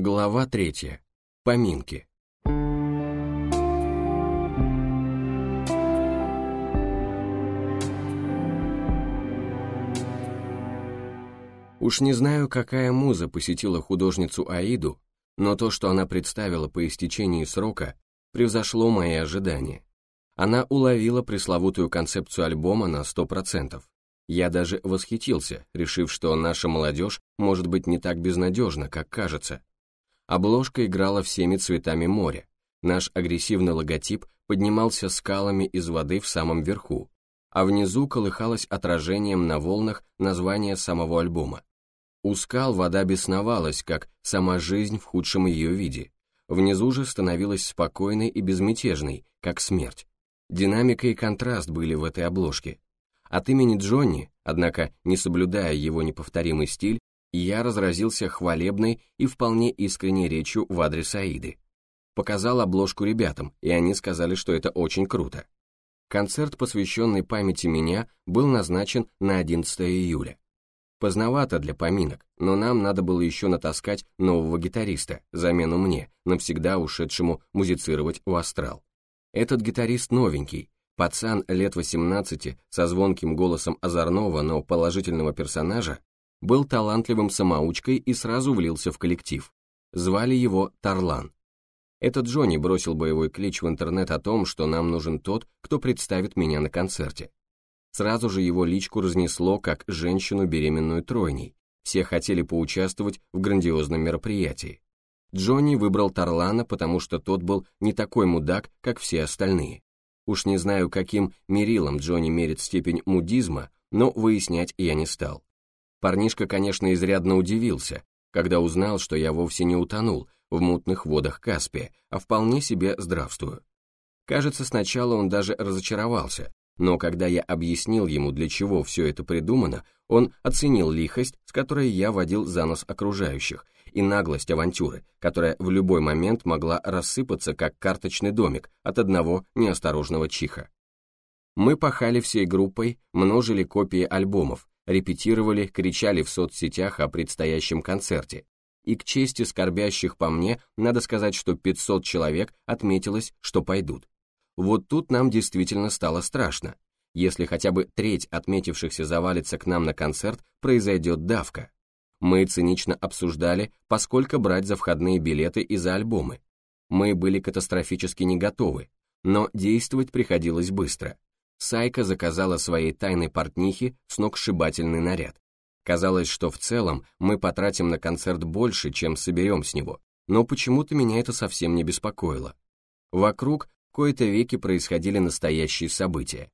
Глава третья. Поминки. Уж не знаю, какая муза посетила художницу Аиду, но то, что она представила по истечении срока, превзошло мои ожидания. Она уловила пресловутую концепцию альбома на 100%. Я даже восхитился, решив, что наша молодежь может быть не так безнадежна, как кажется. Обложка играла всеми цветами моря. Наш агрессивный логотип поднимался скалами из воды в самом верху, а внизу колыхалось отражением на волнах название самого альбома. У скал вода бесновалась, как сама жизнь в худшем ее виде. Внизу же становилась спокойной и безмятежной, как смерть. Динамика и контраст были в этой обложке. От имени Джонни, однако не соблюдая его неповторимый стиль, я разразился хвалебной и вполне искренней речью в адрес Аиды. Показал обложку ребятам, и они сказали, что это очень круто. Концерт, посвященный памяти меня, был назначен на 11 июля. Поздновато для поминок, но нам надо было еще натаскать нового гитариста, замену мне, навсегда ушедшему музицировать в астрал. Этот гитарист новенький, пацан лет 18 со звонким голосом озорного, но положительного персонажа, был талантливым самоучкой и сразу влился в коллектив. Звали его Тарлан. Этот Джонни бросил боевой клич в интернет о том, что нам нужен тот, кто представит меня на концерте. Сразу же его личку разнесло, как женщину беременную тройней. Все хотели поучаствовать в грандиозном мероприятии. Джонни выбрал Тарлана, потому что тот был не такой мудак, как все остальные. Уж не знаю, каким мерилом Джонни мерит степень мудизма, но выяснять я не стал. Парнишка, конечно, изрядно удивился, когда узнал, что я вовсе не утонул в мутных водах Каспия, а вполне себе здравствую. Кажется, сначала он даже разочаровался, но когда я объяснил ему, для чего все это придумано, он оценил лихость, с которой я водил за нос окружающих, и наглость авантюры, которая в любой момент могла рассыпаться, как карточный домик от одного неосторожного чиха. Мы пахали всей группой, множили копии альбомов, репетировали, кричали в соцсетях о предстоящем концерте. И к чести скорбящих по мне, надо сказать, что 500 человек отметилось, что пойдут. Вот тут нам действительно стало страшно. Если хотя бы треть отметившихся завалится к нам на концерт, произойдет давка. Мы цинично обсуждали, поскольку брать за входные билеты и за альбомы. Мы были катастрофически не готовы, но действовать приходилось быстро. Сайка заказала своей тайной портнихе сногсшибательный наряд. Казалось, что в целом мы потратим на концерт больше, чем соберем с него, но почему-то меня это совсем не беспокоило. Вокруг кои-то веки происходили настоящие события.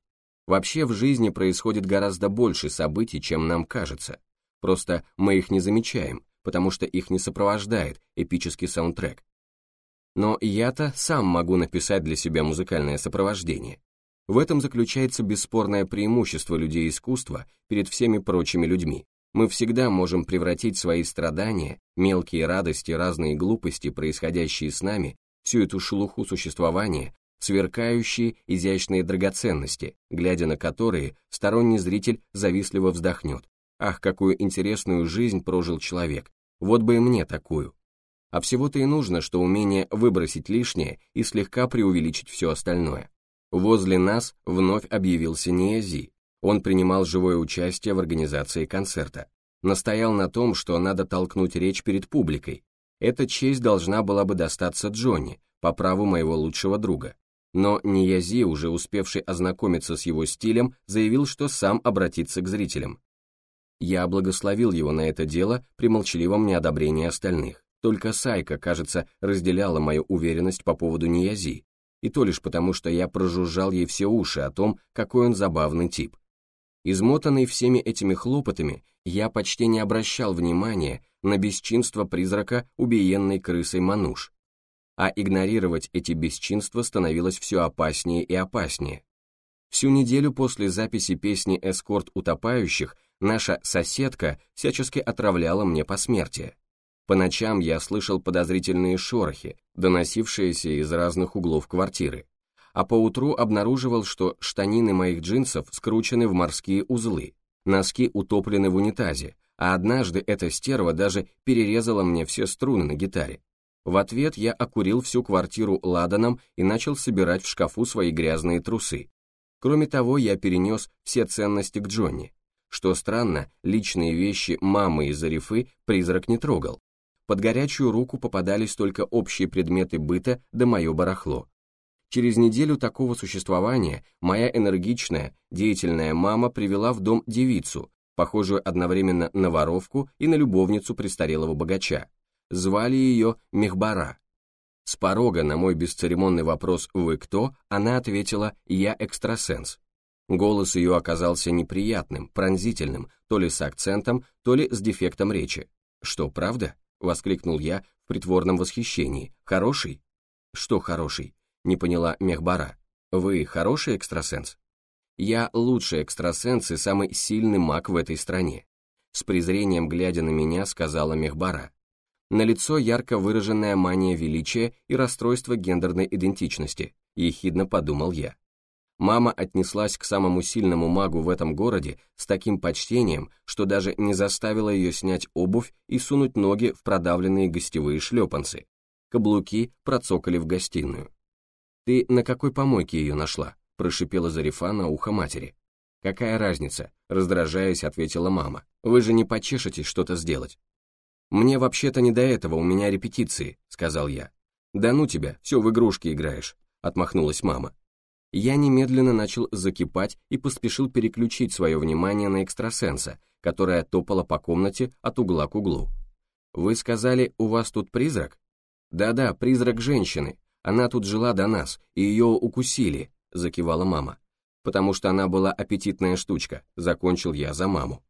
Вообще в жизни происходит гораздо больше событий, чем нам кажется. Просто мы их не замечаем, потому что их не сопровождает эпический саундтрек. Но я-то сам могу написать для себя музыкальное сопровождение. В этом заключается бесспорное преимущество людей искусства перед всеми прочими людьми. Мы всегда можем превратить свои страдания, мелкие радости, разные глупости, происходящие с нами, всю эту шелуху существования, сверкающие, изящные драгоценности, глядя на которые сторонний зритель завистливо вздохнет. Ах, какую интересную жизнь прожил человек, вот бы и мне такую. А всего-то и нужно, что умение выбросить лишнее и слегка преувеличить все остальное. Возле нас вновь объявился Ниази. Он принимал живое участие в организации концерта. Настоял на том, что надо толкнуть речь перед публикой. Эта честь должна была бы достаться Джонни, по праву моего лучшего друга. Но Ниязи, уже успевший ознакомиться с его стилем, заявил, что сам обратится к зрителям. Я благословил его на это дело при молчаливом неодобрении остальных. Только Сайка, кажется, разделяла мою уверенность по поводу Ниязи, и то лишь потому, что я прожужжал ей все уши о том, какой он забавный тип. Измотанный всеми этими хлопотами, я почти не обращал внимания на бесчинство призрака убиенной крысой Мануш, а игнорировать эти бесчинства становилось все опаснее и опаснее. Всю неделю после записи песни «Эскорт утопающих» наша соседка всячески отравляла мне посмертие. По ночам я слышал подозрительные шорохи, доносившиеся из разных углов квартиры, а поутру обнаруживал, что штанины моих джинсов скручены в морские узлы, носки утоплены в унитазе, а однажды эта стерва даже перерезала мне все струны на гитаре. В ответ я окурил всю квартиру ладаном и начал собирать в шкафу свои грязные трусы. Кроме того, я перенес все ценности к Джонни. Что странно, личные вещи мамы и Зарифы призрак не трогал. Под горячую руку попадались только общие предметы быта да мое барахло. Через неделю такого существования моя энергичная, деятельная мама привела в дом девицу, похожую одновременно на воровку и на любовницу престарелого богача. Звали ее Мехбара. С порога на мой бесцеремонный вопрос «Вы кто?» она ответила «Я экстрасенс». Голос ее оказался неприятным, пронзительным, то ли с акцентом, то ли с дефектом речи. «Что, правда?» — воскликнул я в притворном восхищении. «Хороший?» «Что хороший?» — не поняла Мехбара. «Вы хороший экстрасенс?» Я лучший экстрасенс и самый сильный маг в этой стране. С презрением глядя на меня, сказала Мехбара. На лицо ярко выраженная мания величия и расстройство гендерной идентичности, ехидно подумал я. Мама отнеслась к самому сильному магу в этом городе с таким почтением, что даже не заставила ее снять обувь и сунуть ноги в продавленные гостевые шлепанцы. Каблуки процокали в гостиную. «Ты на какой помойке ее нашла?» прошипела Зарифа на ухо матери. «Какая разница?» — раздражаясь, ответила мама. «Вы же не почешетесь что-то сделать». «Мне вообще-то не до этого, у меня репетиции», — сказал я. «Да ну тебя, все в игрушки играешь», — отмахнулась мама. Я немедленно начал закипать и поспешил переключить свое внимание на экстрасенса, которая топала по комнате от угла к углу. «Вы сказали, у вас тут призрак?» «Да-да, призрак женщины. Она тут жила до нас, и ее укусили, закивала мама. «Потому что она была аппетитная штучка», закончил я за маму.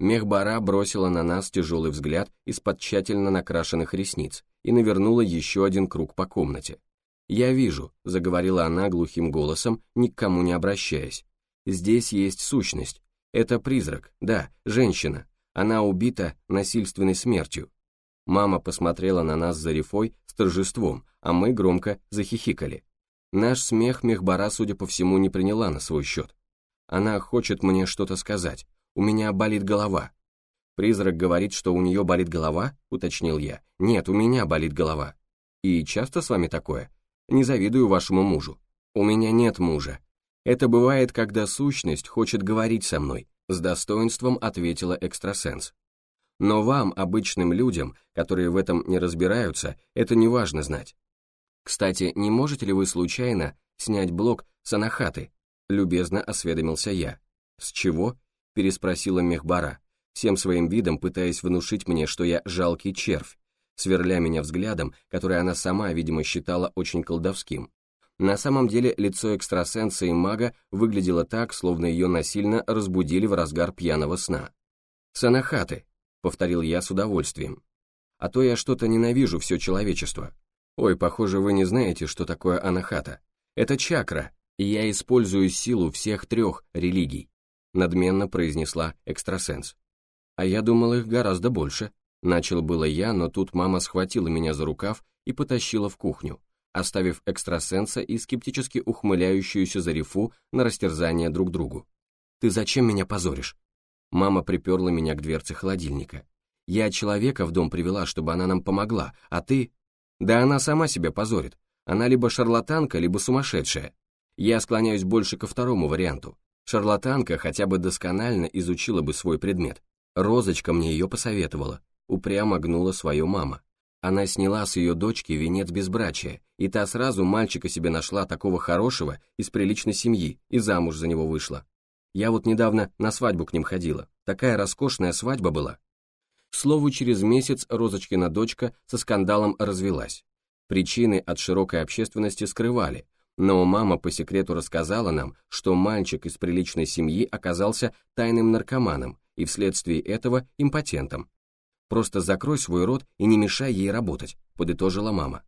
Мехбара бросила на нас тяжелый взгляд из-под тщательно накрашенных ресниц и навернула еще один круг по комнате. «Я вижу», — заговорила она глухим голосом, ни к кому не обращаясь. «Здесь есть сущность. Это призрак, да, женщина. Она убита насильственной смертью». Мама посмотрела на нас за рифой с торжеством, а мы громко захихикали. Наш смех Мехбара, судя по всему, не приняла на свой счет. Она хочет мне что-то сказать. У меня болит голова. Призрак говорит, что у нее болит голова, уточнил я. Нет, у меня болит голова. И часто с вами такое? Не завидую вашему мужу. У меня нет мужа. Это бывает, когда сущность хочет говорить со мной, с достоинством ответила экстрасенс. Но вам, обычным людям, которые в этом не разбираются, это не важно знать. Кстати, не можете ли вы случайно снять блок с анахаты? Любезно осведомился я. С чего? Переспросила Мехбара, всем своим видом пытаясь внушить мне, что я жалкий червь, сверля меня взглядом, который она сама, видимо, считала очень колдовским. На самом деле лицо экстрасенса и мага выглядело так, словно ее насильно разбудили в разгар пьяного сна. «Санахаты», — повторил я с удовольствием. «А то я что-то ненавижу все человечество. Ой, похоже, вы не знаете, что такое анахата. Это чакра, и я использую силу всех трех религий, надменно произнесла экстрасенс. А я думал их гораздо больше. Начал было я, но тут мама схватила меня за рукав и потащила в кухню, оставив экстрасенса и скептически ухмыляющуюся Зарифу на растерзание друг другу. «Ты зачем меня позоришь?» Мама приперла меня к дверце холодильника. «Я человека в дом привела, чтобы она нам помогла, а ты...» Да она сама себя позорит. Она либо шарлатанка, либо сумасшедшая. Я склоняюсь больше ко второму варианту. Шарлатанка хотя бы досконально изучила бы свой предмет. Розочка мне ее посоветовала. Упрямо гнула свою мама. Она сняла с ее дочки венец безбрачия, и та сразу мальчика себе нашла такого хорошего из приличной семьи и замуж за него вышла. Я вот недавно на свадьбу к ним ходила. Такая роскошная свадьба была. К слову, через месяц Розочкина дочка со скандалом развелась. Причины от широкой общественности скрывали, но мама по секрету рассказала нам, что мальчик из приличной семьи оказался тайным наркоманом и вследствие этого импотентом. «Просто закрой свой рот и не мешай ей работать», — подытожила мама.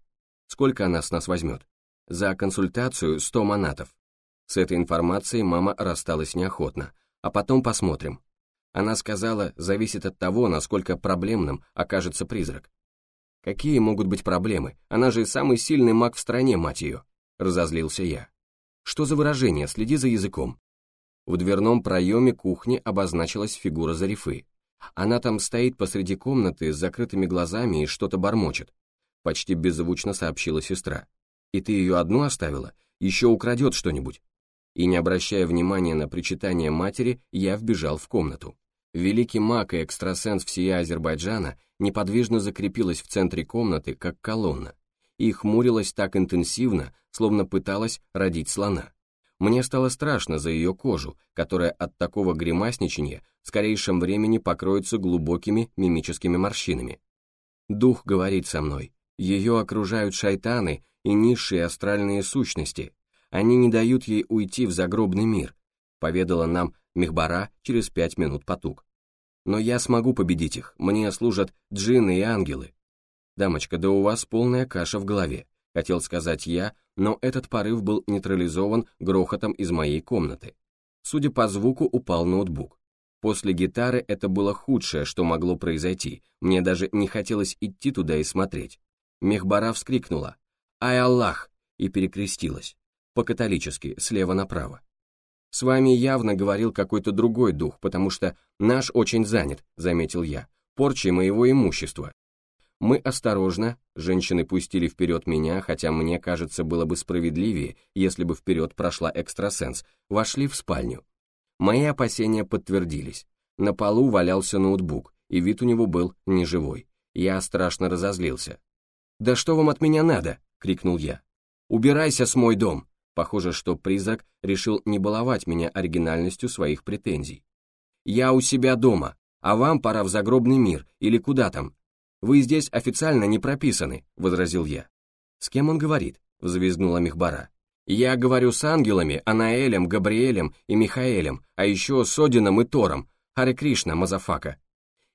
«Сколько она с нас возьмет?» «За консультацию 100 манатов». С этой информацией мама рассталась неохотно. «А потом посмотрим», она сказала, зависит от того, насколько проблемным окажется призрак. Какие могут быть проблемы? Она же самый сильный маг в стране, мать ее. Разозлился я. Что за выражение? Следи за языком. В дверном проеме кухни обозначилась фигура Зарифы. Она там стоит посреди комнаты с закрытыми глазами и что-то бормочет. Почти беззвучно сообщила сестра. И ты ее одну оставила? Еще украдет что-нибудь. И не обращая внимания на причитание матери, я вбежал в комнату. Великий маг и экстрасенс всея Азербайджана неподвижно закрепилась в центре комнаты, как колонна, и хмурилась так интенсивно, словно пыталась родить слона. Мне стало страшно за ее кожу, которая от такого гримасничания в скорейшем времени покроется глубокими мимическими морщинами. Дух говорит со мной. Ее окружают шайтаны и низшие астральные сущности. Они не дают ей уйти в загробный мир, поведала нам Мехбара через пять минут потуг. Но я смогу победить их, мне служат джинны и ангелы. Дамочка, да у вас полная каша в голове, хотел сказать я, но этот порыв был нейтрализован грохотом из моей комнаты. Судя по звуку, упал ноутбук. После гитары это было худшее, что могло произойти, мне даже не хотелось идти туда и смотреть. Мехбара вскрикнула «Ай Аллах!» и перекрестилась, по-католически, слева направо. «С вами явно говорил какой-то другой дух, потому что наш очень занят», — заметил я, порчей моего имущества. Мы осторожно, женщины пустили вперед меня, хотя мне кажется, было бы справедливее, если бы вперед прошла экстрасенс, вошли в спальню. Мои опасения подтвердились. На полу валялся ноутбук, и вид у него был неживой. Я страшно разозлился. «Да что вам от меня надо?» — крикнул я. «Убирайся с мой дом!» Похоже, что призрак решил не баловать меня оригинальностью своих претензий. «Я у себя дома, а вам пора в загробный мир, или куда там? Вы здесь официально не прописаны», — возразил я. «С кем он говорит?» — взвизгнула Мехбара. «Я говорю с ангелами, Анаэлем, Габриэлем и Михаэлем, а еще с Одином и Тором, Харе Кришна, Мазафака».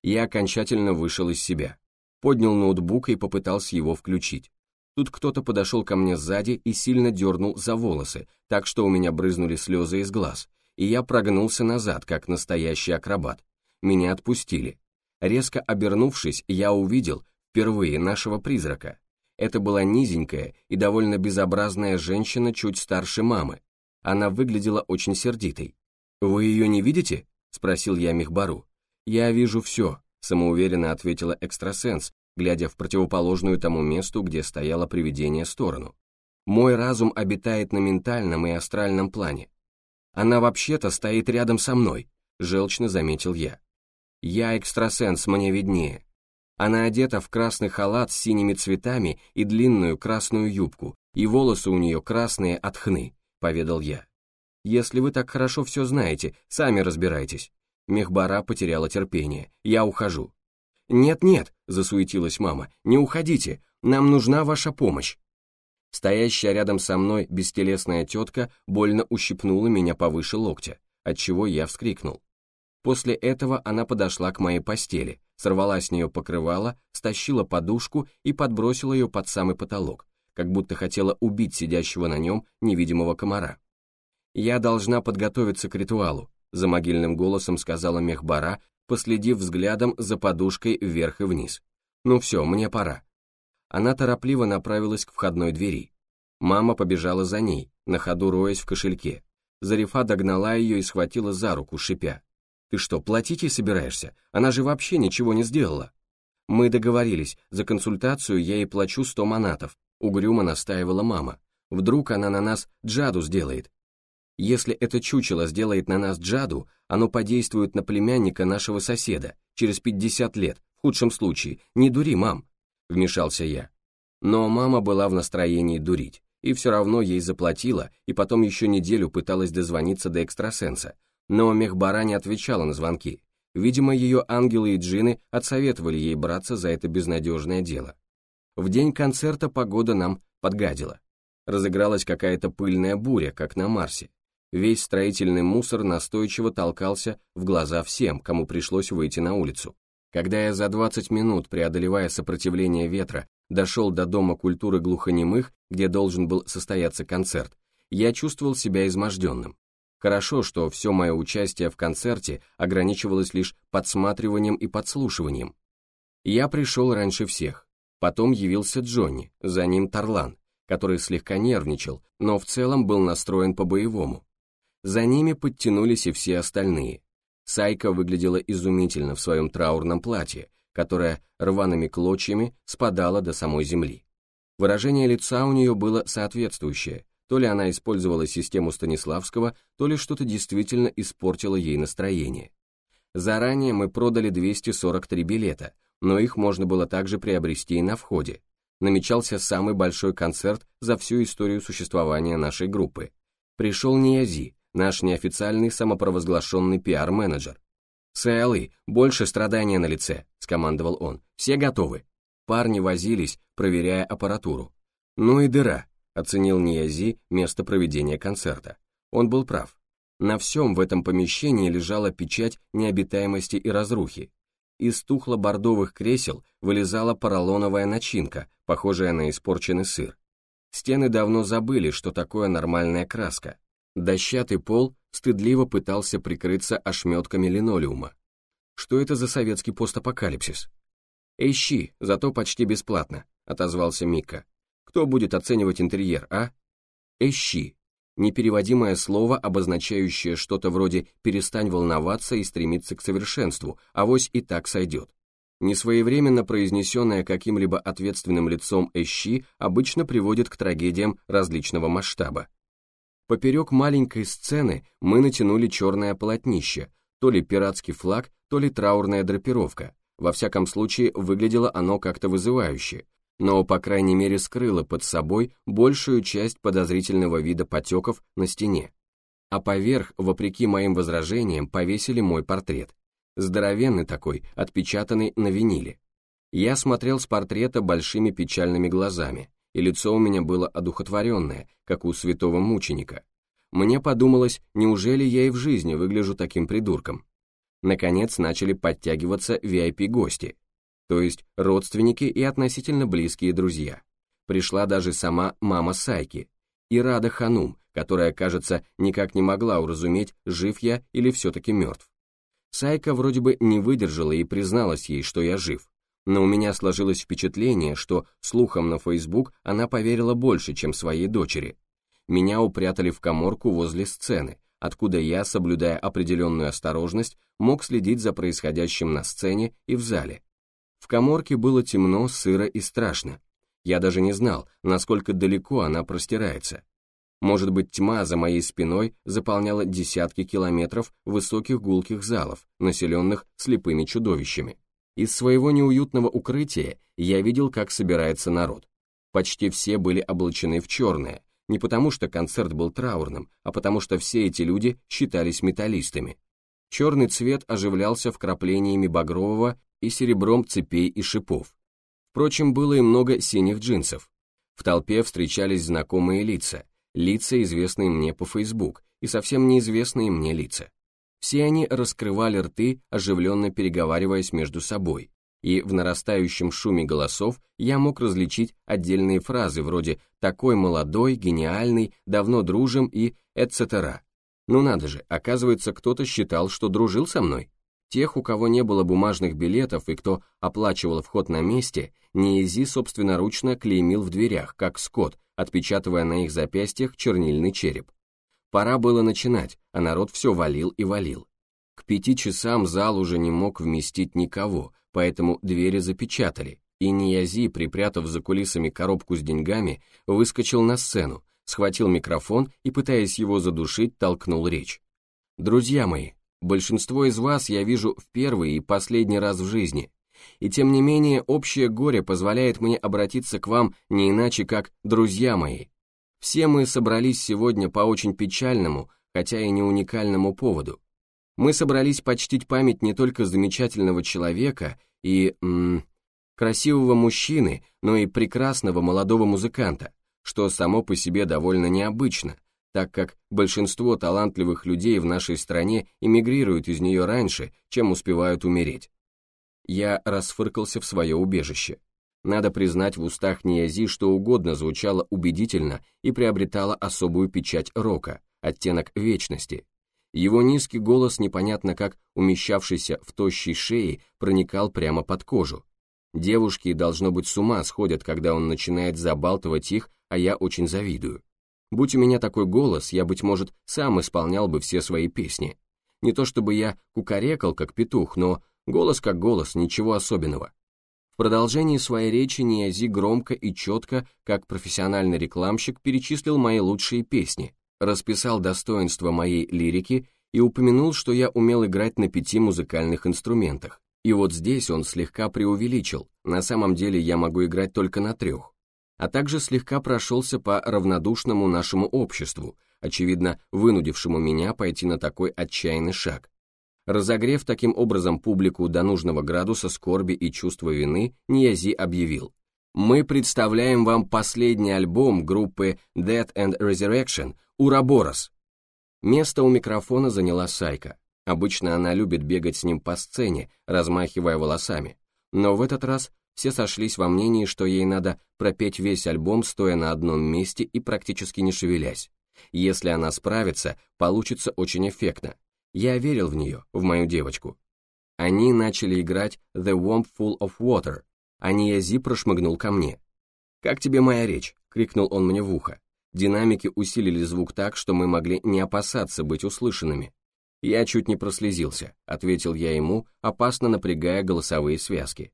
Я окончательно вышел из себя. Поднял ноутбук и попытался его включить. Тут кто-то подошел ко мне сзади и сильно дернул за волосы, так что у меня брызнули слезы из глаз, и я прогнулся назад, как настоящий акробат. Меня отпустили. Резко обернувшись, я увидел впервые нашего призрака. Это была низенькая и довольно безобразная женщина чуть старше мамы. Она выглядела очень сердитой. «Вы ее не видите?» — спросил я Мехбару. «Я вижу все», — самоуверенно ответила экстрасенс, глядя в противоположную тому месту, где стояло привидение сторону. Мой разум обитает на ментальном и астральном плане. Она вообще-то стоит рядом со мной, желчно заметил я. Я экстрасенс, мне виднее. Она одета в красный халат с синими цветами и длинную красную юбку, и волосы у нее красные от хны, поведал я. Если вы так хорошо все знаете, сами разбирайтесь. Мехбара потеряла терпение. Я ухожу. «Нет-нет», — засуетилась мама, — «не уходите, нам нужна ваша помощь». Стоящая рядом со мной бестелесная тетка больно ущипнула меня повыше локтя, отчего я вскрикнул. После этого она подошла к моей постели, сорвала с нее покрывало, стащила подушку и подбросила ее под самый потолок, как будто хотела убить сидящего на нем невидимого комара. «Я должна подготовиться к ритуалу», — за могильным голосом сказала Мехбара, последив взглядом за подушкой вверх и вниз. «Ну все, мне пора». Она торопливо направилась к входной двери. Мама побежала за ней, на ходу роясь в кошельке. Зарифа догнала ее и схватила за руку, шипя. «Ты что, платить ей собираешься? Она же вообще ничего не сделала». «Мы договорились, за консультацию я ей плачу сто манатов», угрюмо настаивала мама. «Вдруг она на нас джаду сделает, если это чучело сделает на нас джаду, оно подействует на племянника нашего соседа через 50 лет, в худшем случае. Не дури, мам, вмешался я. Но мама была в настроении дурить, и все равно ей заплатила, и потом еще неделю пыталась дозвониться до экстрасенса. Но Мехбара не отвечала на звонки. Видимо, ее ангелы и джины отсоветовали ей браться за это безнадежное дело. В день концерта погода нам подгадила. Разыгралась какая-то пыльная буря, как на Марсе, Весь строительный мусор настойчиво толкался в глаза всем, кому пришлось выйти на улицу. Когда я за 20 минут, преодолевая сопротивление ветра, дошел до Дома культуры глухонемых, где должен был состояться концерт, я чувствовал себя изможденным. Хорошо, что все мое участие в концерте ограничивалось лишь подсматриванием и подслушиванием. Я пришел раньше всех. Потом явился Джонни, за ним Тарлан, который слегка нервничал, но в целом был настроен по-боевому. За ними подтянулись и все остальные. Сайка выглядела изумительно в своем траурном платье, которое рваными клочьями спадало до самой земли. Выражение лица у нее было соответствующее, то ли она использовала систему Станиславского, то ли что-то действительно испортило ей настроение. Заранее мы продали 243 билета, но их можно было также приобрести и на входе. Намечался самый большой концерт за всю историю существования нашей группы. Пришел Ниязи, наш неофициальный самопровозглашенный пиар-менеджер. «Сэллы, больше страдания на лице», — скомандовал он. «Все готовы». Парни возились, проверяя аппаратуру. «Ну и дыра», — оценил Ниязи место проведения концерта. Он был прав. На всем в этом помещении лежала печать необитаемости и разрухи. Из тухло-бордовых кресел вылезала поролоновая начинка, похожая на испорченный сыр. Стены давно забыли, что такое нормальная краска. Дощатый пол стыдливо пытался прикрыться ошметками линолеума. Что это за советский постапокалипсис? «Ищи, зато почти бесплатно», — отозвался Мика. «Кто будет оценивать интерьер, а?» «Ищи», непереводимое слово, обозначающее что-то вроде «перестань волноваться и стремиться к совершенству, авось и так сойдет». Несвоевременно произнесенное каким-либо ответственным лицом «эщи» обычно приводит к трагедиям различного масштаба. Поперек маленькой сцены мы натянули черное полотнище, то ли пиратский флаг, то ли траурная драпировка. Во всяком случае, выглядело оно как-то вызывающе, но, по крайней мере, скрыло под собой большую часть подозрительного вида потеков на стене. А поверх, вопреки моим возражениям, повесили мой портрет. Здоровенный такой, отпечатанный на виниле. Я смотрел с портрета большими печальными глазами, и лицо у меня было одухотворенное, как у святого мученика. Мне подумалось, неужели я и в жизни выгляжу таким придурком? Наконец начали подтягиваться VIP-гости, то есть родственники и относительно близкие друзья. Пришла даже сама мама Сайки, Ирада Ханум, которая, кажется, никак не могла уразуметь, жив я или все-таки мертв. Сайка вроде бы не выдержала и призналась ей, что я жив, но у меня сложилось впечатление, что слухом на Фейсбук она поверила больше, чем своей дочери. Меня упрятали в коморку возле сцены, откуда я, соблюдая определенную осторожность, мог следить за происходящим на сцене и в зале. В коморке было темно, сыро и страшно. Я даже не знал, насколько далеко она простирается. Может быть, тьма за моей спиной заполняла десятки километров высоких гулких залов, населенных слепыми чудовищами. Из своего неуютного укрытия я видел, как собирается народ. Почти все были облачены в черное, не потому что концерт был траурным, а потому что все эти люди считались металлистами. Черный цвет оживлялся вкраплениями багрового и серебром цепей и шипов. Впрочем, было и много синих джинсов. В толпе встречались знакомые лица, лица, известные мне по Facebook, и совсем неизвестные мне лица. Все они раскрывали рты, оживленно переговариваясь между собой, и в нарастающем шуме голосов я мог различить отдельные фразы вроде «такой молодой, гениальный, давно дружим» и «etc». Ну надо же, оказывается, кто-то считал, что дружил со мной. Тех, у кого не было бумажных билетов и кто оплачивал вход на месте, Ниези собственноручно клеймил в дверях, как скот, отпечатывая на их запястьях чернильный череп. Пора было начинать, а народ все валил и валил. К пяти часам зал уже не мог вместить никого, поэтому двери запечатали, и Ниязи, припрятав за кулисами коробку с деньгами, выскочил на сцену, схватил микрофон и, пытаясь его задушить, толкнул речь. «Друзья мои, Большинство из вас я вижу в первый и последний раз в жизни, и тем не менее общее горе позволяет мне обратиться к вам не иначе, как «друзья мои». Все мы собрались сегодня по очень печальному, хотя и не уникальному поводу. Мы собрались почтить память не только замечательного человека и м, красивого мужчины, но и прекрасного молодого музыканта, что само по себе довольно необычно, так как большинство талантливых людей в нашей стране эмигрируют из нее раньше, чем успевают умереть. Я расфыркался в свое убежище. Надо признать, в устах Ниязи что угодно звучало убедительно и приобретало особую печать рока, оттенок вечности. Его низкий голос, непонятно как умещавшийся в тощей шее, проникал прямо под кожу. Девушки, должно быть, с ума сходят, когда он начинает забалтывать их, а я очень завидую. Будь у меня такой голос, я, быть может, сам исполнял бы все свои песни. Не то чтобы я кукарекал, как петух, но голос как голос, ничего особенного. В продолжении своей речи Ниязи громко и четко, как профессиональный рекламщик, перечислил мои лучшие песни, расписал достоинства моей лирики и упомянул, что я умел играть на пяти музыкальных инструментах. И вот здесь он слегка преувеличил, на самом деле я могу играть только на трех. А также слегка прошелся по равнодушному нашему обществу, очевидно, вынудившему меня пойти на такой отчаянный шаг. Разогрев таким образом публику до нужного градуса скорби и чувства вины, Ниязи объявил. Мы представляем вам последний альбом группы Death and Resurrection «Ураборос». Место у микрофона заняла Сайка. Обычно она любит бегать с ним по сцене, размахивая волосами. Но в этот раз все сошлись во мнении, что ей надо пропеть весь альбом, стоя на одном месте и практически не шевелясь. Если она справится, получится очень эффектно. Я верил в нее, в мою девочку. Они начали играть «The Womb Full of Water», а Ниязи прошмыгнул ко мне. «Как тебе моя речь?» — крикнул он мне в ухо. Динамики усилили звук так, что мы могли не опасаться быть услышанными. «Я чуть не прослезился», — ответил я ему, опасно напрягая голосовые связки.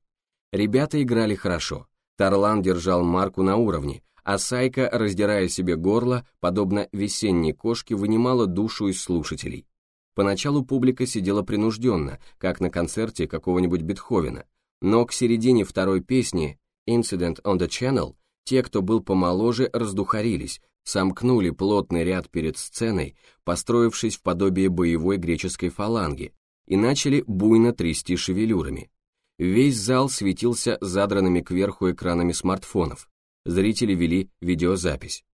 Ребята играли хорошо. Тарлан держал марку на уровне, а Сайка, раздирая себе горло, подобно весенней кошке, вынимала душу из слушателей. Поначалу публика сидела принужденно, как на концерте какого-нибудь Бетховена, но к середине второй песни «Incident on the Channel» те, кто был помоложе, раздухарились, сомкнули плотный ряд перед сценой, построившись в подобие боевой греческой фаланги, и начали буйно трясти шевелюрами. Весь зал светился задранными кверху экранами смартфонов, зрители вели видеозапись.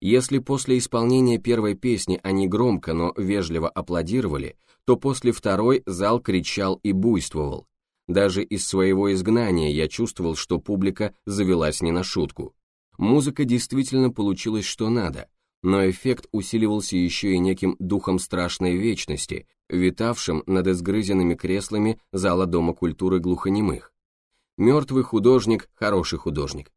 Если после исполнения первой песни они громко, но вежливо аплодировали, то после второй зал кричал и буйствовал. Даже из своего изгнания я чувствовал, что публика завелась не на шутку. Музыка действительно получилась что надо, но эффект усиливался еще и неким духом страшной вечности, витавшим над изгрызенными креслами зала Дома культуры глухонемых. Мертвый художник, хороший художник.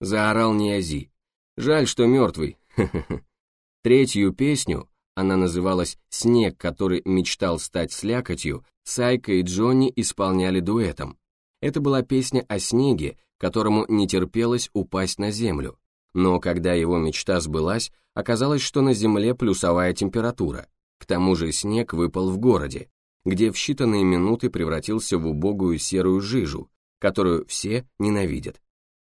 Заорал Ниази. Жаль, что мертвый, Третью песню, она называлась «Снег, который мечтал стать слякотью», Сайка и Джонни исполняли дуэтом. Это была песня о снеге, которому не терпелось упасть на землю. Но когда его мечта сбылась, оказалось, что на земле плюсовая температура. К тому же снег выпал в городе, где в считанные минуты превратился в убогую серую жижу, которую все ненавидят.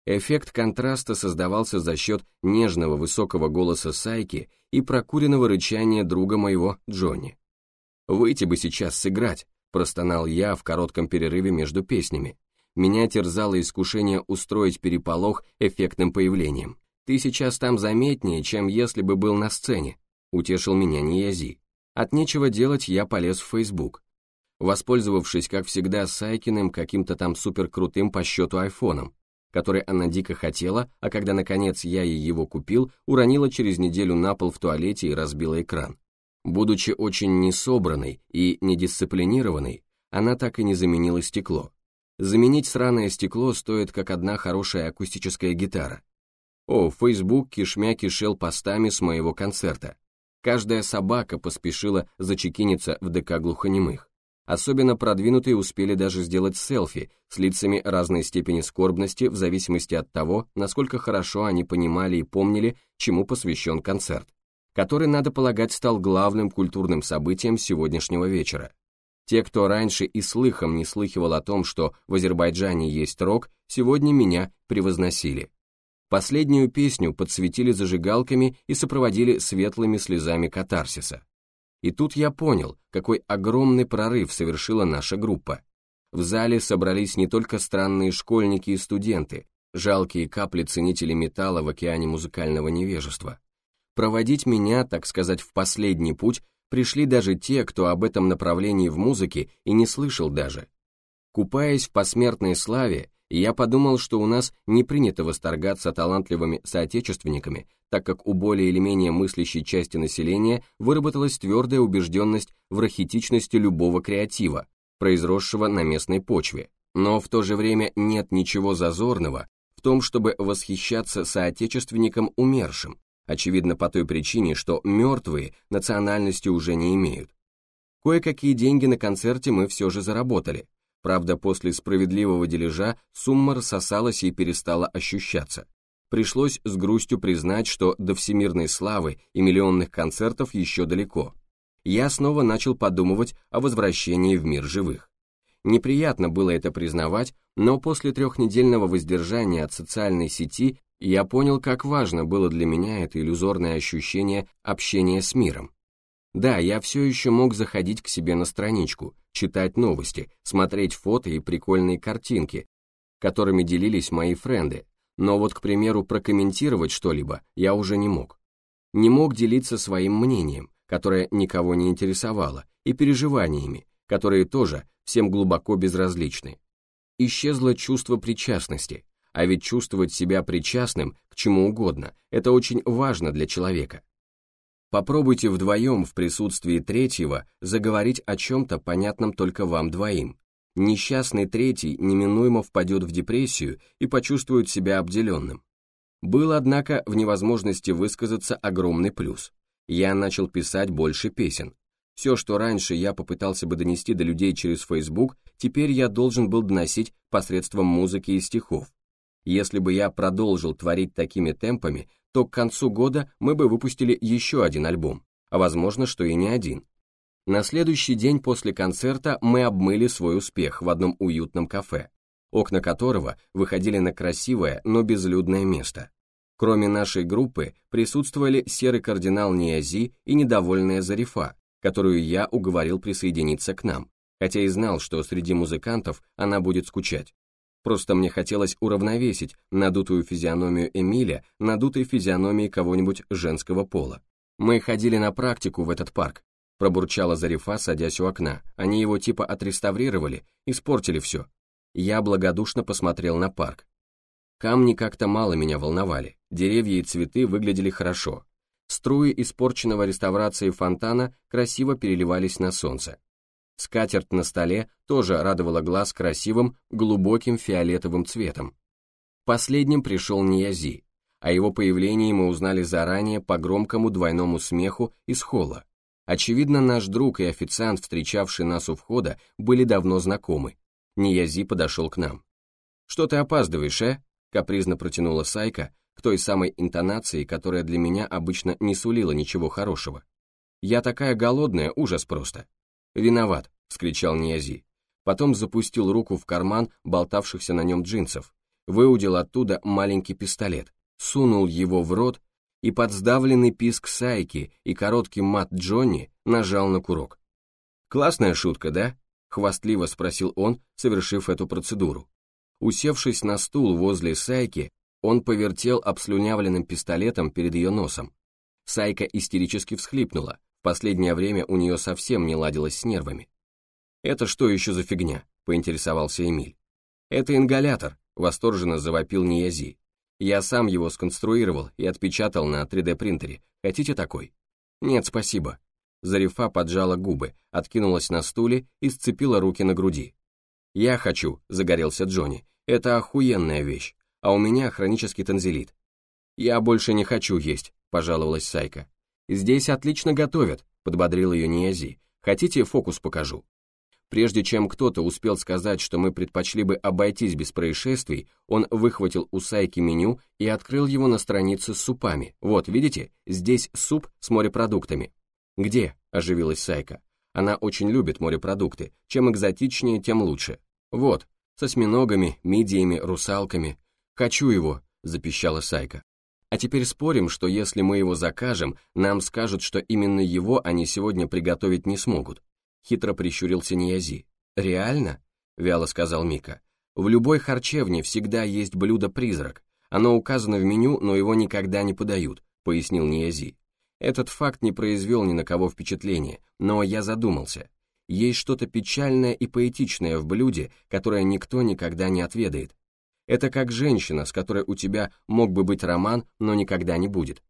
Эффект контраста создавался за счет нежного высокого голоса Сайки и прокуренного рычания друга моего Джонни. «Выйти бы сейчас сыграть», – простонал я в коротком перерыве между песнями. Меня терзало искушение устроить переполох эффектным появлением. «Ты сейчас там заметнее, чем если бы был на сцене», – утешил меня Ниязи. От нечего делать я полез в Facebook. Воспользовавшись, как всегда, Сайкиным каким-то там суперкрутым по счету айфоном, который она дико хотела, а когда наконец я ей его купил, уронила через неделю на пол в туалете и разбила экран. Будучи очень несобранной и недисциплинированной, она так и не заменила стекло. Заменить сраное стекло стоит как одна хорошая акустическая гитара. О, Facebook кишмя кишел постами с моего концерта. Каждая собака поспешила зачекиниться в ДК глухонемых. Особенно продвинутые успели даже сделать селфи с лицами разной степени скорбности в зависимости от того, насколько хорошо они понимали и помнили, чему посвящен концерт, который, надо полагать, стал главным культурным событием сегодняшнего вечера. Те, кто раньше и слыхом не слыхивал о том, что в Азербайджане есть рок, сегодня меня превозносили. Последнюю песню подсветили зажигалками и сопроводили светлыми слезами катарсиса. И тут я понял, какой огромный прорыв совершила наша группа. В зале собрались не только странные школьники и студенты, жалкие капли ценителей металла в океане музыкального невежества. Проводить меня, так сказать, в последний путь пришли даже те, кто об этом направлении в музыке и не слышал даже. Купаясь в посмертной славе, я подумал, что у нас не принято восторгаться талантливыми соотечественниками, так как у более или менее мыслящей части населения выработалась твердая убежденность в рахитичности любого креатива, произросшего на местной почве. Но в то же время нет ничего зазорного в том, чтобы восхищаться соотечественником умершим, очевидно по той причине, что мертвые национальности уже не имеют. Кое-какие деньги на концерте мы все же заработали. Правда, после справедливого дележа сумма рассосалась и перестала ощущаться. Пришлось с грустью признать, что до всемирной славы и миллионных концертов еще далеко. Я снова начал подумывать о возвращении в мир живых. Неприятно было это признавать, но после трехнедельного воздержания от социальной сети я понял, как важно было для меня это иллюзорное ощущение общения с миром. Да, я все еще мог заходить к себе на страничку, читать новости, смотреть фото и прикольные картинки, которыми делились мои френды, но вот, к примеру, прокомментировать что-либо я уже не мог. Не мог делиться своим мнением, которое никого не интересовало, и переживаниями, которые тоже всем глубоко безразличны. Исчезло чувство причастности, а ведь чувствовать себя причастным к чему угодно – это очень важно для человека. Попробуйте вдвоем в присутствии третьего заговорить о чем-то понятном только вам двоим. Несчастный третий неминуемо впадет в депрессию и почувствует себя обделенным. Был, однако, в невозможности высказаться огромный плюс. Я начал писать больше песен, все, что раньше я попытался бы донести до людей через Facebook, теперь я должен был доносить посредством музыки и стихов. Если бы я продолжил творить такими темпами, то к концу года мы бы выпустили еще один альбом, а возможно, что и не один. На следующий день после концерта мы обмыли свой успех в одном уютном кафе, окна которого выходили на красивое, но безлюдное место. Кроме нашей группы присутствовали серый кардинал Ниази и недовольная Зарифа, которую я уговорил присоединиться к нам, хотя и знал, что среди музыкантов она будет скучать. Просто мне хотелось уравновесить надутую физиономию Эмиля надутой физиономией кого-нибудь женского пола. Мы ходили на практику в этот парк, пробурчала Зарифа, садясь у окна. Они его типа отреставрировали, испортили все. Я благодушно посмотрел на парк. Камни как-то мало меня волновали, деревья и цветы выглядели хорошо, Струи испорченного реставрацией фонтана красиво переливались на солнце. Скатерть на столе тоже радовала глаз красивым, глубоким фиолетовым цветом. Последним пришел Ниязи. О его появлении мы узнали заранее по громкому двойному смеху из холла. Очевидно, наш друг и официант, встречавший нас у входа, были давно знакомы. Ниязи подошел к нам. «Что ты опаздываешь, э?» — капризно протянула Сайка, к той самой интонации, которая для меня обычно не сулила ничего хорошего. «Я такая голодная, ужас просто!» «Виноват!» — вскричал Ниязи. Потом запустил руку в карман болтавшихся на нем джинсов, выудил оттуда маленький пистолет, сунул его в рот и под сдавленный писк Сайки и короткий мат Джонни нажал на курок. «Классная шутка, да?» — хвастливо спросил он, совершив эту процедуру. Усевшись на стул возле Сайки, он повертел обслюнявленным пистолетом перед ее носом. Сайка истерически всхлипнула, в последнее время у нее совсем не ладилось с нервами. «Это что еще за фигня?» — поинтересовался Эмиль. «Это ингалятор», — восторженно завопил Ниязи. «Я сам его сконструировал и отпечатал на 3D-принтере. Хотите такой?» «Нет, спасибо». Зарифа поджала губы, откинулась на стуле и сцепила руки на груди. «Я хочу», — загорелся Джонни. «Это охуенная вещь а у меня хронический танзелит. «Я больше не хочу есть», — пожаловалась Сайка. «Здесь отлично готовят», — подбодрил ее Ниази. «Хотите, фокус покажу?» Прежде чем кто-то успел сказать, что мы предпочли бы обойтись без происшествий, он выхватил у Сайки меню и открыл его на странице с супами. Вот, видите, здесь суп с морепродуктами. «Где?» – оживилась Сайка. Она очень любит морепродукты. Чем экзотичнее, тем лучше. Вот, с осьминогами, мидиями, русалками. «Хочу его», — запищала Сайка. «А теперь спорим, что если мы его закажем, нам скажут, что именно его они сегодня приготовить не смогут». Хитро прищурился Ниязи. «Реально?» — вяло сказал Мика. «В любой харчевне всегда есть блюдо-призрак. Оно указано в меню, но его никогда не подают», — пояснил Ниязи. Этот факт не произвел ни на кого впечатления, но я задумался. Есть что-то печальное и поэтичное в блюде, которое никто никогда не отведает, это как женщина, с которой у тебя мог бы быть роман, но никогда не будет.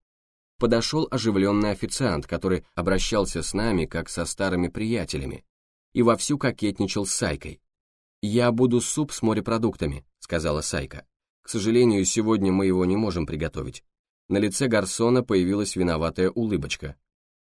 Подошел оживленный официант, который обращался с нами, как со старыми приятелями, и вовсю кокетничал с Сайкой. «Я буду суп с морепродуктами», — сказала Сайка. «К сожалению, сегодня мы его не можем приготовить». На лице Гарсона появилась виноватая улыбочка.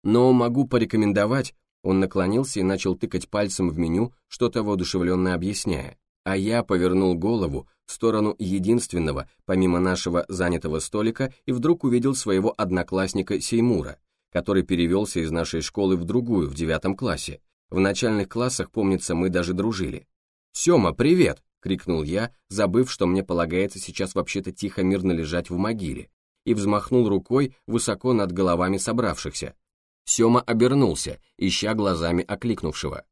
«Но могу порекомендовать Он наклонился и начал тыкать пальцем в меню, что-то воодушевленно объясняя, а я повернул голову в сторону единственного, помимо нашего занятого столика, и вдруг увидел своего одноклассника Сеймура, который перевелся из нашей школы в другую, в девятом классе. В начальных классах, помнится, мы даже дружили. «Сема, привет!» — крикнул я, забыв, что мне полагается сейчас вообще-то тихо мирно лежать в могиле, и взмахнул рукой высоко над головами собравшихся. Сема обернулся, ища глазами окликнувшего.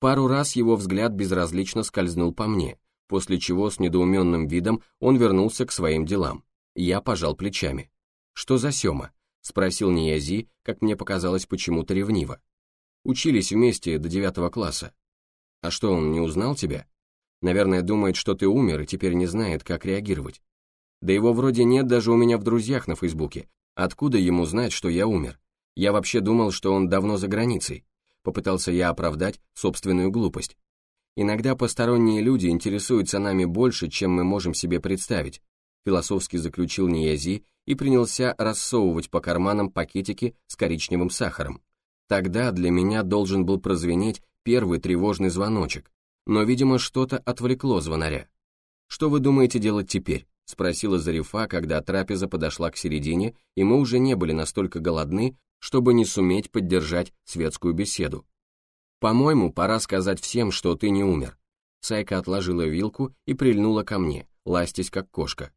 Пару раз его взгляд безразлично скользнул по мне, после чего с недоуменным видом он вернулся к своим делам. Я пожал плечами. «Что за Сема?» — спросил Ниязи, как мне показалось почему-то ревниво. «Учились вместе до девятого класса. А что, он не узнал тебя?» Наверное, думает, что ты умер и теперь не знает, как реагировать. Да его вроде нет даже у меня в друзьях на Фейсбуке. Откуда ему знать, что я умер? Я вообще думал, что он давно за границей. Попытался я оправдать собственную глупость. Иногда посторонние люди интересуются нами больше, чем мы можем себе представить, философски заключил Ниязи и принялся рассовывать по карманам пакетики с коричневым сахаром. Тогда для меня должен был прозвенеть первый тревожный звоночек, но, видимо, что-то отвлекло звонаря. «Что вы думаете делать теперь?» — спросила Зарифа, когда трапеза подошла к середине, и мы уже не были настолько голодны, чтобы не суметь поддержать светскую беседу. «По-моему, пора сказать всем, что ты не умер». Сайка отложила вилку и прильнула ко мне, ластясь как кошка.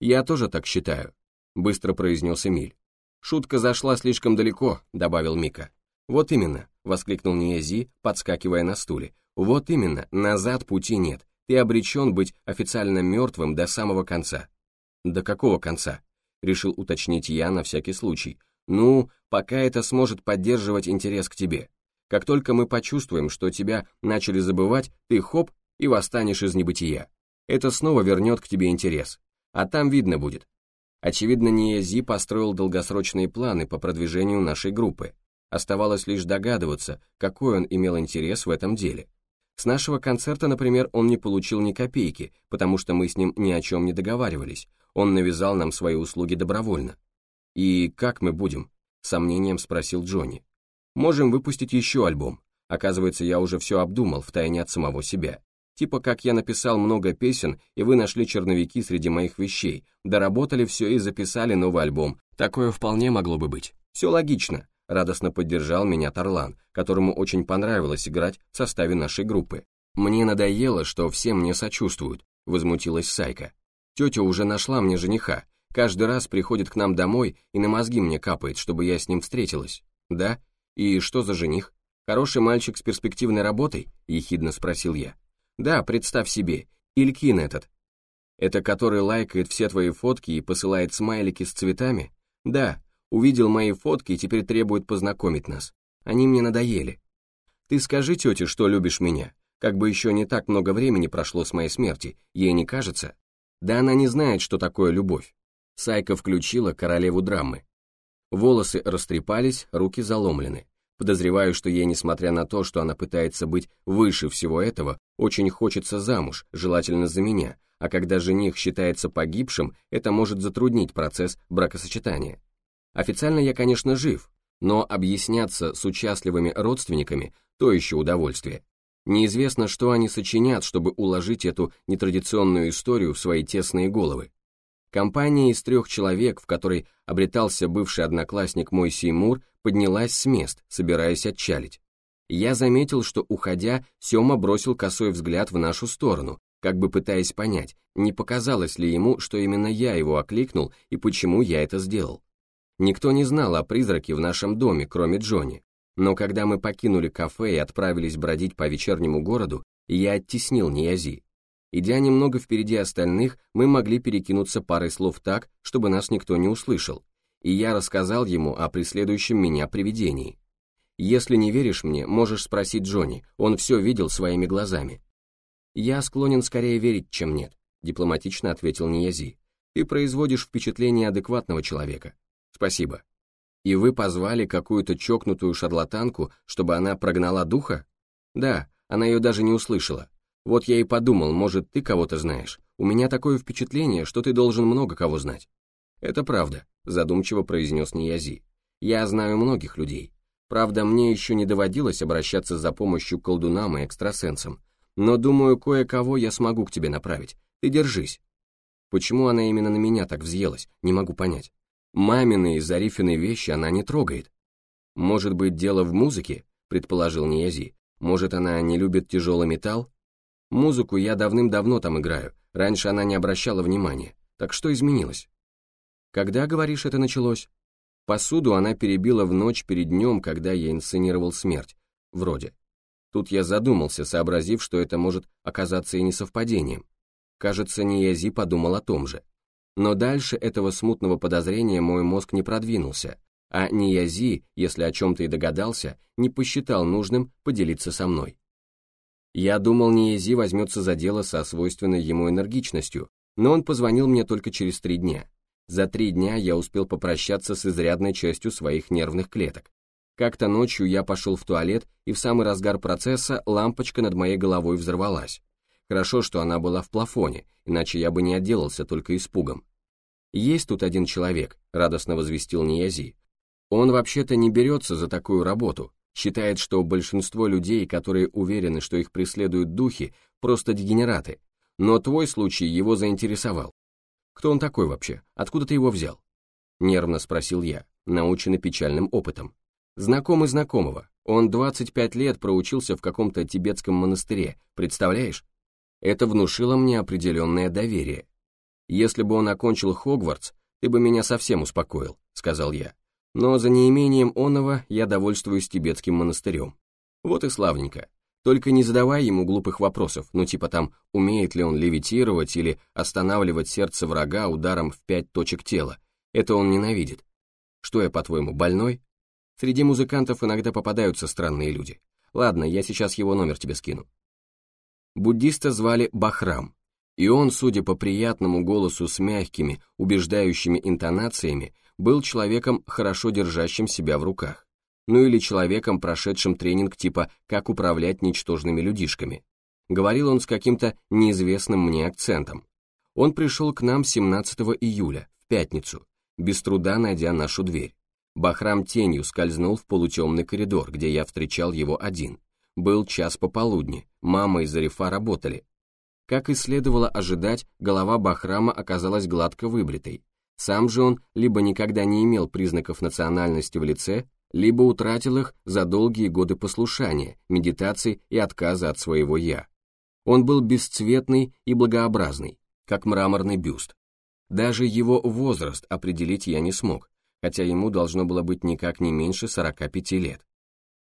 «Я тоже так считаю», — быстро произнес Эмиль. «Шутка зашла слишком далеко», — добавил Мика. «Вот именно», — воскликнул Ниези, подскакивая на стуле. Вот именно, назад пути нет. Ты обречен быть официально мертвым до самого конца. До какого конца? Решил уточнить я на всякий случай. Ну, пока это сможет поддерживать интерес к тебе. Как только мы почувствуем, что тебя начали забывать, ты хоп и восстанешь из небытия. Это снова вернет к тебе интерес. А там видно будет. Очевидно, Ниези построил долгосрочные планы по продвижению нашей группы. Оставалось лишь догадываться, какой он имел интерес в этом деле. С нашего концерта, например, он не получил ни копейки, потому что мы с ним ни о чем не договаривались, он навязал нам свои услуги добровольно. «И как мы будем?» — сомнением спросил Джонни. «Можем выпустить еще альбом. Оказывается, я уже все обдумал, втайне от самого себя. Типа как я написал много песен, и вы нашли черновики среди моих вещей, доработали все и записали новый альбом. Такое вполне могло бы быть. Все логично радостно поддержал меня Тарлан, которому очень понравилось играть в составе нашей группы. «Мне надоело, что все мне сочувствуют», — возмутилась Сайка. «Тетя уже нашла мне жениха, каждый раз приходит к нам домой и на мозги мне капает, чтобы я с ним встретилась. Да? И что за жених? Хороший мальчик с перспективной работой?» — ехидно спросил я. «Да, представь себе, Илькин этот. Это который лайкает все твои фотки и посылает смайлики с цветами? Да, Увидел мои фотки и теперь требует познакомить нас. Они мне надоели. Ты скажи тете, что любишь меня. Как бы еще не так много времени прошло с моей смерти, ей не кажется? Да она не знает, что такое любовь. Сайка включила королеву драмы. Волосы растрепались, руки заломлены. Подозреваю, что ей, несмотря на то, что она пытается быть выше всего этого, очень хочется замуж, желательно за меня, а когда жених считается погибшим, это может затруднить процесс бракосочетания. Официально я, конечно, жив, но объясняться с участливыми родственниками – то еще удовольствие. Неизвестно, что они сочинят, чтобы уложить эту нетрадиционную историю в свои тесные головы. Компания из трех человек, в которой обретался бывший одноклассник мой Сеймур, поднялась с мест, собираясь отчалить. Я заметил, что, уходя, Сема бросил косой взгляд в нашу сторону, как бы пытаясь понять, не показалось ли ему, что именно я его окликнул и почему я это сделал. Никто не знал о призраке в нашем доме, кроме Джонни. Но когда мы покинули кафе и отправились бродить по вечернему городу, я оттеснил Ниязи. Идя немного впереди остальных, мы могли перекинуться парой слов так, чтобы нас никто не услышал, и я рассказал ему о преследующем меня привидении. Если не веришь мне, можешь спросить Джонни, он все видел своими глазами. Я склонен скорее верить, чем нет, дипломатично ответил Ниязи. Ты производишь впечатление адекватного человека. Спасибо. И вы позвали какую-то чокнутую шарлатанку, чтобы она прогнала духа? Да, она ее даже не услышала. Вот я и подумал, может, ты кого-то знаешь. У меня такое впечатление, что ты должен много кого знать. Это правда, задумчиво произнес Ниязи. Я знаю многих людей. Правда, мне еще не доводилось обращаться за помощью к колдунам и экстрасенсам, но думаю, кое-кого я смогу к тебе направить. Ты держись. Почему она именно на меня так взъелась, не могу понять. Мамины и Зарифины вещи она не трогает. Может быть, дело в музыке, предположил Ниязи. Может, она не любит тяжелый металл? Музыку я давным-давно там играю, раньше она не обращала внимания. Так что изменилось? Когда, говоришь, это началось? Посуду она перебила в ночь перед днем, когда я инсценировал смерть. Вроде. Тут я задумался, сообразив, что это может оказаться и несовпадением. Кажется, Ниязи подумал о том же. Но дальше этого смутного подозрения мой мозг не продвинулся, а Ниязи, если о чем-то и догадался, не посчитал нужным поделиться со мной. Я думал, Ниязи возьмется за дело со свойственной ему энергичностью, но он позвонил мне только через три дня. За три дня я успел попрощаться с изрядной частью своих нервных клеток. Как-то ночью я пошел в туалет, и в самый разгар процесса лампочка над моей головой взорвалась. Хорошо, что она была в плафоне, иначе я бы не отделался только испугом. «Есть тут один человек», — радостно возвестил Ниязи. «Он вообще-то не берется за такую работу, считает, что большинство людей, которые уверены, что их преследуют духи, просто дегенераты. Но твой случай его заинтересовал. Кто он такой вообще? Откуда ты его взял?» Нервно спросил я, наученный печальным опытом. Знакомый знакомого. Он 25 лет проучился в каком-то тибетском монастыре, представляешь? Это внушило мне определенное доверие. Если бы он окончил Хогвартс, ты бы меня совсем успокоил, сказал я. Но за неимением оного я довольствуюсь тибетским монастырем. Вот и славненько. Только не задавай ему глупых вопросов, ну типа там, умеет ли он левитировать или останавливать сердце врага ударом в пять точек тела. Это он ненавидит. Что я, по-твоему, больной? Среди музыкантов иногда попадаются странные люди. Ладно, я сейчас его номер тебе скину. Буддиста звали Бахрам, и он, судя по приятному голосу с мягкими, убеждающими интонациями, был человеком, хорошо держащим себя в руках ну или человеком, прошедшим тренинг типа «Как управлять ничтожными людишками». Говорил он с каким-то неизвестным мне акцентом. Он пришел к нам 17 июля, в пятницу, без труда найдя нашу дверь. Бахрам тенью скользнул в полутемный коридор, где я встречал его один. Был час пополудни, мама и Зарифа работали. Как и следовало ожидать, голова Бахрама оказалась гладко выбритой. Сам же он либо никогда не имел признаков национальности в лице, либо утратил их за долгие годы послушания, медитаций и отказа от своего «я». Он был бесцветный и благообразный, как мраморный бюст. Даже его возраст определить я не смог, хотя ему должно было быть никак не меньше 45 лет.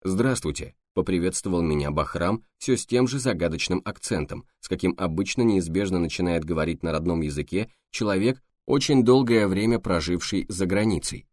«Здравствуйте», — поприветствовал меня Бахрам все с тем же загадочным акцентом, с каким обычно неизбежно начинает говорить на родном языке человек, очень долгое время проживший за границей.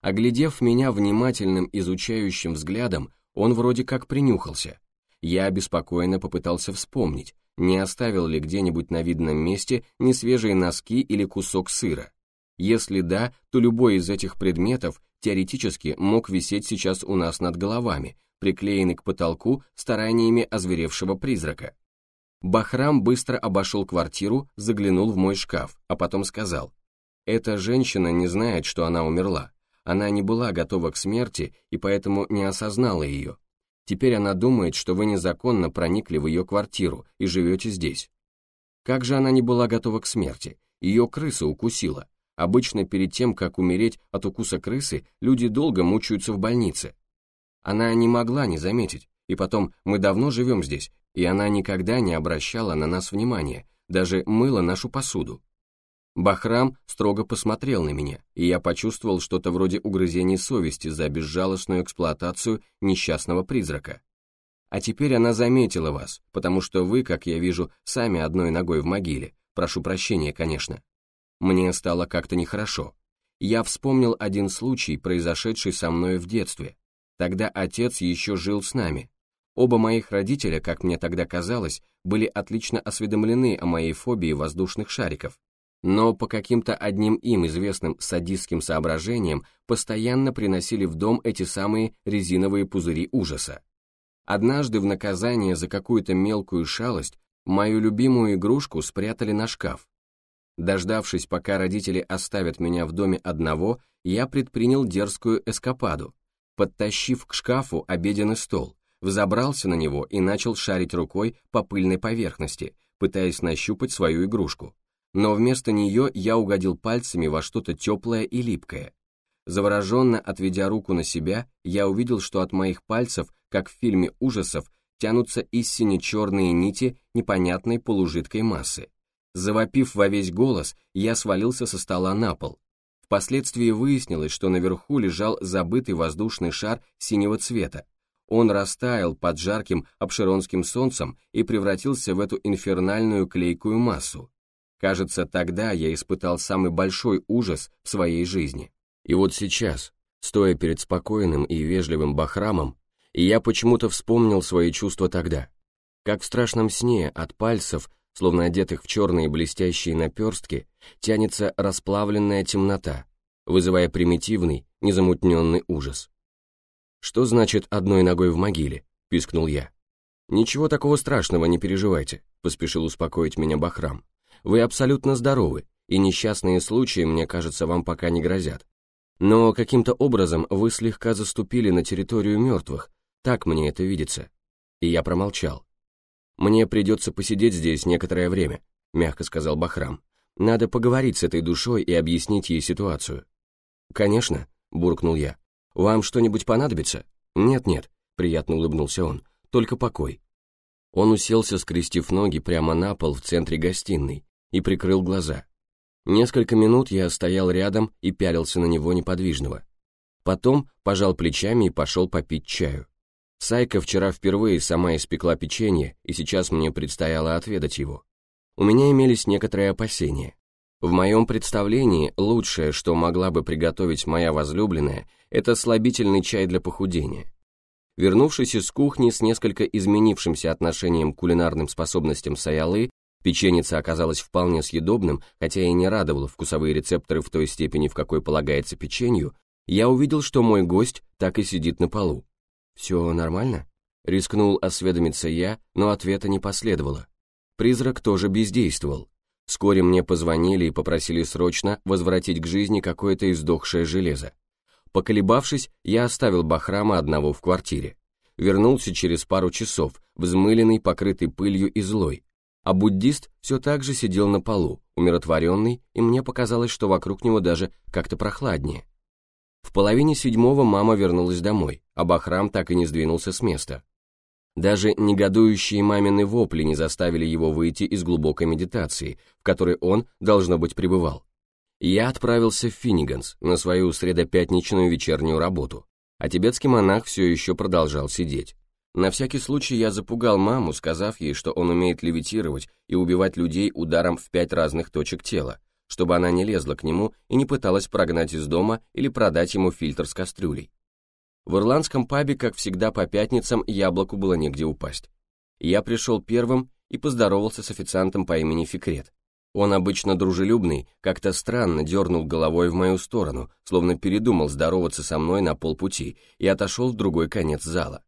Оглядев меня внимательным изучающим взглядом, он вроде как принюхался. Я обеспокоенно попытался вспомнить, не оставил ли где-нибудь на видном месте несвежие носки или кусок сыра. Если да, то любой из этих предметов теоретически мог висеть сейчас у нас над головами, приклеенный к потолку стараниями озверевшего призрака. Бахрам быстро обошел квартиру, заглянул в мой шкаф, а потом сказал, «Эта женщина не знает, что она умерла. Она не была готова к смерти и поэтому не осознала ее. Теперь она думает, что вы незаконно проникли в ее квартиру и живете здесь. Как же она не была готова к смерти? Ее крыса укусила. Обычно перед тем, как умереть от укуса крысы, люди долго мучаются в больнице. Она не могла не заметить. И потом, мы давно живем здесь, и она никогда не обращала на нас внимания, даже мыла нашу посуду. Бахрам строго посмотрел на меня, и я почувствовал что-то вроде угрызений совести за безжалостную эксплуатацию несчастного призрака. А теперь она заметила вас, потому что вы, как я вижу, сами одной ногой в могиле. Прошу прощения, конечно. Мне стало как-то нехорошо. Я вспомнил один случай, произошедший со мной в детстве. Тогда отец еще жил с нами. Оба моих родителя, как мне тогда казалось, были отлично осведомлены о моей фобии воздушных шариков, но по каким-то одним им известным садистским соображениям постоянно приносили в дом эти самые резиновые пузыри ужаса. Однажды в наказание за какую-то мелкую шалость мою любимую игрушку спрятали на шкаф. Дождавшись, пока родители оставят меня в доме одного, я предпринял дерзкую эскападу. подтащив к шкафу обеденный стол, взобрался на него и начал шарить рукой по пыльной поверхности, пытаясь нащупать свою игрушку. Но вместо нее я угодил пальцами во что-то теплое и липкое. Завороженно отведя руку на себя, я увидел, что от моих пальцев, как в фильме ужасов, тянутся истине черные нити непонятной полужидкой массы. Завопив во весь голос, я свалился со стола на пол. Впоследствии выяснилось, что наверху лежал забытый воздушный шар синего цвета, он растаял под жарким обширонским солнцем и превратился в эту инфернальную клейкую массу. Кажется, тогда я испытал самый большой ужас в своей жизни. И вот сейчас, стоя перед спокойным и вежливым Бахрамом, я почему-то вспомнил свои чувства тогда. Как в страшном сне от пальцев, словно одетых в черные блестящие наперстки, тянется расплавленная темнота, вызывая примитивный, незамутненный ужас. «Что значит одной ногой в могиле?» – пискнул я. «Ничего такого страшного, не переживайте», – поспешил успокоить меня Бахрам. «Вы абсолютно здоровы, и несчастные случаи, мне кажется, вам пока не грозят. Но каким-то образом вы слегка заступили на территорию мертвых, так мне это видится». И я промолчал. «Мне придется посидеть здесь некоторое время», – мягко сказал Бахрам. «Надо поговорить с этой душой и объяснить ей ситуацию». «Конечно», – буркнул я. «Вам что-нибудь понадобится?» «Нет-нет», — приятно улыбнулся он, — «только покой». Он уселся, скрестив ноги прямо на пол в центре гостиной и прикрыл глаза. Несколько минут я стоял рядом и пялился на него неподвижного. Потом пожал плечами и пошел попить чаю. Сайка вчера впервые сама испекла печенье, и сейчас мне предстояло отведать его. У меня имелись некоторые опасения. В моем представлении лучшее, что могла бы приготовить моя возлюбленная, это слабительный чай для похудения. Вернувшись из кухни с несколько изменившимся отношением к кулинарным способностям Саялы, печеница оказалась вполне съедобным, хотя и не радовала вкусовые рецепторы в той степени, в какой полагается печенью, я увидел, что мой гость так и сидит на полу. «Все нормально?» Рискнул осведомиться я, но ответа не последовало. Призрак тоже бездействовал, Вскоре мне позвонили и попросили срочно возвратить к жизни какое-то издохшее железо. Поколебавшись, я оставил Бахрама одного в квартире. Вернулся через пару часов, взмыленный, покрытый пылью и злой. А буддист все так же сидел на полу, умиротворенный, и мне показалось, что вокруг него даже как-то прохладнее. В половине седьмого мама вернулась домой, а Бахрам так и не сдвинулся с места. Даже негодующие мамины вопли не заставили его выйти из глубокой медитации, в которой он, должно быть, пребывал. Я отправился в Финниганс на свою средопятничную вечернюю работу, а тибетский монах все еще продолжал сидеть. На всякий случай я запугал маму, сказав ей, что он умеет левитировать и убивать людей ударом в пять разных точек тела, чтобы она не лезла к нему и не пыталась прогнать из дома или продать ему фильтр с кастрюлей. В ирландском пабе, как всегда по пятницам, яблоку было негде упасть. Я пришел первым и поздоровался с официантом по имени Фикрет. Он обычно дружелюбный, как-то странно дернул головой в мою сторону, словно передумал здороваться со мной на полпути и отошел в другой конец зала.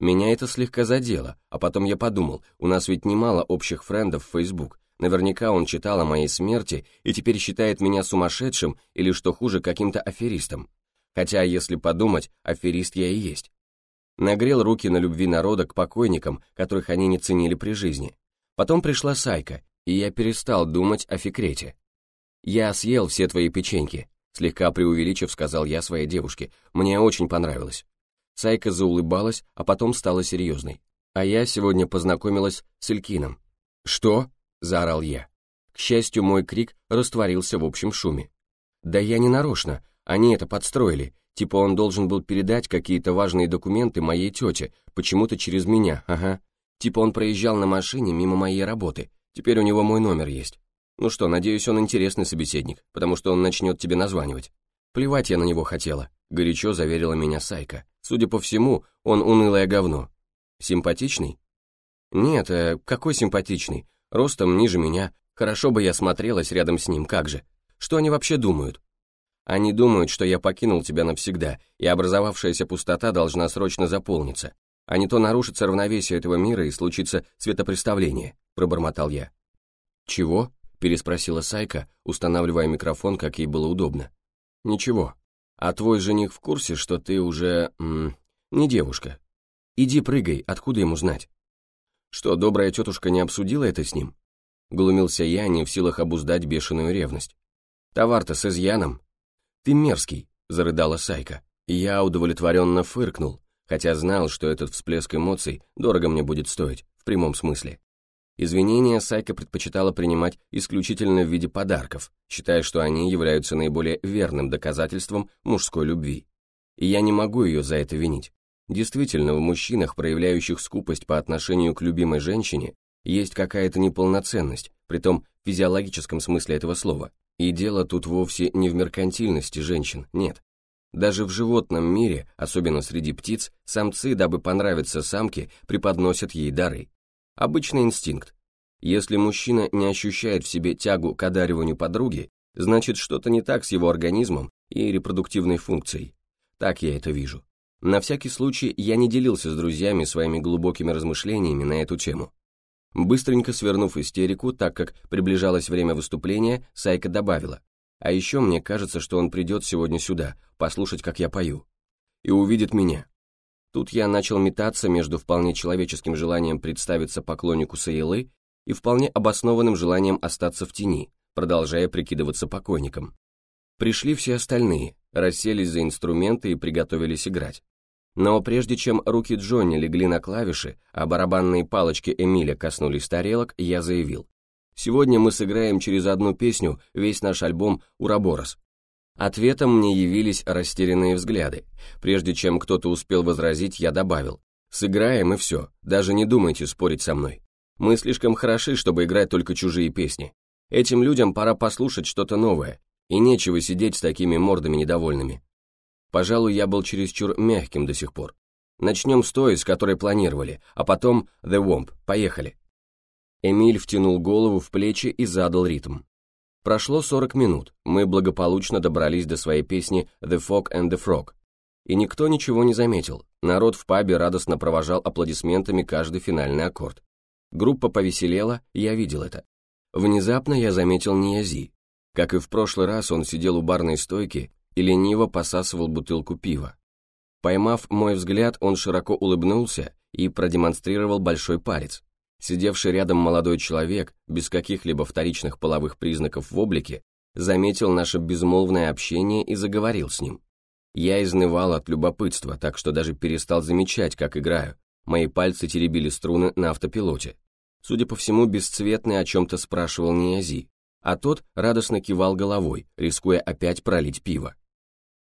Меня это слегка задело, а потом я подумал, у нас ведь немало общих френдов в Facebook, наверняка он читал о моей смерти и теперь считает меня сумасшедшим или, что хуже, каким-то аферистом. Хотя, если подумать, аферист я и есть. Нагрел руки на любви народа к покойникам, которых они не ценили при жизни. Потом пришла Сайка, и я перестал думать о фикрете. «Я съел все твои печеньки», слегка преувеличив, сказал я своей девушке. «Мне очень понравилось». Сайка заулыбалась, а потом стала серьезной. А я сегодня познакомилась с Илькином. «Что?» – заорал я. К счастью, мой крик растворился в общем шуме. «Да я не нарочно, они это подстроили, типа он должен был передать какие-то важные документы моей тете, почему-то через меня, ага. Типа он проезжал на машине мимо моей работы, теперь у него мой номер есть. Ну что, надеюсь, он интересный собеседник, потому что он начнет тебе названивать. Плевать я на него хотела, горячо заверила меня Сайка. Судя по всему, он унылое говно. Симпатичный? Нет, э, какой симпатичный? Ростом ниже меня. Хорошо бы я смотрелась рядом с ним, как же. Что они вообще думают? Они думают, что я покинул тебя навсегда, и образовавшаяся пустота должна срочно заполниться, а не то нарушится равновесие этого мира и случится светопреставление», — пробормотал я. «Чего?» — переспросила Сайка, устанавливая микрофон, как ей было удобно. «Ничего». А твой жених в курсе, что ты уже... М, не девушка. Иди прыгай, откуда ему знать? Что, добрая тетушка не обсудила это с ним? Глумился я, не в силах обуздать бешеную ревность. Товар-то с изъяном. Ты мерзкий, зарыдала Сайка. Я удовлетворенно фыркнул, хотя знал, что этот всплеск эмоций дорого мне будет стоить, в прямом смысле. Извинения Сайка предпочитала принимать исключительно в виде подарков, считая, что они являются наиболее верным доказательством мужской любви. И я не могу ее за это винить. Действительно, в мужчинах, проявляющих скупость по отношению к любимой женщине, есть какая-то неполноценность, притом в физиологическом смысле этого слова. И дело тут вовсе не в меркантильности женщин, нет. Даже в животном мире, особенно среди птиц, самцы, дабы понравиться самке, преподносят ей дары. Обычный инстинкт. Если мужчина не ощущает в себе тягу к одариванию подруги, значит что-то не так с его организмом и репродуктивной функцией. Так я это вижу. На всякий случай я не делился с друзьями своими глубокими размышлениями на эту тему. Быстренько свернув истерику, так как приближалось время выступления, Сайка добавила. А еще мне кажется, что он придет сегодня сюда, послушать, как я пою. И увидит меня. Тут я начал метаться между вполне человеческим желанием представиться поклоннику Саилы и вполне обоснованным желанием остаться в тени, продолжая прикидываться покойником. Пришли все остальные, расселись за инструменты и приготовились играть. Но прежде чем руки Джонни легли на клавиши, а барабанные палочки Эмиля коснулись тарелок, я заявил. «Сегодня мы сыграем через одну песню весь наш альбом «Ураборос». Ответом мне явились растерянные взгляды. Прежде чем кто-то успел возразить, я добавил. «Сыграем и все, даже не думайте спорить со мной. Мы слишком хороши, чтобы играть только чужие песни. Этим людям пора послушать что-то новое, и нечего сидеть с такими мордами недовольными». Пожалуй, я был чересчур мягким до сих пор. Начнем с той, с которой планировали, а потом The Womp. Поехали. Эмиль втянул голову в плечи и задал ритм. Прошло 40 минут, мы благополучно добрались до своей песни «The Fog and the Frog». И никто ничего не заметил, народ в пабе радостно провожал аплодисментами каждый финальный аккорд. Группа повеселела, я видел это. Внезапно я заметил Ниязи. Как и в прошлый раз, он сидел у барной стойки и лениво посасывал бутылку пива. Поймав мой взгляд, он широко улыбнулся и продемонстрировал большой палец. Сидевший рядом молодой человек, без каких-либо вторичных половых признаков в облике, заметил наше безмолвное общение и заговорил с ним. Я изнывал от любопытства, так что даже перестал замечать, как играю. Мои пальцы теребили струны на автопилоте. Судя по всему, бесцветный о чем-то спрашивал Ниязи, а тот радостно кивал головой, рискуя опять пролить пиво.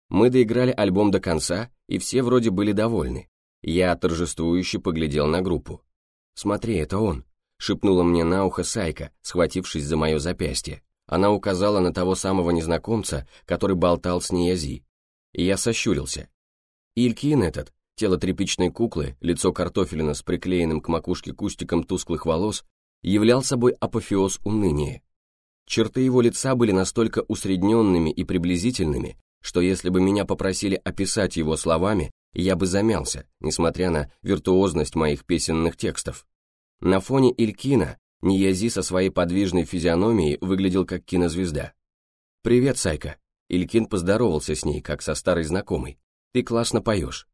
Мы доиграли альбом до конца, и все вроде были довольны. Я торжествующе поглядел на группу. «Смотри, это он», — шепнула мне на ухо Сайка, схватившись за мое запястье. Она указала на того самого незнакомца, который болтал с Ниязи. И я сощурился. Илькин этот, тело тряпичной куклы, лицо картофелина с приклеенным к макушке кустиком тусклых волос, являл собой апофеоз уныния. Черты его лица были настолько усредненными и приблизительными, что если бы меня попросили описать его словами, я бы замялся, несмотря на виртуозность моих песенных текстов. На фоне Илькина Ниязи со своей подвижной физиономией выглядел как кинозвезда. «Привет, Сайка!» Илькин поздоровался с ней, как со старой знакомой. «Ты классно поешь».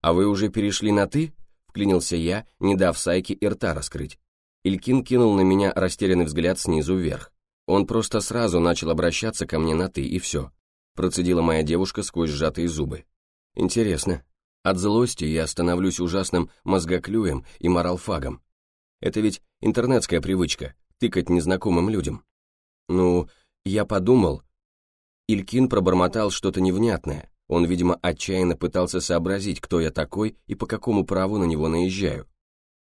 «А вы уже перешли на «ты»?» — вклинился я, не дав Сайке и рта раскрыть. Илькин кинул на меня растерянный взгляд снизу вверх. Он просто сразу начал обращаться ко мне на «ты» и все. Процедила моя девушка сквозь сжатые зубы. Интересно. От злости я становлюсь ужасным мозгоклюем и моралфагом. Это ведь интернетская привычка — тыкать незнакомым людям. Ну, я подумал... Илькин пробормотал что-то невнятное. Он, видимо, отчаянно пытался сообразить, кто я такой и по какому праву на него наезжаю.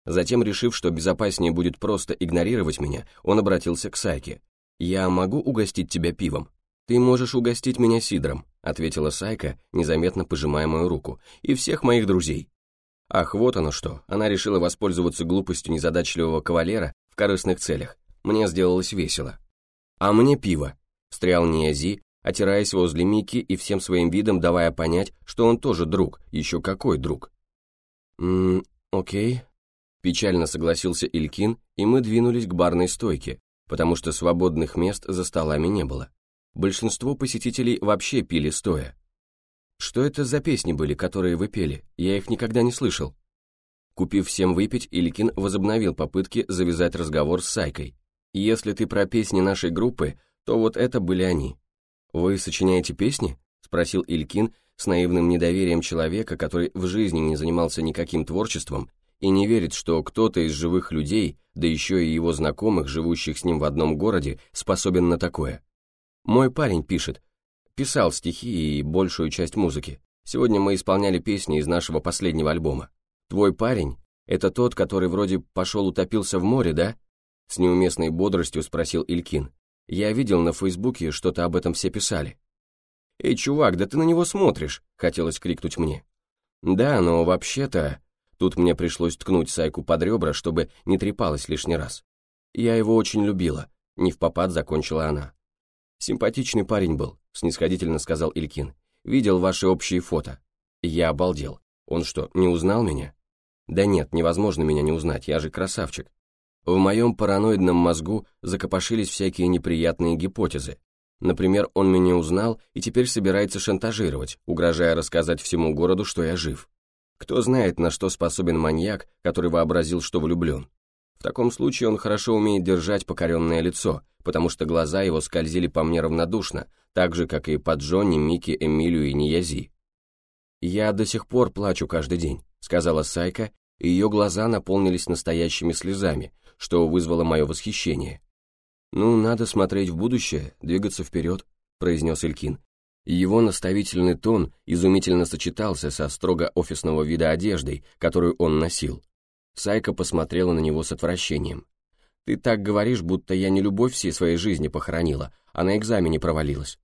Затем, решив, что безопаснее будет просто игнорировать меня, он обратился к Сайке. «Я могу угостить тебя пивом?» «Ты можешь угостить меня сидром», — ответила Сайка, незаметно пожимая мою руку, «и всех моих друзей». Ах, вот оно что, она решила воспользоваться глупостью незадачливого кавалера в корыстных целях. Мне сделалось весело. «А мне пиво», — встрял Ниази, отираясь возле Мики и всем своим видом давая понять, что он тоже друг, еще какой друг. «Ммм, окей», — печально согласился Илькин, и мы двинулись к барной стойке, потому что свободных мест за столами не было. Большинство посетителей вообще пили стоя. Что это за песни были, которые вы пели? Я их никогда не слышал. Купив всем выпить, Илькин возобновил попытки завязать разговор с Сайкой. Если ты про песни нашей группы, то вот это были они. Вы сочиняете песни? Спросил Илькин с наивным недоверием человека, который в жизни не занимался никаким творчеством и не верит, что кто-то из живых людей, да еще и его знакомых, живущих с ним в одном городе, способен на такое. Мой парень пишет. Писал стихи и большую часть музыки. Сегодня мы исполняли песни из нашего последнего альбома. Твой парень — это тот, который вроде пошел утопился в море, да? С неуместной бодростью спросил Илькин. Я видел на Фейсбуке, что-то об этом все писали. «Эй, чувак, да ты на него смотришь!» — хотелось крикнуть мне. «Да, но вообще-то...» Тут мне пришлось ткнуть Сайку под ребра, чтобы не трепалась лишний раз. Я его очень любила, не в попад закончила она. Симпатичный парень был, снисходительно сказал Илькин. Видел ваши общие фото. Я обалдел. Он что, не узнал меня? Да нет, невозможно меня не узнать, я же красавчик. В моем параноидном мозгу закопошились всякие неприятные гипотезы. Например, он меня узнал и теперь собирается шантажировать, угрожая рассказать всему городу, что я жив. Кто знает, на что способен маньяк, который вообразил, что влюблен. В таком случае он хорошо умеет держать покоренное лицо, потому что глаза его скользили по мне равнодушно, так же, как и по Джонни, Микки, Эмилию и Ниязи. «Я до сих пор плачу каждый день», — сказала Сайка, и ее глаза наполнились настоящими слезами, что вызвало мое восхищение. «Ну, надо смотреть в будущее, двигаться вперед», — произнес Илькин. Его наставительный тон изумительно сочетался со строго офисного вида одеждой, которую он носил. Сайка посмотрела на него с отвращением. «Ты так говоришь, будто я не любовь всей своей жизни похоронила, а на экзамене провалилась».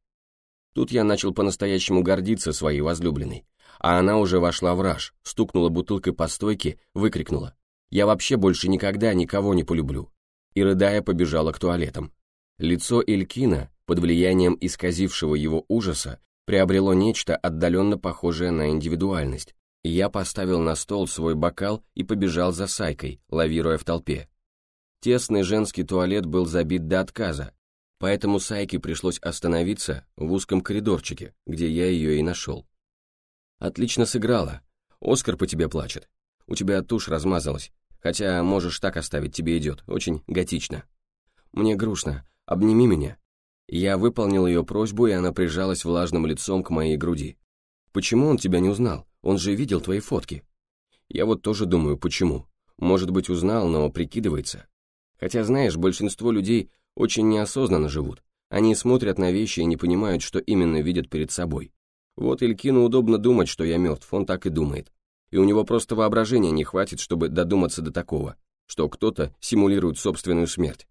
Тут я начал по-настоящему гордиться своей возлюбленной, а она уже вошла в раж, стукнула бутылкой по стойке, выкрикнула. «Я вообще больше никогда никого не полюблю». И, рыдая, побежала к туалетам. Лицо Элькина, под влиянием исказившего его ужаса, приобрело нечто отдаленно похожее на индивидуальность. Я поставил на стол свой бокал и побежал за Сайкой, лавируя в толпе. Тесный женский туалет был забит до отказа, поэтому Сайке пришлось остановиться в узком коридорчике, где я ее и нашел. «Отлично сыграла. Оскар по тебе плачет. У тебя тушь размазалась, хотя можешь так оставить, тебе идет, очень готично. Мне грустно, обними меня». Я выполнил ее просьбу, и она прижалась влажным лицом к моей груди. «Почему он тебя не узнал? Он же видел твои фотки». Я вот тоже думаю, почему. Может быть, узнал, но прикидывается. Хотя, знаешь, большинство людей очень неосознанно живут. Они смотрят на вещи и не понимают, что именно видят перед собой. Вот Илькину удобно думать, что я мертв, он так и думает. И у него просто воображения не хватит, чтобы додуматься до такого, что кто-то симулирует собственную смерть.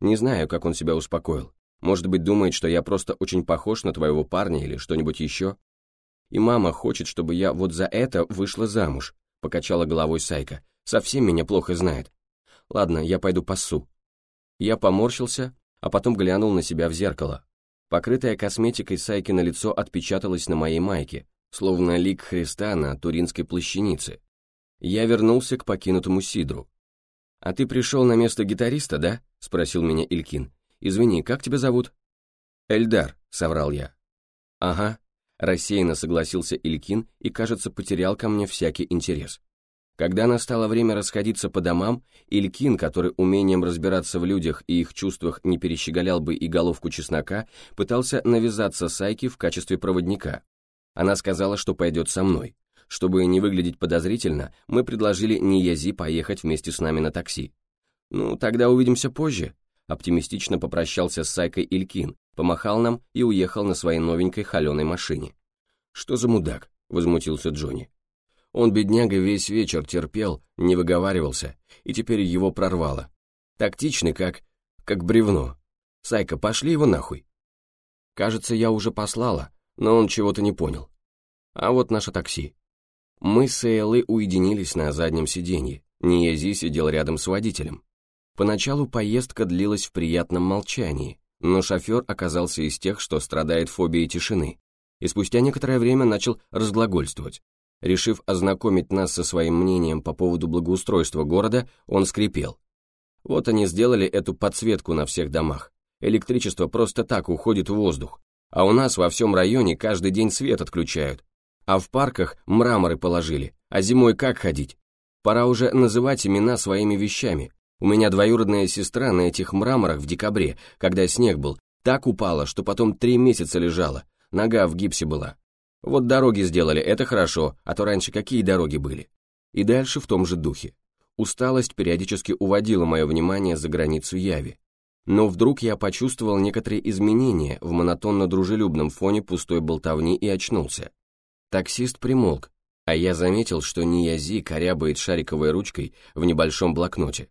Не знаю, как он себя успокоил. Может быть, думает, что я просто очень похож на твоего парня или что-нибудь еще? И мама хочет, чтобы я вот за это вышла замуж, покачала головой Сайка. Совсем меня плохо знает. Ладно, я пойду пасу. Я поморщился, а потом глянул на себя в зеркало. Покрытая косметикой Сайки на лицо отпечаталось на моей майке, словно лик Христа на Туринской плащанице. Я вернулся к покинутому Сидру. «А ты пришел на место гитариста, да?» — спросил меня Илькин. «Извини, как тебя зовут?» «Эльдар», — соврал я. «Ага», — рассеянно согласился Илькин и, кажется, потерял ко мне всякий интерес. Когда настало время расходиться по домам, Илькин, который умением разбираться в людях и их чувствах не перещеголял бы и головку чеснока, пытался навязаться Сайке в качестве проводника. Она сказала, что пойдет со мной. Чтобы не выглядеть подозрительно, мы предложили Ниязи поехать вместе с нами на такси. «Ну, тогда увидимся позже», оптимистично попрощался с Сайкой Илькин, помахал нам и уехал на своей новенькой холеной машине. «Что за мудак?» — возмутился Джонни. Он, бедняга, весь вечер терпел, не выговаривался, и теперь его прорвало. Тактичный, как... как бревно. «Сайка, пошли его нахуй!» Кажется, я уже послала, но он чего-то не понял. А вот наше такси. Мы с Эйлы уединились на заднем сиденье. Ниязи сидел рядом с водителем. Поначалу поездка длилась в приятном молчании, но шофер оказался из тех, что страдает фобией тишины, и спустя некоторое время начал разглагольствовать. Решив ознакомить нас со своим мнением по поводу благоустройства города, он скрипел. Вот они сделали эту подсветку на всех домах. Электричество просто так уходит в воздух, а у нас во всем районе каждый день свет отключают. А в парках мраморы положили, а зимой как ходить? Пора уже называть имена своими вещами. У меня двоюродная сестра на этих мраморах в декабре, когда снег был, так упала, что потом три месяца лежала, нога в гипсе была. Вот дороги сделали, это хорошо, а то раньше какие дороги были? И дальше в том же духе. Усталость периодически уводила мое внимание за границу яви. Но вдруг я почувствовал некоторые изменения в монотонно-дружелюбном фоне пустой болтовни и очнулся. Таксист примолк, а я заметил, что Ниязи корябает шариковой ручкой в небольшом блокноте.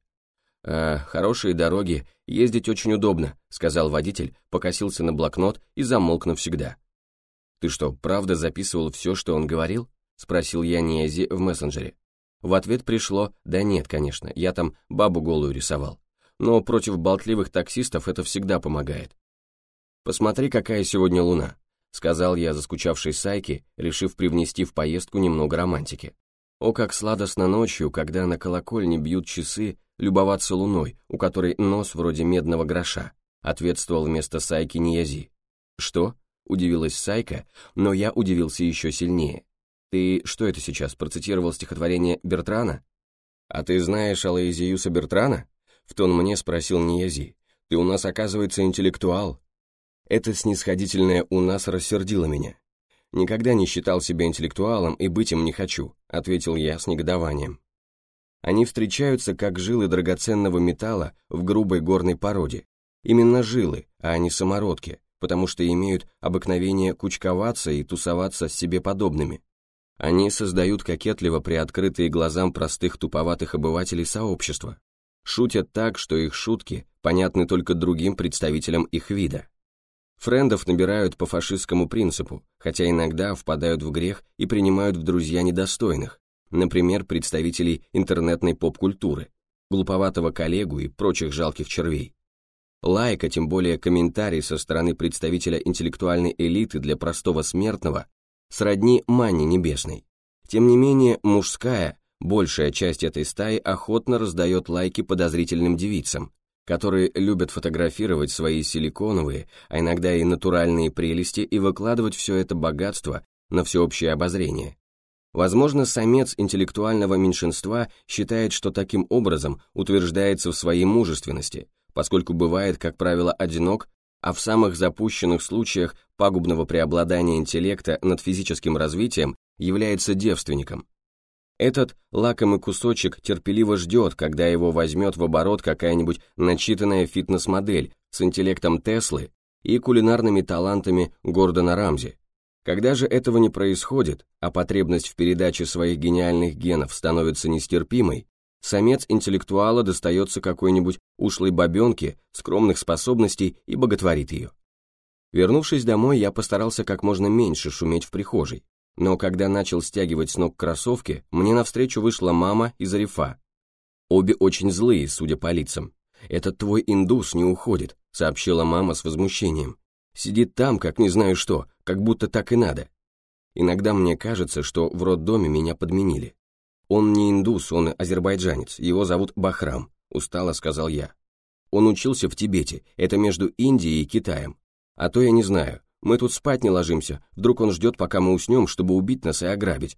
«А, хорошие дороги, ездить очень удобно», — сказал водитель, покосился на блокнот и замолк навсегда. «Ты что, правда записывал все, что он говорил?» — спросил я Ниязи в мессенджере. В ответ пришло «Да нет, конечно, я там бабу голую рисовал» но против болтливых таксистов это всегда помогает. «Посмотри, какая сегодня луна», — сказал я заскучавшей Сайке, решив привнести в поездку немного романтики. О, как сладостно ночью, когда на колокольне бьют часы, любоваться луной, у которой нос вроде медного гроша, ответствовал вместо Сайки Ниязи. «Что?» — удивилась Сайка, но я удивился еще сильнее. «Ты что это сейчас, процитировал стихотворение Бертрана?» «А ты знаешь Алаизиюса Бертрана?» В тон мне спросил Ниязи. «Ты у нас, оказывается, интеллектуал». Это снисходительное «у нас» рассердило меня. «Никогда не считал себя интеллектуалом и быть им не хочу», ответил я с негодованием. Они встречаются как жилы драгоценного металла в грубой горной породе. Именно жилы, а не самородки, потому что имеют обыкновение кучковаться и тусоваться с себе подобными. Они создают кокетливо приоткрытые глазам простых туповатых обывателей сообщества, шутят так, что их шутки понятны только другим представителям их вида. Френдов набирают по фашистскому принципу, хотя иногда впадают в грех и принимают в друзья недостойных, например, представителей интернетной поп-культуры, глуповатого коллегу и прочих жалких червей. Лайк, а тем более комментарий со стороны представителя интеллектуальной элиты для простого смертного, сродни манне небесной. Тем не менее, мужская, Большая часть этой стаи охотно раздает лайки подозрительным девицам, которые любят фотографировать свои силиконовые, а иногда и натуральные прелести и выкладывать все это богатство на всеобщее обозрение. Возможно, самец интеллектуального меньшинства считает, что таким образом утверждается в своей мужественности, поскольку бывает, как правило, одинок, а в самых запущенных случаях пагубного преобладания интеллекта над физическим развитием является девственником, этот лакомый кусочек терпеливо ждет, когда его возьмет в оборот какая-нибудь начитанная фитнес-модель с интеллектом Теслы и кулинарными талантами Гордона Рамзи. Когда же этого не происходит, а потребность в передаче своих гениальных генов становится нестерпимой, самец интеллектуала достается какой-нибудь ушлой бабенке скромных способностей и боготворит ее. Вернувшись домой, я постарался как можно меньше шуметь в прихожей, но когда начал стягивать с ног кроссовки, мне навстречу вышла мама и Зарифа. Обе очень злые, судя по лицам. «Этот твой индус не уходит», — сообщила мама с возмущением. «Сидит там, как не знаю что, как будто так и надо». Иногда мне кажется, что в роддоме меня подменили. «Он не индус, он азербайджанец, его зовут Бахрам», — устало сказал я. «Он учился в Тибете, это между Индией и Китаем. А то я не знаю, мы тут спать не ложимся, вдруг он ждет, пока мы уснем, чтобы убить нас и ограбить.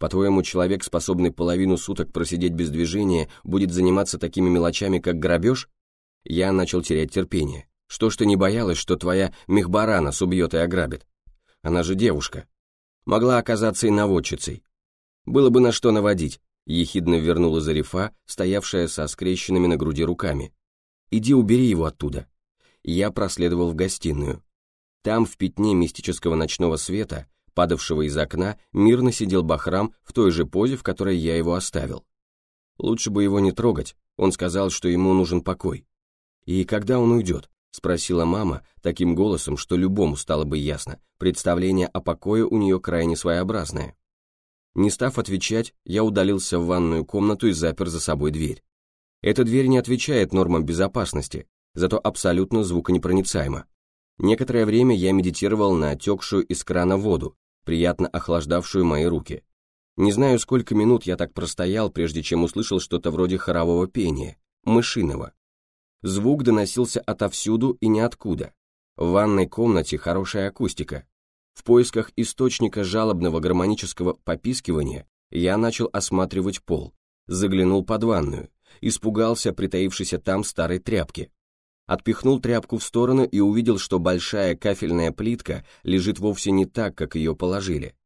По-твоему, человек, способный половину суток просидеть без движения, будет заниматься такими мелочами, как грабеж? Я начал терять терпение. Что ж ты не боялась, что твоя Мехбара нас убьет и ограбит? Она же девушка. Могла оказаться и наводчицей. Было бы на что наводить, ехидно вернула Зарифа, стоявшая со скрещенными на груди руками. Иди убери его оттуда. Я проследовал в гостиную. Там, в пятне мистического ночного света, падавшего из окна, мирно сидел Бахрам в той же позе, в которой я его оставил. Лучше бы его не трогать, он сказал, что ему нужен покой. «И когда он уйдет?» — спросила мама таким голосом, что любому стало бы ясно, представление о покое у нее крайне своеобразное. Не став отвечать, я удалился в ванную комнату и запер за собой дверь. Эта дверь не отвечает нормам безопасности, зато абсолютно звуконепроницаема. Некоторое время я медитировал на отекшую из крана воду, приятно охлаждавшую мои руки. Не знаю, сколько минут я так простоял, прежде чем услышал что-то вроде хорового пения, мышиного. Звук доносился отовсюду и ниоткуда. В ванной комнате хорошая акустика. В поисках источника жалобного гармонического попискивания я начал осматривать пол, заглянул под ванную, испугался притаившейся там старой тряпки. Отпихнул тряпку в сторону и увидел, что большая кафельная плитка лежит вовсе не так, как ее положили.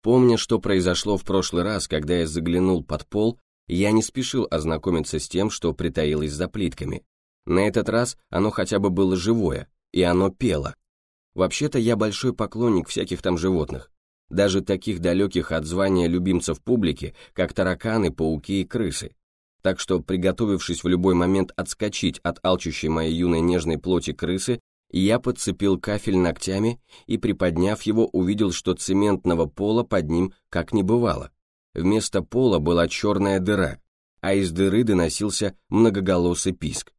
Помня, что произошло в прошлый раз, когда я заглянул под пол, я не спешил ознакомиться с тем, что притаилось за плитками. На этот раз оно хотя бы было живое, и оно пело. Вообще-то я большой поклонник всяких там животных, даже таких далеких от звания любимцев публики, как тараканы, пауки и крысы. Так что, приготовившись в любой момент отскочить от алчущей моей юной нежной плоти крысы, я подцепил кафель ногтями и, приподняв его, увидел, что цементного пола под ним как не бывало. Вместо пола была черная дыра, а из дыры доносился многоголосый писк.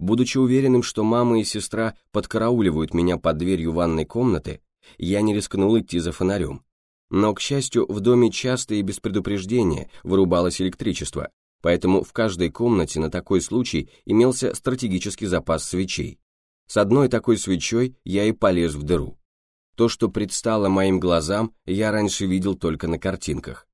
Будучи уверенным, что мама и сестра подкарауливают меня под дверью ванной комнаты, я не рискнул идти за фонарем. Но, к счастью, в доме часто и без предупреждения вырубалось электричество, поэтому в каждой комнате на такой случай имелся стратегический запас свечей. С одной такой свечой я и полез в дыру. То, что предстало моим глазам, я раньше видел только на картинках.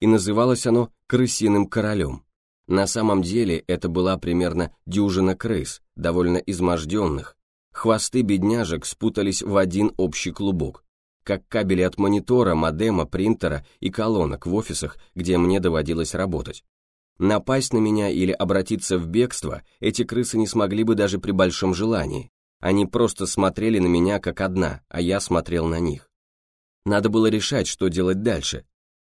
И называлось оно «крысиным королем». На самом деле это была примерно дюжина крыс, довольно изможденных. Хвосты бедняжек спутались в один общий клубок, как кабели от монитора, модема, принтера и колонок в офисах, где мне доводилось работать. Напасть на меня или обратиться в бегство эти крысы не смогли бы даже при большом желании. Они просто смотрели на меня как одна, а я смотрел на них. Надо было решать, что делать дальше,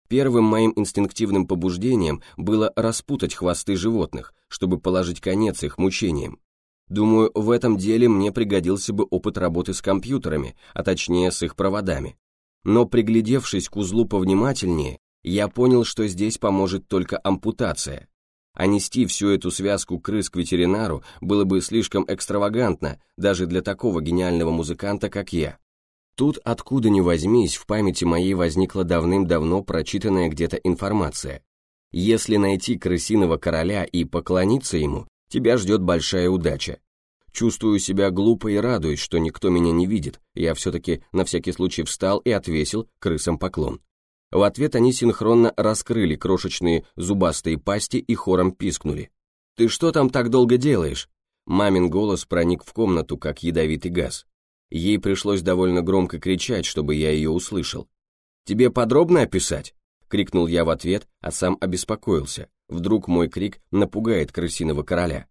Первым моим инстинктивным побуждением было распутать хвосты животных, чтобы положить конец их мучениям. Думаю, в этом деле мне пригодился бы опыт работы с компьютерами, а точнее с их проводами. Но приглядевшись к узлу повнимательнее, я понял, что здесь поможет только ампутация. А нести всю эту связку крыс к ветеринару было бы слишком экстравагантно даже для такого гениального музыканта, как я. Тут, откуда ни возьмись, в памяти моей возникла давным-давно прочитанная где-то информация. Если найти крысиного короля и поклониться ему, тебя ждет большая удача. Чувствую себя глупо и радуюсь, что никто меня не видит, я все-таки на всякий случай встал и отвесил крысам поклон. В ответ они синхронно раскрыли крошечные зубастые пасти и хором пискнули. «Ты что там так долго делаешь?» Мамин голос проник в комнату, как ядовитый газ. Ей пришлось довольно громко кричать, чтобы я ее услышал. «Тебе подробно описать?» — крикнул я в ответ, а сам обеспокоился. Вдруг мой крик напугает крысиного короля.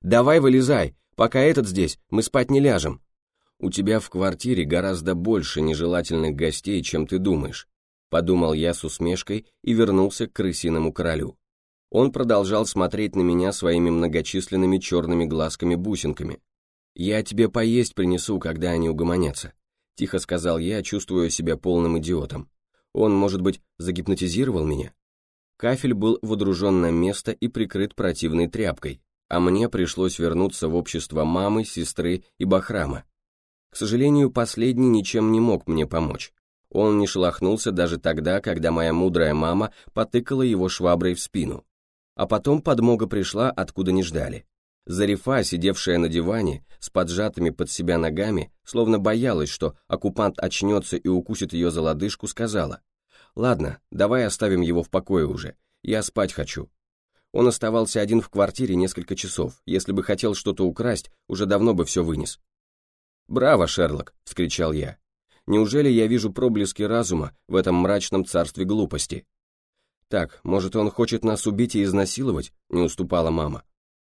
«Давай вылезай, пока этот здесь, мы спать не ляжем». «У тебя в квартире гораздо больше нежелательных гостей, чем ты думаешь», — подумал я с усмешкой и вернулся к крысиному королю. Он продолжал смотреть на меня своими многочисленными черными глазками-бусинками, «Я тебе поесть принесу, когда они угомонятся», — тихо сказал я, чувствуя себя полным идиотом. Он, может быть, загипнотизировал меня? Кафель был водружен на место и прикрыт противной тряпкой, а мне пришлось вернуться в общество мамы, сестры и Бахрама. К сожалению, последний ничем не мог мне помочь. Он не шелохнулся даже тогда, когда моя мудрая мама потыкала его шваброй в спину. А потом подмога пришла, откуда не ждали. Зарифа, сидевшая на диване, с поджатыми под себя ногами, словно боялась, что оккупант очнется и укусит ее за лодыжку, сказала, «Ладно, давай оставим его в покое уже, я спать хочу». Он оставался один в квартире несколько часов, если бы хотел что-то украсть, уже давно бы все вынес. «Браво, Шерлок!» — вскричал я. «Неужели я вижу проблески разума в этом мрачном царстве глупости?» «Так, может, он хочет нас убить и изнасиловать?» — не уступала мама.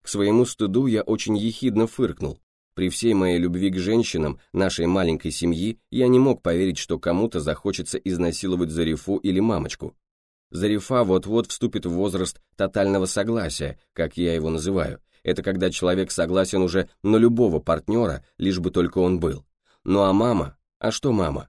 К своему стыду я очень ехидно фыркнул. При всей моей любви к женщинам нашей маленькой семьи я не мог поверить, что кому-то захочется изнасиловать Зарифу или мамочку. Зарифа вот-вот вступит в возраст тотального согласия, как я его называю. Это когда человек согласен уже на любого партнера, лишь бы только он был. Ну а мама? А что мама?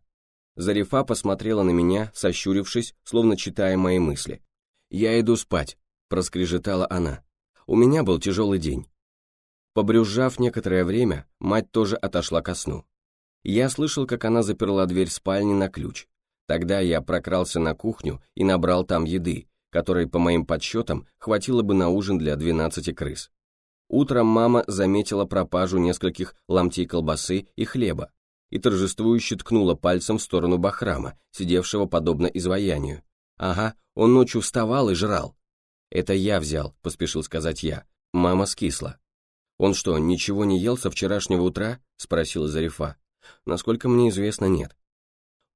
Зарифа посмотрела на меня, сощурившись, словно читая мои мысли. «Я иду спать», — проскрежетала она. У меня был тяжелый день. Побрюзжав некоторое время, мать тоже отошла ко сну. Я слышал, как она заперла дверь спальни на ключ. Тогда я прокрался на кухню и набрал там еды, которой, по моим подсчетам, хватило бы на ужин для 12 крыс. Утром мама заметила пропажу нескольких ломтей колбасы и хлеба. и торжествующе ткнула пальцем в сторону Бахрама, сидевшего подобно изваянию. «Ага, он ночью вставал и жрал». «Это я взял», — поспешил сказать я. Мама скисла. «Он что, ничего не ел со вчерашнего утра?» — спросила Зарифа. «Насколько мне известно, нет».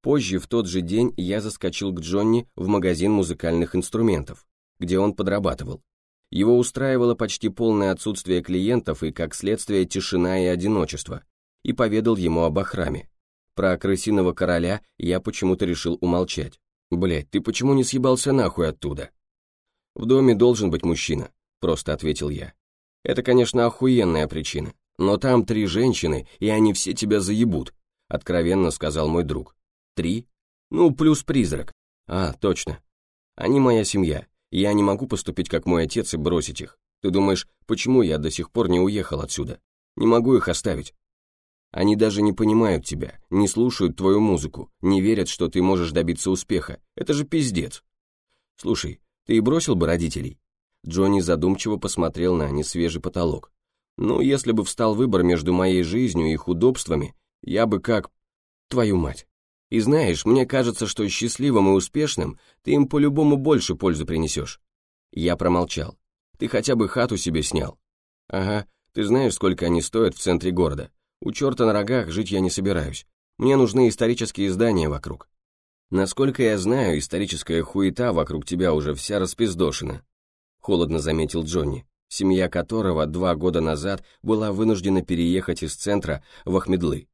Позже, в тот же день, я заскочил к Джонни в магазин музыкальных инструментов, где он подрабатывал. Его устраивало почти полное отсутствие клиентов и, как следствие, тишина и одиночество, и поведал ему об охраме. Про крысиного короля я почему-то решил умолчать. Блять, ты почему не съебался нахуй оттуда? В доме должен быть мужчина, просто ответил я. Это, конечно, охуенная причина, но там три женщины, и они все тебя заебут, откровенно сказал мой друг. Три? Ну, плюс призрак. А, точно. Они моя семья, я не могу поступить как мой отец и бросить их. Ты думаешь, почему я до сих пор не уехал отсюда? Не могу их оставить. Они даже не понимают тебя, не слушают твою музыку, не верят, что ты можешь добиться успеха. Это же пиздец. Слушай, ты бросил бы родителей? Джонни задумчиво посмотрел на несвежий потолок. Ну, если бы встал выбор между моей жизнью и их удобствами, я бы как... Твою мать. И знаешь, мне кажется, что счастливым и успешным ты им по-любому больше пользы принесешь. Я промолчал. Ты хотя бы хату себе снял. Ага, ты знаешь, сколько они стоят в центре города. У черта на рогах жить я не собираюсь. Мне нужны исторические здания вокруг. Насколько я знаю, историческая хуета вокруг тебя уже вся распиздошена. Холодно заметил Джонни, семья которого два года назад была вынуждена переехать из центра в Ахмедлы.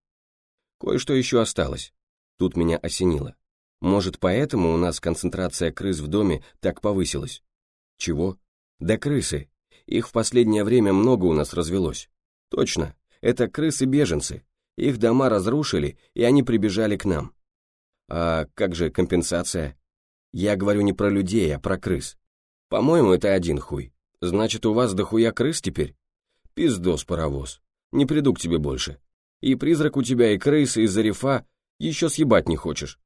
Кое-что еще осталось. Тут меня осенило. Может, поэтому у нас концентрация крыс в доме так повысилась? Чего? Да крысы. Их в последнее время много у нас развелось. Точно, это крысы-беженцы. Их дома разрушили, и они прибежали к нам. А как же компенсация? Я говорю не про людей, а про крыс. По-моему, это один хуй. Значит, у вас дохуя крыс теперь? Пиздос, паровоз. Не приду к тебе больше. И призрак у тебя, и крысы, и зарифа. Еще съебать не хочешь.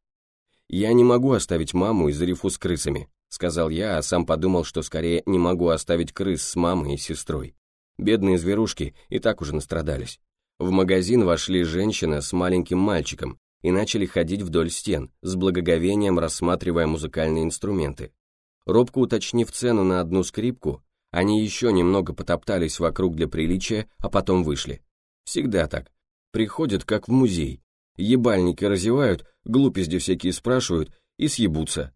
Я не могу оставить маму и зарифу с крысами, сказал я, а сам подумал, что скорее не могу оставить крыс с мамой и сестрой. Бедные зверушки и так уже настрадались. В магазин вошли женщина с маленьким мальчиком и начали ходить вдоль стен, с благоговением рассматривая музыкальные инструменты. Робко уточнив цену на одну скрипку, они еще немного потоптались вокруг для приличия, а потом вышли. Всегда так. Приходят, как в музей. Ебальники разевают, глупости всякие спрашивают и съебутся.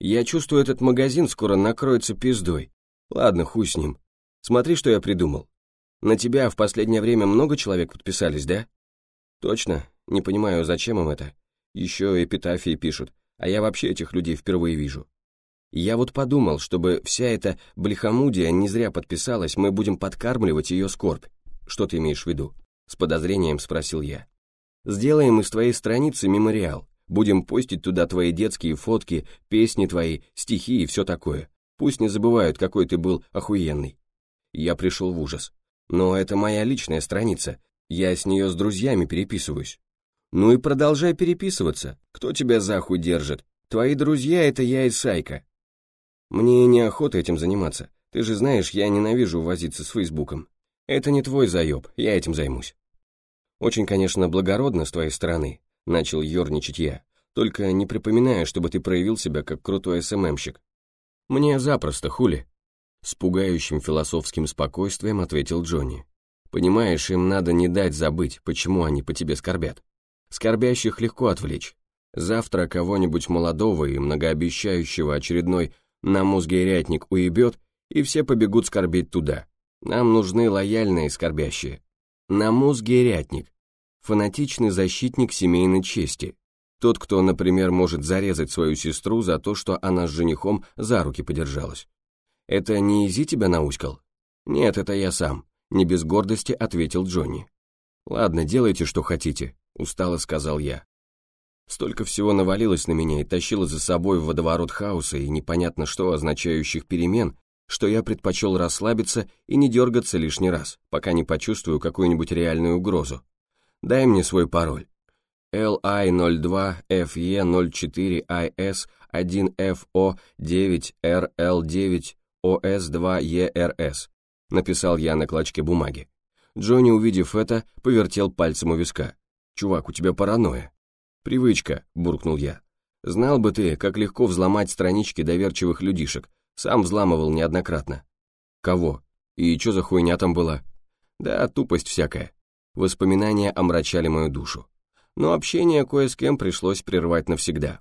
Я чувствую, этот магазин скоро накроется пиздой. Ладно, хуй с ним. Смотри, что я придумал. На тебя в последнее время много человек подписались, да? Точно. Не понимаю, зачем им это. Еще эпитафии пишут, а я вообще этих людей впервые вижу. Я вот подумал, чтобы вся эта блехомудия не зря подписалась, мы будем подкармливать ее скорбь. Что ты имеешь в виду? С подозрением спросил я. Сделаем из твоей страницы мемориал. Будем постить туда твои детские фотки, песни твои, стихи и все такое. Пусть не забывают, какой ты был охуенный. Я пришел в ужас. Но это моя личная страница. Я с нее с друзьями переписываюсь. Ну и продолжай переписываться. Кто тебя за хуй держит? Твои друзья — это я и Сайка. Мне неохота этим заниматься. Ты же знаешь, я ненавижу возиться с Фейсбуком. Это не твой заеб, я этим займусь. Очень, конечно, благородно с твоей стороны, начал ерничать я. Только не припоминаю, чтобы ты проявил себя как крутой СММщик. Мне запросто, хули. С пугающим философским спокойствием ответил Джонни. «Понимаешь, им надо не дать забыть, почему они по тебе скорбят. Скорбящих легко отвлечь. Завтра кого-нибудь молодого и многообещающего очередной на рятник уебет, и все побегут скорбеть туда. Нам нужны лояльные скорбящие. На рятник. Фанатичный защитник семейной чести. Тот, кто, например, может зарезать свою сестру за то, что она с женихом за руки подержалась. «Это не Изи тебя науськал?» «Нет, это я сам», — не без гордости ответил Джонни. «Ладно, делайте, что хотите», — устало сказал я. Столько всего навалилось на меня и тащило за собой в водоворот хаоса и непонятно что означающих перемен, что я предпочел расслабиться и не дергаться лишний раз, пока не почувствую какую-нибудь реальную угрозу. Дай мне свой пароль. LI02FE04IS1FO9RL9 ОС2ЕРС», написал я на клочке бумаги. Джонни, увидев это, повертел пальцем у виска. Чувак, у тебя паранойя. Привычка, буркнул я. Знал бы ты, как легко взломать странички доверчивых людишек. Сам взламывал неоднократно. Кого? И что за хуйня там была? Да, тупость всякая. Воспоминания омрачали мою душу. Но общение кое с кем пришлось прервать навсегда.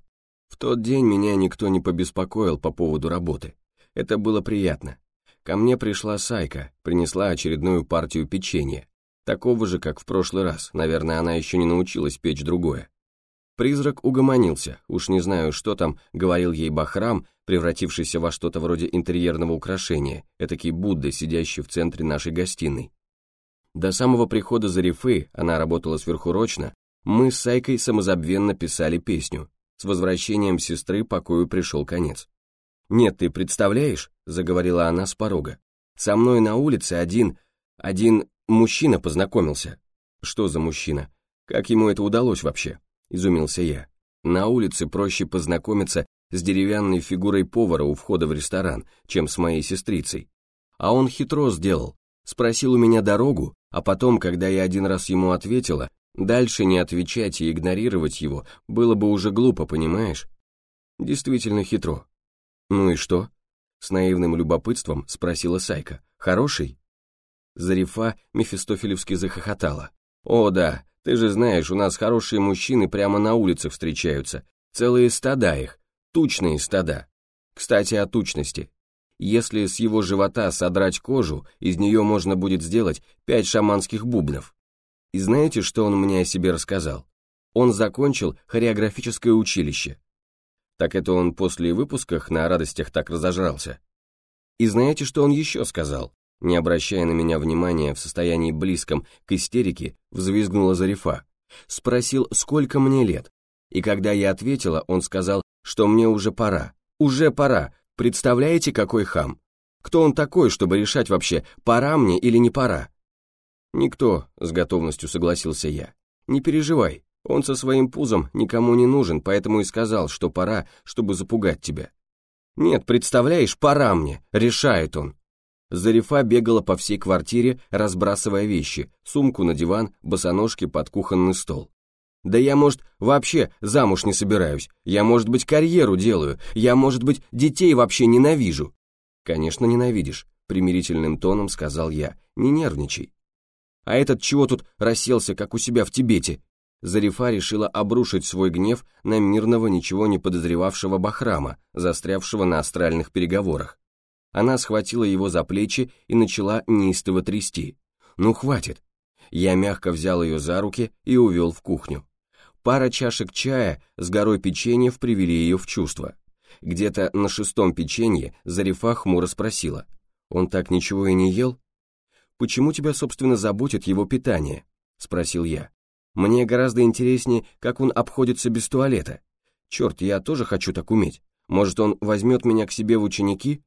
В тот день меня никто не побеспокоил по поводу работы. Это было приятно. Ко мне пришла Сайка, принесла очередную партию печенья. Такого же, как в прошлый раз, наверное, она еще не научилась печь другое. Призрак угомонился, уж не знаю, что там, говорил ей Бахрам, превратившийся во что-то вроде интерьерного украшения, этакий Будда, сидящий в центре нашей гостиной. До самого прихода Зарифы, она работала сверхурочно, мы с Сайкой самозабвенно писали песню. С возвращением сестры покою пришел конец. «Нет, ты представляешь?» — заговорила она с порога. «Со мной на улице один... один мужчина познакомился». «Что за мужчина? Как ему это удалось вообще?» — изумился я. «На улице проще познакомиться с деревянной фигурой повара у входа в ресторан, чем с моей сестрицей. А он хитро сделал. Спросил у меня дорогу, а потом, когда я один раз ему ответила, дальше не отвечать и игнорировать его было бы уже глупо, понимаешь? Действительно хитро. «Ну и что?» — с наивным любопытством спросила Сайка. «Хороший?» Зарифа мефистофелевски захохотала. «О да, ты же знаешь, у нас хорошие мужчины прямо на улицах встречаются. Целые стада их, тучные стада. Кстати, о тучности. Если с его живота содрать кожу, из нее можно будет сделать пять шаманских бубнов. И знаете, что он мне о себе рассказал? Он закончил хореографическое училище. Так это он после выпусках на радостях так разожрался. И знаете, что он еще сказал? Не обращая на меня внимания в состоянии близком к истерике, взвизгнула Зарифа. Спросил, сколько мне лет. И когда я ответила, он сказал, что мне уже пора. Уже пора. Представляете, какой хам? Кто он такой, чтобы решать вообще, пора мне или не пора? Никто, с готовностью согласился я. Не переживай, он со своим пузом никому не нужен, поэтому и сказал, что пора, чтобы запугать тебя. Нет, представляешь, пора мне, решает он. Зарифа бегала по всей квартире, разбрасывая вещи, сумку на диван, босоножки под кухонный стол. Да я, может, вообще замуж не собираюсь, я, может быть, карьеру делаю, я, может быть, детей вообще ненавижу. Конечно, ненавидишь, примирительным тоном сказал я, не нервничай. А этот чего тут расселся, как у себя в Тибете? Зарифа решила обрушить свой гнев на мирного, ничего не подозревавшего Бахрама, застрявшего на астральных переговорах. Она схватила его за плечи и начала неистово трясти. «Ну, хватит!» Я мягко взял ее за руки и увел в кухню. Пара чашек чая с горой печеньев привели ее в чувство. Где-то на шестом печенье Зарифа хмуро спросила. «Он так ничего и не ел?» «Почему тебя, собственно, заботит его питание?» — спросил я. Мне гораздо интереснее, как он обходится без туалета. Черт, я тоже хочу так уметь. Может, он возьмет меня к себе в ученики?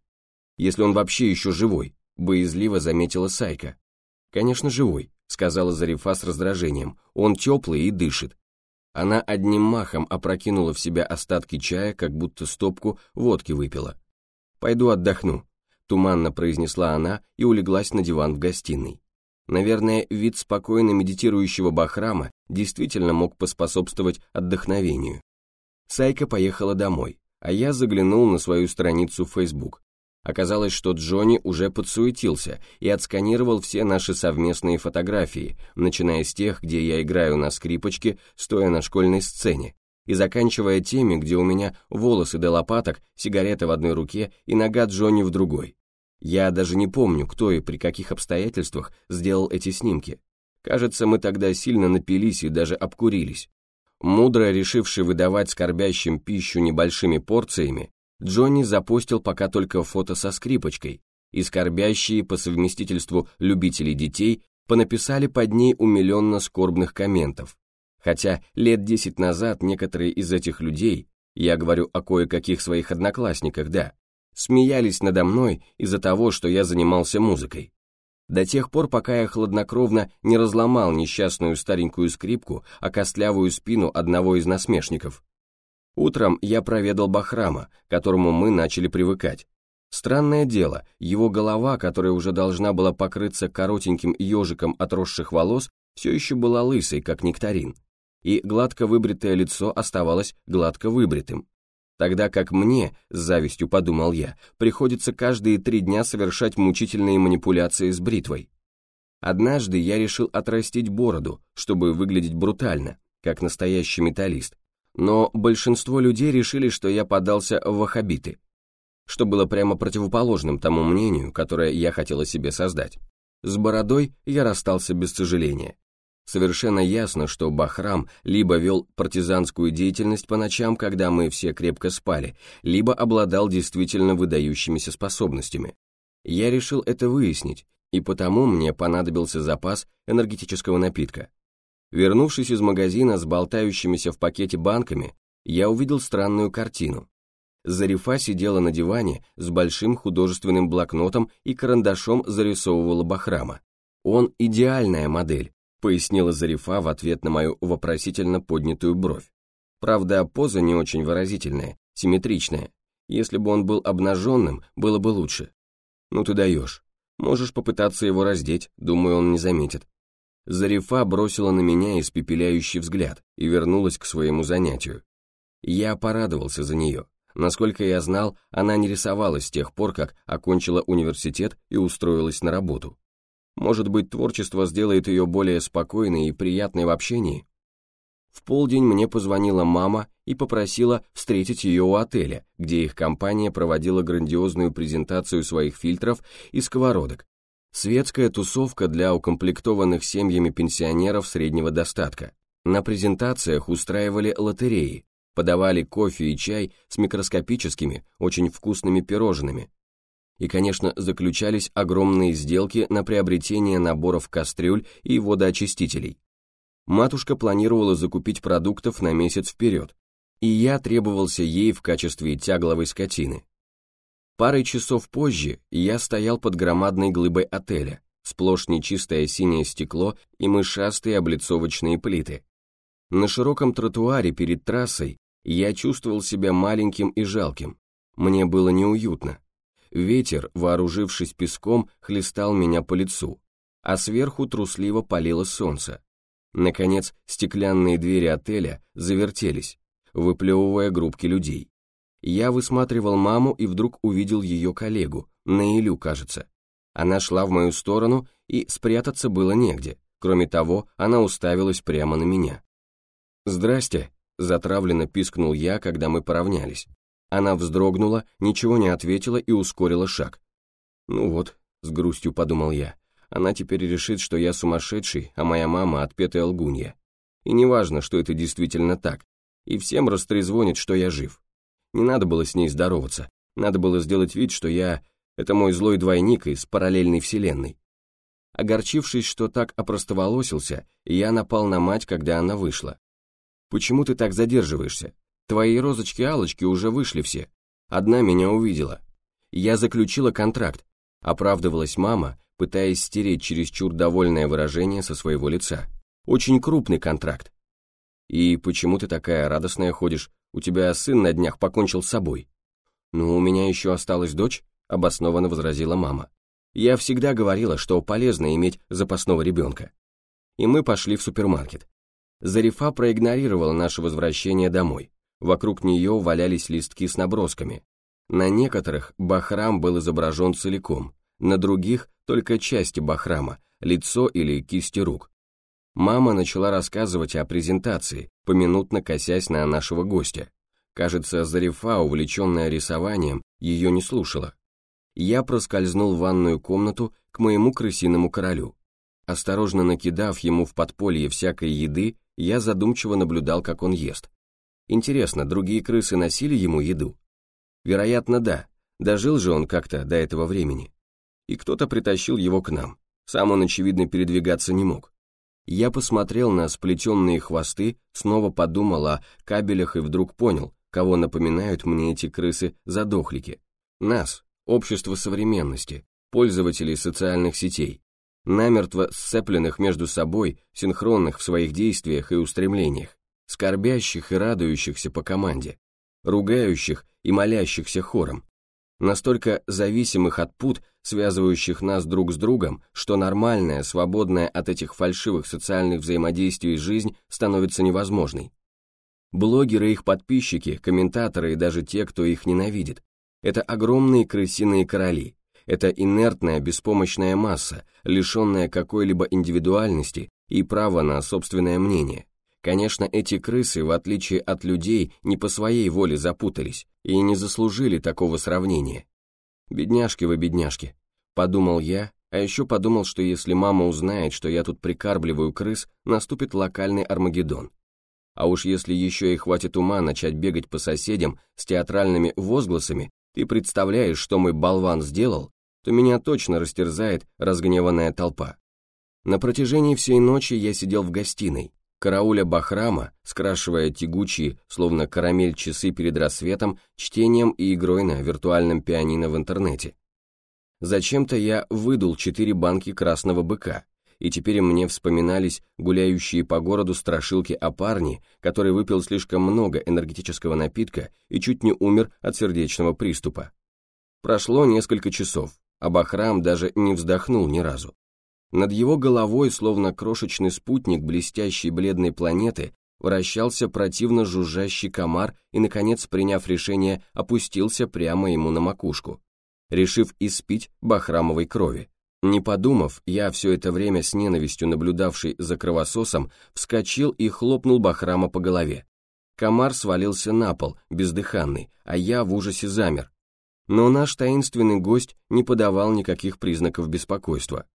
Если он вообще еще живой, боязливо заметила Сайка. Конечно, живой, сказала Зарифа с раздражением. Он теплый и дышит. Она одним махом опрокинула в себя остатки чая, как будто стопку водки выпила. «Пойду отдохну», — туманно произнесла она и улеглась на диван в гостиной. Наверное, вид спокойно медитирующего Бахрама действительно мог поспособствовать отдохновению. Сайка поехала домой, а я заглянул на свою страницу в Facebook. Оказалось, что Джонни уже подсуетился и отсканировал все наши совместные фотографии, начиная с тех, где я играю на скрипочке, стоя на школьной сцене, и заканчивая теми, где у меня волосы до лопаток, сигарета в одной руке и нога Джонни в другой. Я даже не помню, кто и при каких обстоятельствах сделал эти снимки. Кажется, мы тогда сильно напились и даже обкурились. Мудро решивший выдавать скорбящим пищу небольшими порциями, Джонни запостил пока только фото со скрипочкой, и скорбящие по совместительству любители детей понаписали под ней умиленно скорбных комментов. Хотя лет десять назад некоторые из этих людей, я говорю о кое-каких своих одноклассниках, да, смеялись надо мной из-за того, что я занимался музыкой. До тех пор, пока я хладнокровно не разломал несчастную старенькую скрипку о костлявую спину одного из насмешников. Утром я проведал Бахрама, к которому мы начали привыкать. Странное дело, его голова, которая уже должна была покрыться коротеньким ежиком отросших волос, все еще была лысой, как нектарин. и гладко выбритое лицо оставалось гладко выбритым. Тогда как мне, с завистью подумал я, приходится каждые три дня совершать мучительные манипуляции с бритвой. Однажды я решил отрастить бороду, чтобы выглядеть брутально, как настоящий металлист, но большинство людей решили, что я подался в ваххабиты, что было прямо противоположным тому мнению, которое я хотел о себе создать. С бородой я расстался без сожаления. Совершенно ясно, что Бахрам либо вел партизанскую деятельность по ночам, когда мы все крепко спали, либо обладал действительно выдающимися способностями. Я решил это выяснить, и потому мне понадобился запас энергетического напитка. Вернувшись из магазина с болтающимися в пакете банками, я увидел странную картину. Зарифа сидела на диване с большим художественным блокнотом и карандашом зарисовывала Бахрама. «Он идеальная модель», — пояснила Зарифа в ответ на мою вопросительно поднятую бровь. Правда, поза не очень выразительная, симметричная. Если бы он был обнаженным, было бы лучше. Ну ты даешь. Можешь попытаться его раздеть, думаю, он не заметит. Зарифа бросила на меня испепеляющий взгляд и вернулась к своему занятию. Я порадовался за нее. Насколько я знал, она не рисовалась с тех пор, как окончила университет и устроилась на работу. Может быть, творчество сделает ее более спокойной и приятной в общении? В полдень мне позвонила мама и попросила встретить ее у отеля, где их компания проводила грандиозную презентацию своих фильтров и сковородок. Светская тусовка для укомплектованных семьями пенсионеров среднего достатка. На презентациях устраивали лотереи, подавали кофе и чай с микроскопическими, очень вкусными пирожными. И, конечно, заключались огромные сделки на приобретение наборов кастрюль и водоочистителей. Матушка планировала закупить продуктов на месяц вперед, и я требовался ей в качестве тягловой скотины. Парой часов позже я стоял под громадной глыбой отеля, сплошь нечистое синее стекло и мышастые облицовочные плиты. На широком тротуаре перед трассой я чувствовал себя маленьким и жалким. Мне было неуютно. Ветер, вооружившись песком, хлестал меня по лицу, а сверху трусливо палило солнце. Наконец, стеклянные двери отеля завертелись, выплевывая группки людей. Я высматривал маму и вдруг увидел ее коллегу, Наилю, кажется. Она шла в мою сторону, и спрятаться было негде. Кроме того, она уставилась прямо на меня. «Здрасте», Затравленно пискнул я, когда мы поравнялись. Она вздрогнула, ничего не ответила и ускорила шаг. «Ну вот», — с грустью подумал я, «она теперь решит, что я сумасшедший, а моя мама отпетая лгунья. И неважно, что это действительно так, и всем растрезвонит, что я жив. Не надо было с ней здороваться, надо было сделать вид, что я — это мой злой двойник из параллельной вселенной». Огорчившись, что так опростоволосился, я напал на мать, когда она вышла. Почему ты так задерживаешься? Твои розочки-алочки уже вышли все. Одна меня увидела. Я заключила контракт. Оправдывалась мама, пытаясь стереть чересчур довольное выражение со своего лица. Очень крупный контракт. И почему ты такая радостная ходишь? У тебя сын на днях покончил с собой. Ну, у меня еще осталась дочь, обоснованно возразила мама. Я всегда говорила, что полезно иметь запасного ребенка. И мы пошли в супермаркет. Зарифа проигнорировала наше возвращение домой. Вокруг нее валялись листки с набросками. На некоторых Бахрам был изображен целиком, на других только части Бахрама, лицо или кисти рук. Мама начала рассказывать о презентации, поминутно косясь на нашего гостя. Кажется, Зарифа, увлеченная рисованием, ее не слушала. Я проскользнул в ванную комнату к моему крысиному королю. Осторожно накидав ему в подполье всякой еды, я задумчиво наблюдал, как он ест. Интересно, другие крысы носили ему еду? Вероятно, да. Дожил же он как-то до этого времени. И кто-то притащил его к нам. Сам он, очевидно, передвигаться не мог. Я посмотрел на сплетенные хвосты, снова подумал о кабелях и вдруг понял, кого напоминают мне эти крысы-задохлики. Нас, общество современности, пользователей социальных сетей, намертво сцепленных между собой, синхронных в своих действиях и устремлениях, скорбящих и радующихся по команде, ругающих и молящихся хором. настолько зависимых от пут, связывающих нас друг с другом, что нормальная, свободная от этих фальшивых социальных взаимодействий жизнь становится невозможной. Блогеры их подписчики, комментаторы и даже те, кто их ненавидит, это огромные крысиные короли, это инертная, беспомощная масса, лишенная какой-либо индивидуальности и права на собственное мнение. Конечно, эти крысы, в отличие от людей, не по своей воле запутались и не заслужили такого сравнения. «Бедняжки вы, бедняжки», — подумал я, а еще подумал, что если мама узнает, что я тут прикармливаю крыс, наступит локальный Армагеддон. А уж если еще и хватит ума начать бегать по соседям с театральными возгласами, ты представляешь, что мой болван сделал, то меня точно растерзает разгневанная толпа. На протяжении всей ночи я сидел в гостиной, карауля Бахрама, скрашивая тягучие, словно карамель часы перед рассветом, чтением и игрой на виртуальном пианино в интернете. Зачем-то я выдул четыре банки красного быка, и теперь мне вспоминались гуляющие по городу страшилки о парне, который выпил слишком много энергетического напитка и чуть не умер от сердечного приступа. Прошло несколько часов, а Бахрам даже не вздохнул ни разу. Над его головой, словно крошечный спутник блестящей бледной планеты, вращался противно жужжащий комар и, наконец, приняв решение, опустился прямо ему на макушку, решив испить бахрамовой крови. Не подумав, я все это время с ненавистью наблюдавший за кровососом, вскочил и хлопнул Бахрама по голове. Комар свалился на пол, бездыханный, а я в ужасе замер. Но наш таинственный гость не подавал никаких признаков беспокойства.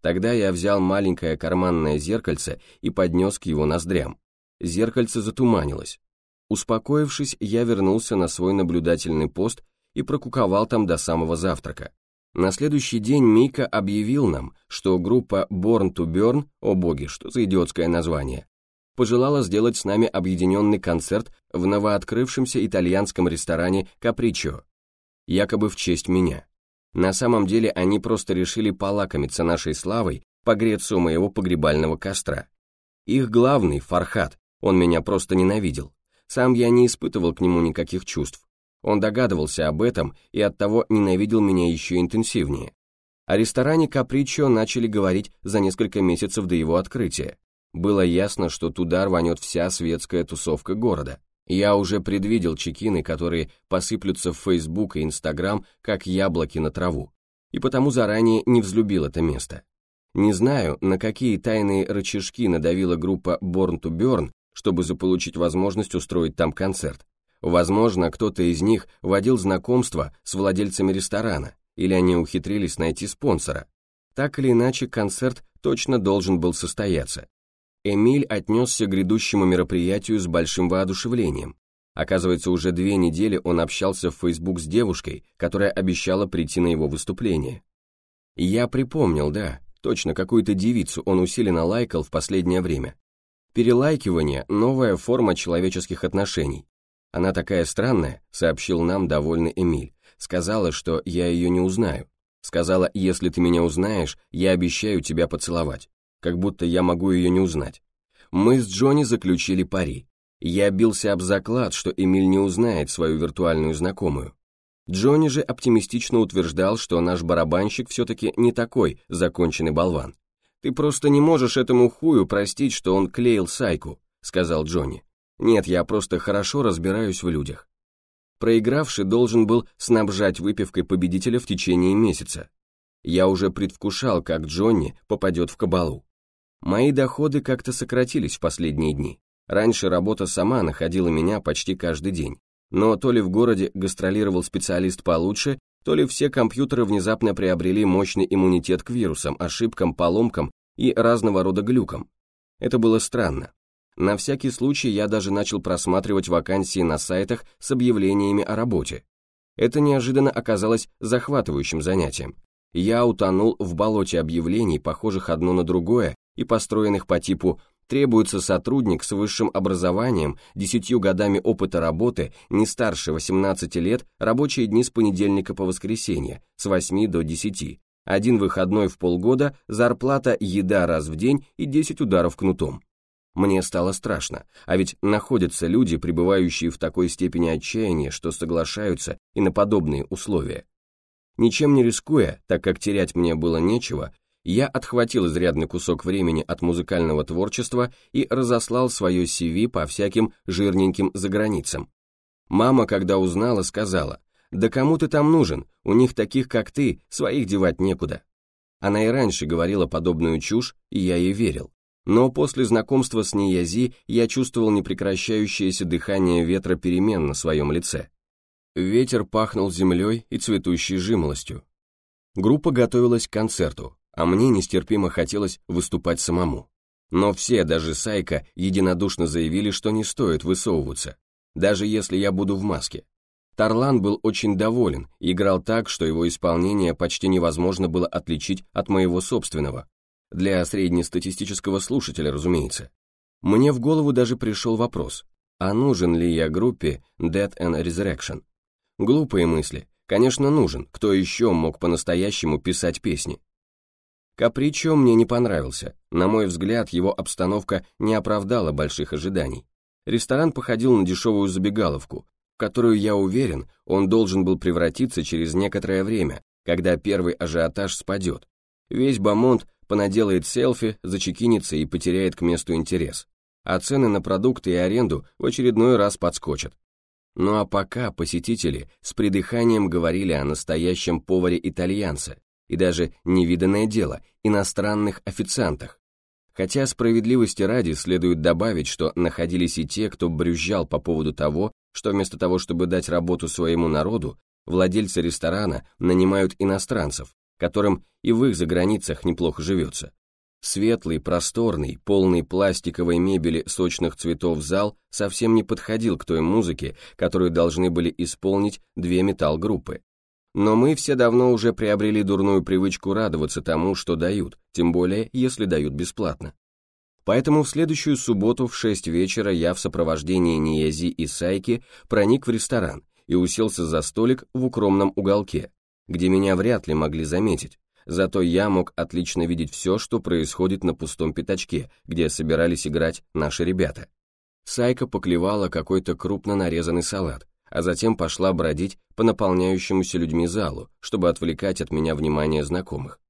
Тогда я взял маленькое карманное зеркальце и поднес к его ноздрям. Зеркальце затуманилось. Успокоившись, я вернулся на свой наблюдательный пост и прокуковал там до самого завтрака. На следующий день Мика объявил нам, что группа Born to Burn, о боги, что за идиотское название, пожелала сделать с нами объединенный концерт в новооткрывшемся итальянском ресторане «Капричо», якобы в честь меня. На самом деле они просто решили полакомиться нашей славой, погреться у моего погребального костра. Их главный, Фархат, он меня просто ненавидел. Сам я не испытывал к нему никаких чувств. Он догадывался об этом и оттого ненавидел меня еще интенсивнее. О ресторане Капричо начали говорить за несколько месяцев до его открытия. Было ясно, что туда рванет вся светская тусовка города. Я уже предвидел чекины, которые посыплются в Facebook и Instagram, как яблоки на траву, и потому заранее не взлюбил это место. Не знаю, на какие тайные рычажки надавила группа Born to Burn, чтобы заполучить возможность устроить там концерт. Возможно, кто-то из них водил знакомство с владельцами ресторана, или они ухитрились найти спонсора. Так или иначе, концерт точно должен был состояться, Эмиль отнесся к грядущему мероприятию с большим воодушевлением. Оказывается, уже две недели он общался в Facebook с девушкой, которая обещала прийти на его выступление. Я припомнил, да, точно какую-то девицу он усиленно лайкал в последнее время. Перелайкивание – новая форма человеческих отношений. Она такая странная, сообщил нам довольный Эмиль. Сказала, что я ее не узнаю. Сказала, если ты меня узнаешь, я обещаю тебя поцеловать как будто я могу ее не узнать. Мы с Джонни заключили пари. Я бился об заклад, что Эмиль не узнает свою виртуальную знакомую. Джонни же оптимистично утверждал, что наш барабанщик все-таки не такой законченный болван. «Ты просто не можешь этому хую простить, что он клеил сайку», — сказал Джонни. «Нет, я просто хорошо разбираюсь в людях». Проигравший должен был снабжать выпивкой победителя в течение месяца. Я уже предвкушал, как Джонни попадет в кабалу. Мои доходы как-то сократились в последние дни. Раньше работа сама находила меня почти каждый день. Но то ли в городе гастролировал специалист получше, то ли все компьютеры внезапно приобрели мощный иммунитет к вирусам, ошибкам, поломкам и разного рода глюкам. Это было странно. На всякий случай я даже начал просматривать вакансии на сайтах с объявлениями о работе. Это неожиданно оказалось захватывающим занятием. Я утонул в болоте объявлений, похожих одно на другое, и построенных по типу требуется сотрудник с высшим образованием, десятью годами опыта работы, не старше 18 лет, рабочие дни с понедельника по воскресенье, с 8 до 10, один выходной в полгода, зарплата, еда раз в день и 10 ударов кнутом. Мне стало страшно, а ведь находятся люди, пребывающие в такой степени отчаяния, что соглашаются и на подобные условия. Ничем не рискуя, так как терять мне было нечего, я отхватил изрядный кусок времени от музыкального творчества и разослал свое CV по всяким жирненьким заграницам. Мама, когда узнала, сказала, «Да кому ты там нужен? У них таких, как ты, своих девать некуда». Она и раньше говорила подобную чушь, и я ей верил. Но после знакомства с Ниязи я чувствовал непрекращающееся дыхание ветра перемен на своем лице. Ветер пахнул землей и цветущей жимолостью. Группа готовилась к концерту, а мне нестерпимо хотелось выступать самому. Но все, даже Сайка, единодушно заявили, что не стоит высовываться, даже если я буду в маске. Тарлан был очень доволен, играл так, что его исполнение почти невозможно было отличить от моего собственного, для среднестатистического слушателя, разумеется. Мне в голову даже пришел вопрос, а нужен ли я группе Dead and Resurrection? Глупые мысли. Конечно, нужен, кто еще мог по-настоящему писать песни? Капричо мне не понравился, на мой взгляд, его обстановка не оправдала больших ожиданий. Ресторан походил на дешевую забегаловку, в которую, я уверен, он должен был превратиться через некоторое время, когда первый ажиотаж спадет. Весь Бамонт понаделает селфи, зачекинится и потеряет к месту интерес. А цены на продукты и аренду в очередной раз подскочат. Ну а пока посетители с придыханием говорили о настоящем поваре-итальянце и даже, невиданное дело, иностранных официантах. Хотя справедливости ради следует добавить, что находились и те, кто брюзжал по поводу того, что вместо того, чтобы дать работу своему народу, владельцы ресторана нанимают иностранцев, которым и в их заграницах неплохо живется. Светлый, просторный, полный пластиковой мебели сочных цветов зал совсем не подходил к той музыке, которую должны были исполнить две металл-группы. Но мы все давно уже приобрели дурную привычку радоваться тому, что дают, тем более, если дают бесплатно. Поэтому в следующую субботу в 6 вечера я в сопровождении Ниязи и Сайки проник в ресторан и уселся за столик в укромном уголке, где меня вряд ли могли заметить, зато я мог отлично видеть все, что происходит на пустом пятачке, где собирались играть наши ребята. Сайка поклевала какой-то крупно нарезанный салат, а затем пошла бродить по наполняющемуся людьми залу, чтобы отвлекать от меня внимание знакомых.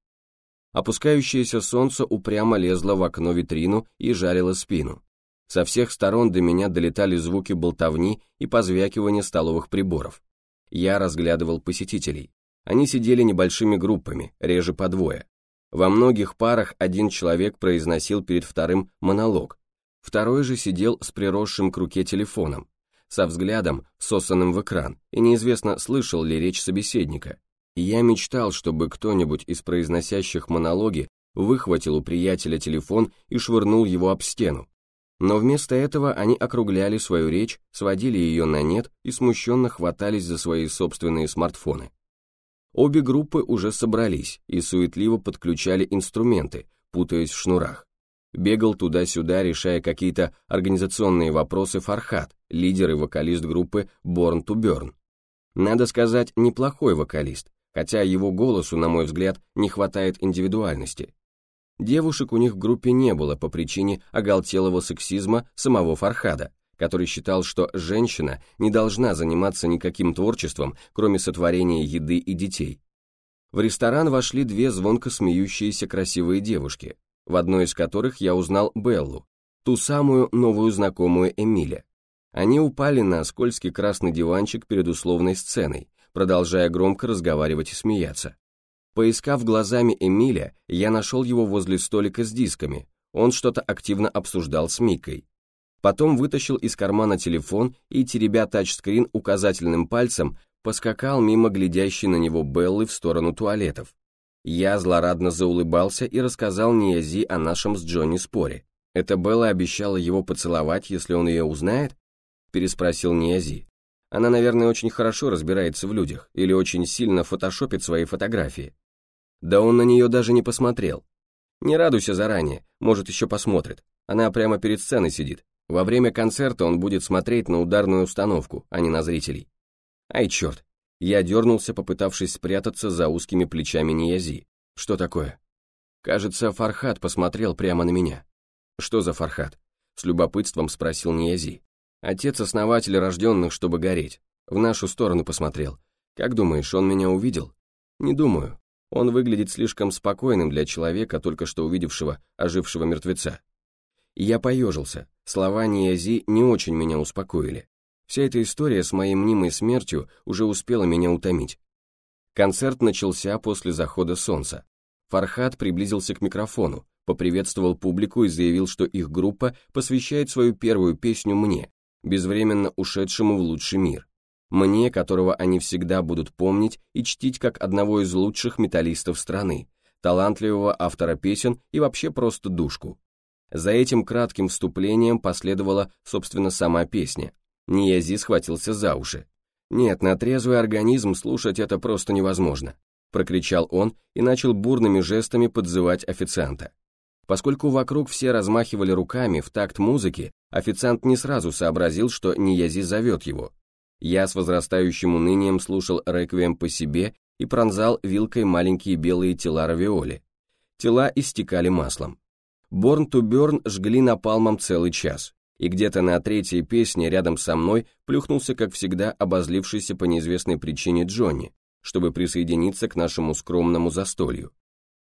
Опускающееся солнце упрямо лезло в окно витрину и жарило спину. Со всех сторон до меня долетали звуки болтовни и позвякивания столовых приборов. Я разглядывал посетителей. Они сидели небольшими группами, реже по двое. Во многих парах один человек произносил перед вторым монолог, второй же сидел с приросшим к руке телефоном, со взглядом, сосанным в экран, и неизвестно, слышал ли речь собеседника. Я мечтал, чтобы кто-нибудь из произносящих монологи выхватил у приятеля телефон и швырнул его об стену. Но вместо этого они округляли свою речь, сводили ее на нет и смущенно хватались за свои собственные смартфоны. Обе группы уже собрались и суетливо подключали инструменты, путаясь в шнурах. Бегал туда-сюда, решая какие-то организационные вопросы Фархат, лидер и вокалист группы Born to Burn. Надо сказать, неплохой вокалист, хотя его голосу, на мой взгляд, не хватает индивидуальности. Девушек у них в группе не было по причине оголтелого сексизма самого Фархада, который считал, что женщина не должна заниматься никаким творчеством, кроме сотворения еды и детей. В ресторан вошли две звонко смеющиеся красивые девушки, в одной из которых я узнал Беллу, ту самую новую знакомую Эмиля. Они упали на скользкий красный диванчик перед условной сценой, продолжая громко разговаривать и смеяться. Поискав глазами Эмиля, я нашел его возле столика с дисками, он что-то активно обсуждал с Микой. Потом вытащил из кармана телефон и, теребя тачскрин указательным пальцем, поскакал мимо глядящей на него Беллы в сторону туалетов. Я злорадно заулыбался и рассказал Ниязи о нашем с Джонни споре. «Это Белла обещала его поцеловать, если он ее узнает?» переспросил Ниязи. Она, наверное, очень хорошо разбирается в людях или очень сильно фотошопит свои фотографии. Да он на нее даже не посмотрел. Не радуйся заранее, может еще посмотрит. Она прямо перед сценой сидит. Во время концерта он будет смотреть на ударную установку, а не на зрителей. Ай, черт. Я дернулся, попытавшись спрятаться за узкими плечами Ниязи. Что такое? Кажется, Фархат посмотрел прямо на меня. Что за Фархат? С любопытством спросил Ниязи. Отец-основатель рожденных, чтобы гореть. В нашу сторону посмотрел. Как думаешь, он меня увидел? Не думаю. Он выглядит слишком спокойным для человека, только что увидевшего ожившего мертвеца. Я поежился. Слова Ниязи не очень меня успокоили. Вся эта история с моей мнимой смертью уже успела меня утомить. Концерт начался после захода солнца. Фархат приблизился к микрофону, поприветствовал публику и заявил, что их группа посвящает свою первую песню мне, безвременно ушедшему в лучший мир. Мне, которого они всегда будут помнить и чтить как одного из лучших металлистов страны, талантливого автора песен и вообще просто душку. За этим кратким вступлением последовала, собственно, сама песня. Ниязи схватился за уши. Нет, на трезвый организм слушать это просто невозможно прокричал он и начал бурными жестами подзывать официанта. Поскольку вокруг все размахивали руками в такт музыки, официант не сразу сообразил, что Ниязи зовет его. Я с возрастающим унынием слушал реквием по себе и пронзал вилкой маленькие белые тела равиоли. Тела истекали маслом. Борн ту Берн жгли напалмом целый час, и где-то на третьей песне рядом со мной плюхнулся, как всегда, обозлившийся по неизвестной причине Джонни, чтобы присоединиться к нашему скромному застолью.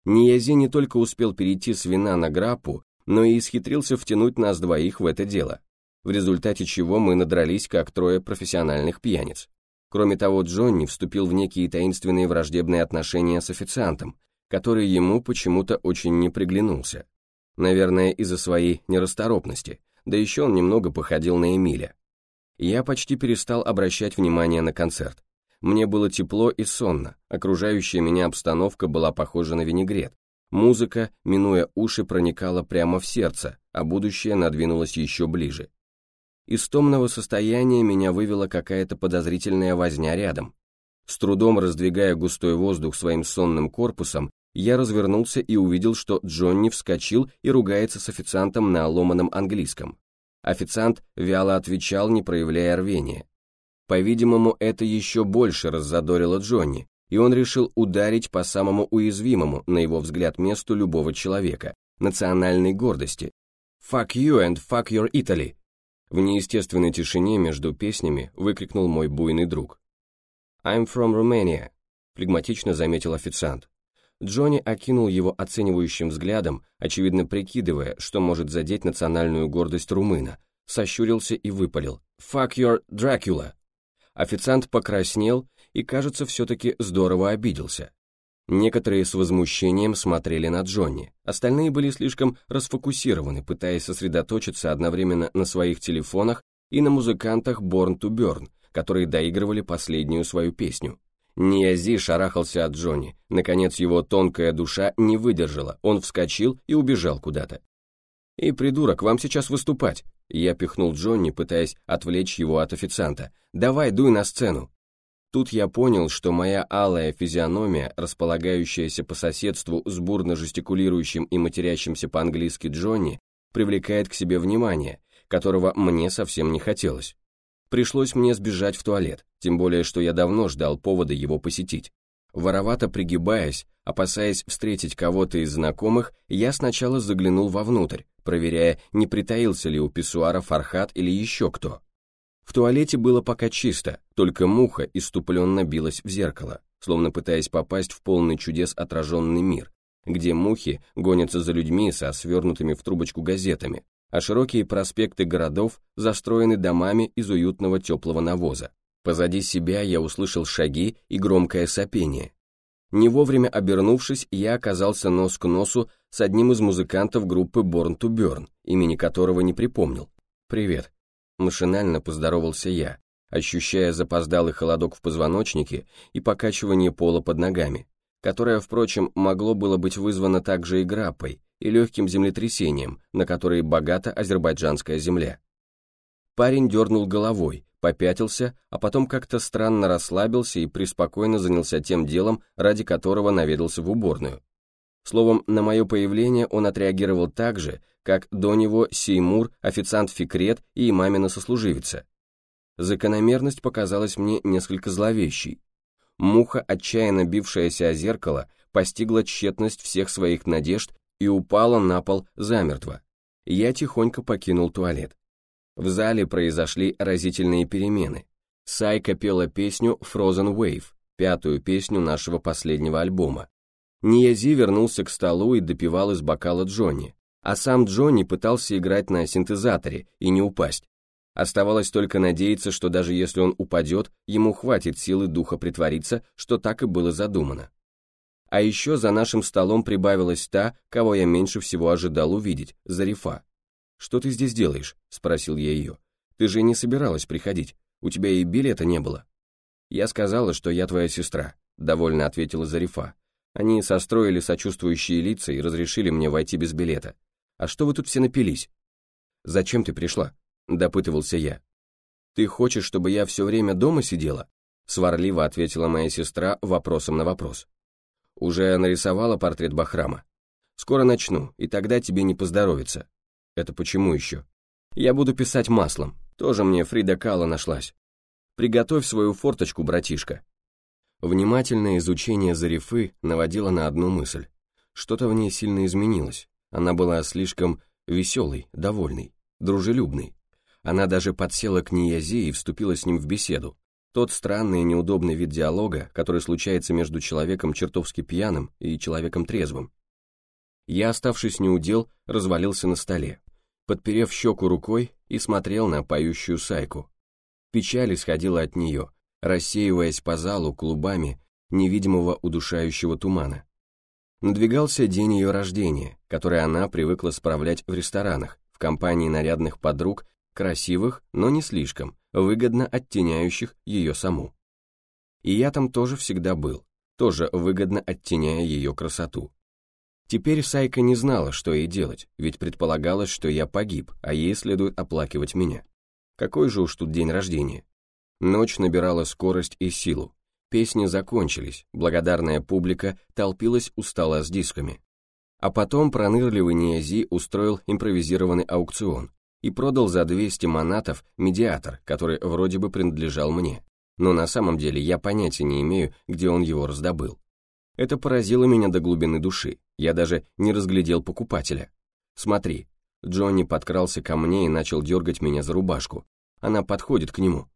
Ниязи не только успел перейти с вина на граппу, но и исхитрился втянуть нас двоих в это дело, в результате чего мы надрались как трое профессиональных пьяниц. Кроме того, Джонни вступил в некие таинственные враждебные отношения с официантом, который ему почему-то очень не приглянулся. Наверное, из-за своей нерасторопности, да еще он немного походил на Эмиля. Я почти перестал обращать внимание на концерт. Мне было тепло и сонно, окружающая меня обстановка была похожа на винегрет. Музыка, минуя уши, проникала прямо в сердце, а будущее надвинулось еще ближе. Из томного состояния меня вывела какая-то подозрительная возня рядом. С трудом раздвигая густой воздух своим сонным корпусом, я развернулся и увидел, что Джонни вскочил и ругается с официантом на ломаном английском. Официант вяло отвечал, не проявляя рвения. По-видимому, это еще больше раззадорило Джонни, и он решил ударить по самому уязвимому, на его взгляд, месту любого человека – национальной гордости. «Fuck you and fuck your Italy!» В неестественной тишине между песнями выкрикнул мой буйный друг. «I'm from Romania», – флегматично заметил официант. Джонни окинул его оценивающим взглядом, очевидно прикидывая, что может задеть национальную гордость румына, сощурился и выпалил. «Fuck your Dracula!» Официант покраснел и, кажется, все-таки здорово обиделся. Некоторые с возмущением смотрели на Джонни, остальные были слишком расфокусированы, пытаясь сосредоточиться одновременно на своих телефонах и на музыкантах Born to Burn, которые доигрывали последнюю свою песню. Ниази шарахался от Джонни, наконец его тонкая душа не выдержала, он вскочил и убежал куда-то. «И, придурок, вам сейчас выступать!» Я пихнул Джонни, пытаясь отвлечь его от официанта. «Давай, дуй на сцену!» Тут я понял, что моя алая физиономия, располагающаяся по соседству с бурно жестикулирующим и матерящимся по-английски Джонни, привлекает к себе внимание, которого мне совсем не хотелось. Пришлось мне сбежать в туалет, тем более, что я давно ждал повода его посетить. Воровато пригибаясь, опасаясь встретить кого-то из знакомых, я сначала заглянул вовнутрь, проверяя, не притаился ли у писсуара Фархат или еще кто. В туалете было пока чисто, только муха иступленно билась в зеркало, словно пытаясь попасть в полный чудес отраженный мир, где мухи гонятся за людьми со свернутыми в трубочку газетами, а широкие проспекты городов застроены домами из уютного теплого навоза. Позади себя я услышал шаги и громкое сопение. Не вовремя обернувшись, я оказался нос к носу с одним из музыкантов группы Born to Burn, имени которого не припомнил. «Привет». Машинально поздоровался я, ощущая запоздалый холодок в позвоночнике и покачивание пола под ногами, которое, впрочем, могло было быть вызвано также и граппой и легким землетрясением, на которое богата азербайджанская земля. Парень дернул головой, попятился, а потом как-то странно расслабился и преспокойно занялся тем делом, ради которого наведался в уборную. Словом, на мое появление он отреагировал так же, как до него Сеймур, официант Фикрет и мамина сослуживица. Закономерность показалась мне несколько зловещей. Муха, отчаянно бившаяся о зеркало, постигла тщетность всех своих надежд и упала на пол замертво. Я тихонько покинул туалет. В зале произошли разительные перемены. Сайка пела песню Frozen Wave, пятую песню нашего последнего альбома. Ниязи вернулся к столу и допивал из бокала Джонни, а сам Джонни пытался играть на синтезаторе и не упасть. Оставалось только надеяться, что даже если он упадет, ему хватит силы духа притвориться, что так и было задумано. А еще за нашим столом прибавилась та, кого я меньше всего ожидал увидеть, Зарифа. «Что ты здесь делаешь?» – спросил я ее. «Ты же не собиралась приходить, у тебя и билета не было». «Я сказала, что я твоя сестра», – довольно ответила Зарифа. Они состроили сочувствующие лица и разрешили мне войти без билета. «А что вы тут все напились?» «Зачем ты пришла?» – допытывался я. «Ты хочешь, чтобы я все время дома сидела?» – сварливо ответила моя сестра вопросом на вопрос. «Уже нарисовала портрет Бахрама? Скоро начну, и тогда тебе не поздоровится». «Это почему еще?» «Я буду писать маслом, тоже мне Фрида Кала нашлась. Приготовь свою форточку, братишка». Внимательное изучение Зарифы наводило на одну мысль. Что-то в ней сильно изменилось. Она была слишком веселой, довольной, дружелюбной. Она даже подсела к Ниязе и вступила с ним в беседу. Тот странный и неудобный вид диалога, который случается между человеком чертовски пьяным и человеком трезвым. Я, оставшись неудел, развалился на столе, подперев щеку рукой и смотрел на поющую сайку. Печаль исходила от нее, рассеиваясь по залу клубами невидимого удушающего тумана. Надвигался день ее рождения, который она привыкла справлять в ресторанах, в компании нарядных подруг, красивых, но не слишком, выгодно оттеняющих ее саму. И я там тоже всегда был, тоже выгодно оттеняя ее красоту. Теперь Сайка не знала, что ей делать, ведь предполагалось, что я погиб, а ей следует оплакивать меня. Какой же уж тут день рождения? Ночь набирала скорость и силу. Песни закончились, благодарная публика толпилась у стола с дисками. А потом пронырливый Ниази устроил импровизированный аукцион и продал за 200 манатов медиатор, который вроде бы принадлежал мне. Но на самом деле я понятия не имею, где он его раздобыл. Это поразило меня до глубины души, я даже не разглядел покупателя. Смотри, Джонни подкрался ко мне и начал дергать меня за рубашку. Она подходит к нему.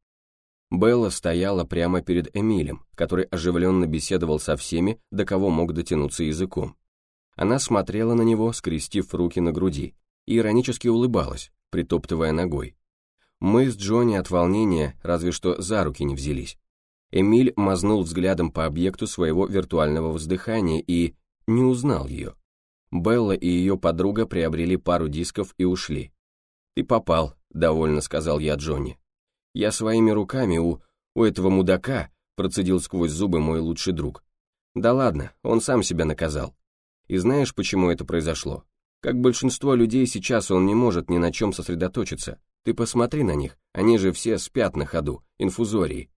Белла стояла прямо перед Эмилем, который оживленно беседовал со всеми, до кого мог дотянуться языком. Она смотрела на него, скрестив руки на груди, и иронически улыбалась, притоптывая ногой. Мы с Джонни от волнения разве что за руки не взялись. Эмиль мазнул взглядом по объекту своего виртуального воздыхания и не узнал ее. Белла и ее подруга приобрели пару дисков и ушли. «Ты попал», — довольно сказал я Джонни. «Я своими руками у... у этого мудака», — процедил сквозь зубы мой лучший друг. «Да ладно, он сам себя наказал. И знаешь, почему это произошло? Как большинство людей сейчас он не может ни на чем сосредоточиться. Ты посмотри на них, они же все спят на ходу, инфузории.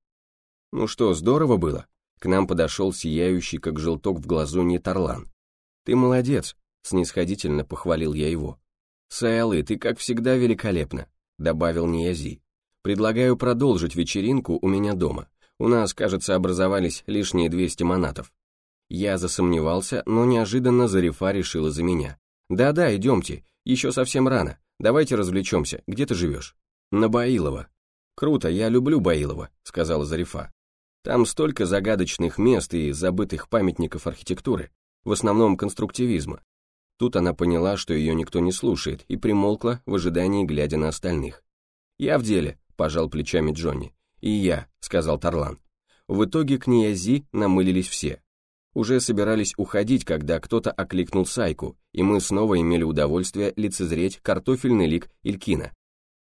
Ну что, здорово было? К нам подошел сияющий, как желток в глазу Нитарлан. Ты молодец, снисходительно похвалил я его. Сайлы, ты как всегда великолепно, добавил Ниязи. Предлагаю продолжить вечеринку у меня дома. У нас, кажется, образовались лишние 200 манатов. Я засомневался, но неожиданно Зарифа решила за меня. «Да-да, идемте, еще совсем рано, давайте развлечемся, где ты живешь?» «На Баилова». «Круто, я люблю Баилова», — сказала Зарифа. «Там столько загадочных мест и забытых памятников архитектуры, в основном конструктивизма». Тут она поняла, что ее никто не слушает, и примолкла в ожидании, глядя на остальных. «Я в деле», — пожал плечами Джонни. «И я», — сказал Тарлан. В итоге к Ниязи намылились все, уже собирались уходить, когда кто-то окликнул Сайку, и мы снова имели удовольствие лицезреть картофельный лик Илькина.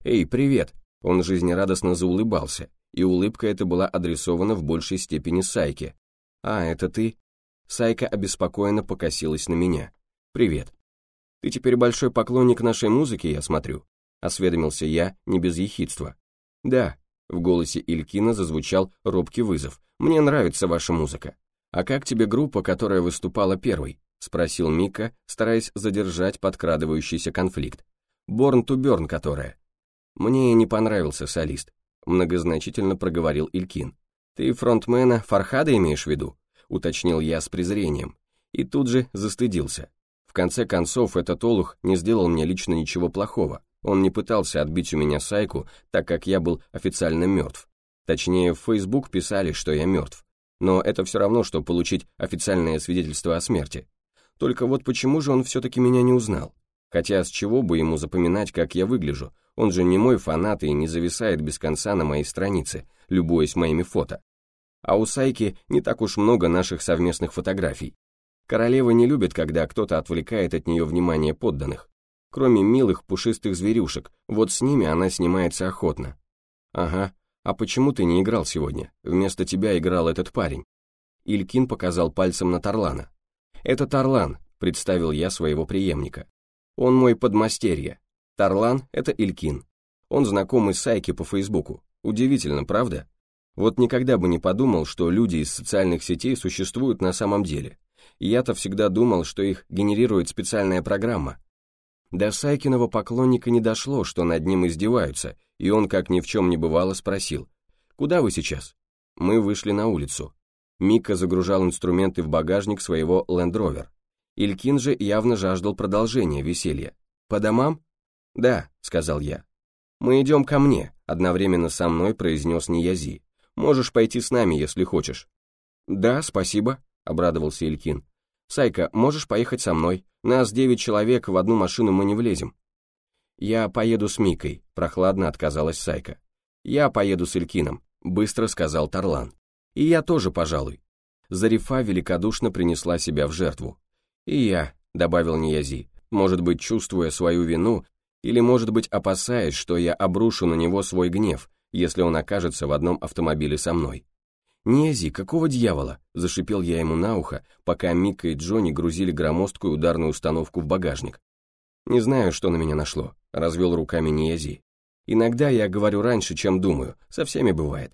«Эй, привет!» Он жизнерадостно заулыбался, и улыбка эта была адресована в большей степени Сайке. «А, это ты?» Сайка обеспокоенно покосилась на меня. «Привет. Ты теперь большой поклонник нашей музыки, я смотрю?» Осведомился я, не без ехидства. «Да», — в голосе Илькина зазвучал робкий вызов. «Мне нравится ваша музыка». «А как тебе группа, которая выступала первой?» — спросил Мика, стараясь задержать подкрадывающийся конфликт. «Борн ту Берн, которая». «Мне не понравился солист», — многозначительно проговорил Илькин. «Ты фронтмена Фархада имеешь в виду?» — уточнил я с презрением. И тут же застыдился. В конце концов, этот олух не сделал мне лично ничего плохого. Он не пытался отбить у меня сайку, так как я был официально мертв. Точнее, в Facebook писали, что я мертв. Но это все равно, что получить официальное свидетельство о смерти. Только вот почему же он все-таки меня не узнал? Хотя с чего бы ему запоминать, как я выгляжу? Он же не мой фанат и не зависает без конца на моей странице, любуясь моими фото. А у Сайки не так уж много наших совместных фотографий. Королева не любит, когда кто-то отвлекает от нее внимание подданных. Кроме милых пушистых зверюшек, вот с ними она снимается охотно. Ага, а почему ты не играл сегодня? Вместо тебя играл этот парень. Илькин показал пальцем на Тарлана. Это Тарлан, представил я своего преемника. Он мой подмастерье. Тарлан — это Илькин. Он знакомый с Сайки по Фейсбуку. Удивительно, правда? Вот никогда бы не подумал, что люди из социальных сетей существуют на самом деле я-то всегда думал, что их генерирует специальная программа. До Сайкиного поклонника не дошло, что над ним издеваются, и он, как ни в чем не бывало, спросил, «Куда вы сейчас?» Мы вышли на улицу. Мика загружал инструменты в багажник своего Land Rover. Илькин же явно жаждал продолжения веселья. «По домам?» «Да», — сказал я. «Мы идем ко мне», — одновременно со мной произнес Ниязи. «Можешь пойти с нами, если хочешь». «Да, спасибо», — обрадовался Илькин. «Сайка, можешь поехать со мной? Нас девять человек, в одну машину мы не влезем». «Я поеду с Микой», — прохладно отказалась Сайка. «Я поеду с Илькином», — быстро сказал Тарлан. «И я тоже, пожалуй». Зарифа великодушно принесла себя в жертву. «И я», — добавил Ниязи, может быть, чувствуя свою вину, или, может быть, опасаясь, что я обрушу на него свой гнев, если он окажется в одном автомобиле со мной. «Нези, какого дьявола?» – зашипел я ему на ухо, пока Мика и Джонни грузили громоздкую ударную установку в багажник. «Не знаю, что на меня нашло», – развел руками Нези. «Иногда я говорю раньше, чем думаю, со всеми бывает».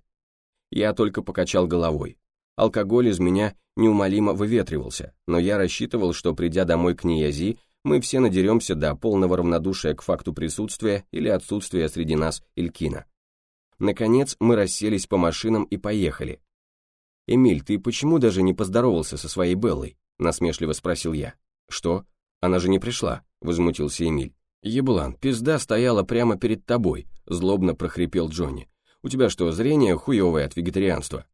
Я только покачал головой. Алкоголь из меня неумолимо выветривался, но я рассчитывал, что придя домой к Ниязи, мы все надеремся до полного равнодушия к факту присутствия или отсутствия среди нас Илькина. Наконец мы расселись по машинам и поехали, «Эмиль, ты почему даже не поздоровался со своей Беллой?» – насмешливо спросил я. «Что? Она же не пришла», – возмутился Эмиль. «Еблан, пизда стояла прямо перед тобой», – злобно прохрипел Джонни. «У тебя что, зрение хуевое от вегетарианства?»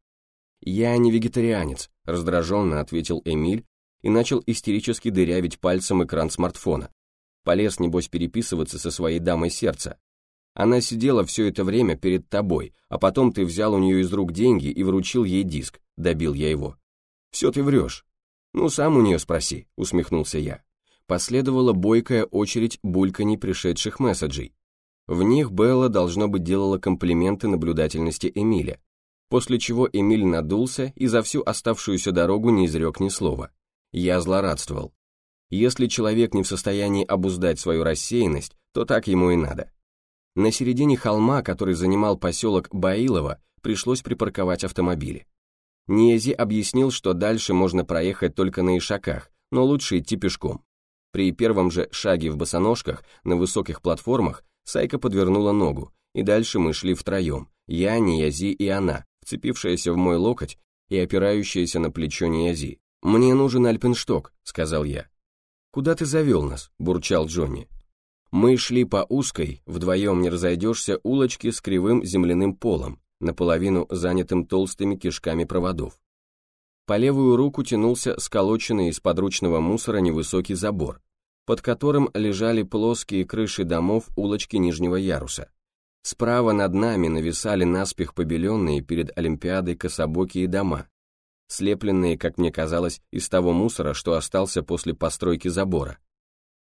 «Я не вегетарианец», – раздраженно ответил Эмиль и начал истерически дырявить пальцем экран смартфона. Полез, небось, переписываться со своей дамой сердца, она сидела все это время перед тобой, а потом ты взял у нее из рук деньги и вручил ей диск, добил я его. Все ты врешь. Ну, сам у нее спроси, усмехнулся я. Последовала бойкая очередь бульканий пришедших месседжей. В них Белла, должно быть, делала комплименты наблюдательности Эмиля, после чего Эмиль надулся и за всю оставшуюся дорогу не изрек ни слова. Я злорадствовал. Если человек не в состоянии обуздать свою рассеянность, то так ему и надо. На середине холма, который занимал поселок Баилово, пришлось припарковать автомобили. Ниези объяснил, что дальше можно проехать только на ишаках, но лучше идти пешком. При первом же шаге в босоножках на высоких платформах Сайка подвернула ногу, и дальше мы шли втроем, я, Ниязи и она, вцепившаяся в мой локоть и опирающаяся на плечо Ниязи. «Мне нужен альпиншток», — сказал я. «Куда ты завел нас?» — бурчал Джонни. Мы шли по узкой, вдвоем не разойдешься, улочке с кривым земляным полом, наполовину занятым толстыми кишками проводов. По левую руку тянулся сколоченный из подручного мусора невысокий забор, под которым лежали плоские крыши домов улочки нижнего яруса. Справа над нами нависали наспех побеленные перед Олимпиадой кособокие дома, слепленные, как мне казалось, из того мусора, что остался после постройки забора.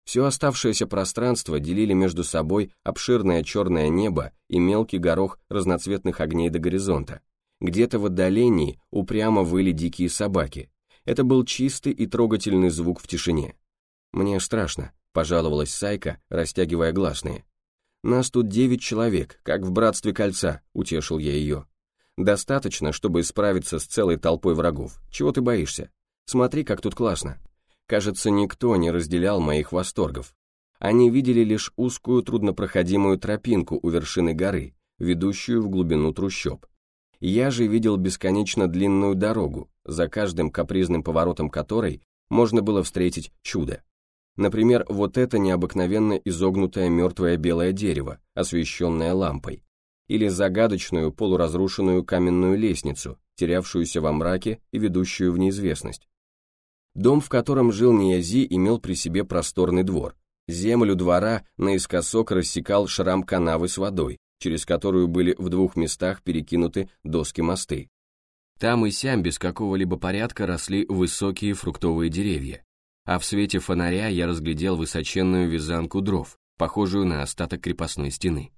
Все оставшееся пространство делили между собой обширное черное небо и мелкий горох разноцветных огней до горизонта. Где-то в отдалении упрямо выли дикие собаки. Это был чистый и трогательный звук в тишине. «Мне страшно», — пожаловалась Сайка, растягивая гласные. «Нас тут девять человек, как в братстве кольца», — утешил я ее. «Достаточно, чтобы справиться с целой толпой врагов. Чего ты боишься? Смотри, как тут классно». Кажется, никто не разделял моих восторгов. Они видели лишь узкую труднопроходимую тропинку у вершины горы, ведущую в глубину трущоб. Я же видел бесконечно длинную дорогу, за каждым капризным поворотом которой можно было встретить чудо. Например, вот это необыкновенно изогнутое мертвое белое дерево, освещенное лампой. Или загадочную полуразрушенную каменную лестницу, терявшуюся во мраке и ведущую в неизвестность. Дом, в котором жил Ниязи, имел при себе просторный двор. Землю двора наискосок рассекал шрам канавы с водой, через которую были в двух местах перекинуты доски-мосты. Там и сям без какого-либо порядка росли высокие фруктовые деревья, а в свете фонаря я разглядел высоченную вязанку дров, похожую на остаток крепостной стены.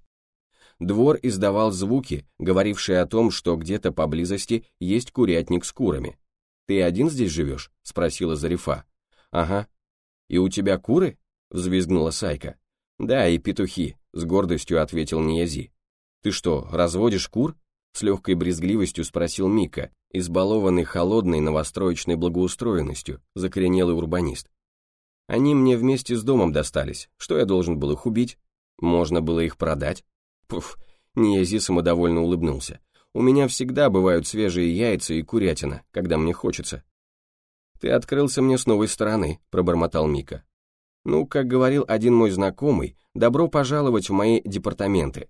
Двор издавал звуки, говорившие о том, что где-то поблизости есть курятник с курами. «Ты один здесь живешь?» — спросила Зарифа. «Ага». «И у тебя куры?» — взвизгнула Сайка. «Да, и петухи», — с гордостью ответил Ниязи. «Ты что, разводишь кур?» — с легкой брезгливостью спросил Мика, избалованный холодной новостроечной благоустроенностью, закоренелый урбанист. «Они мне вместе с домом достались. Что я должен был их убить? Можно было их продать?» Пуф, Ниязи самодовольно улыбнулся. «У меня всегда бывают свежие яйца и курятина, когда мне хочется». «Ты открылся мне с новой стороны», — пробормотал Мика. «Ну, как говорил один мой знакомый, добро пожаловать в мои департаменты».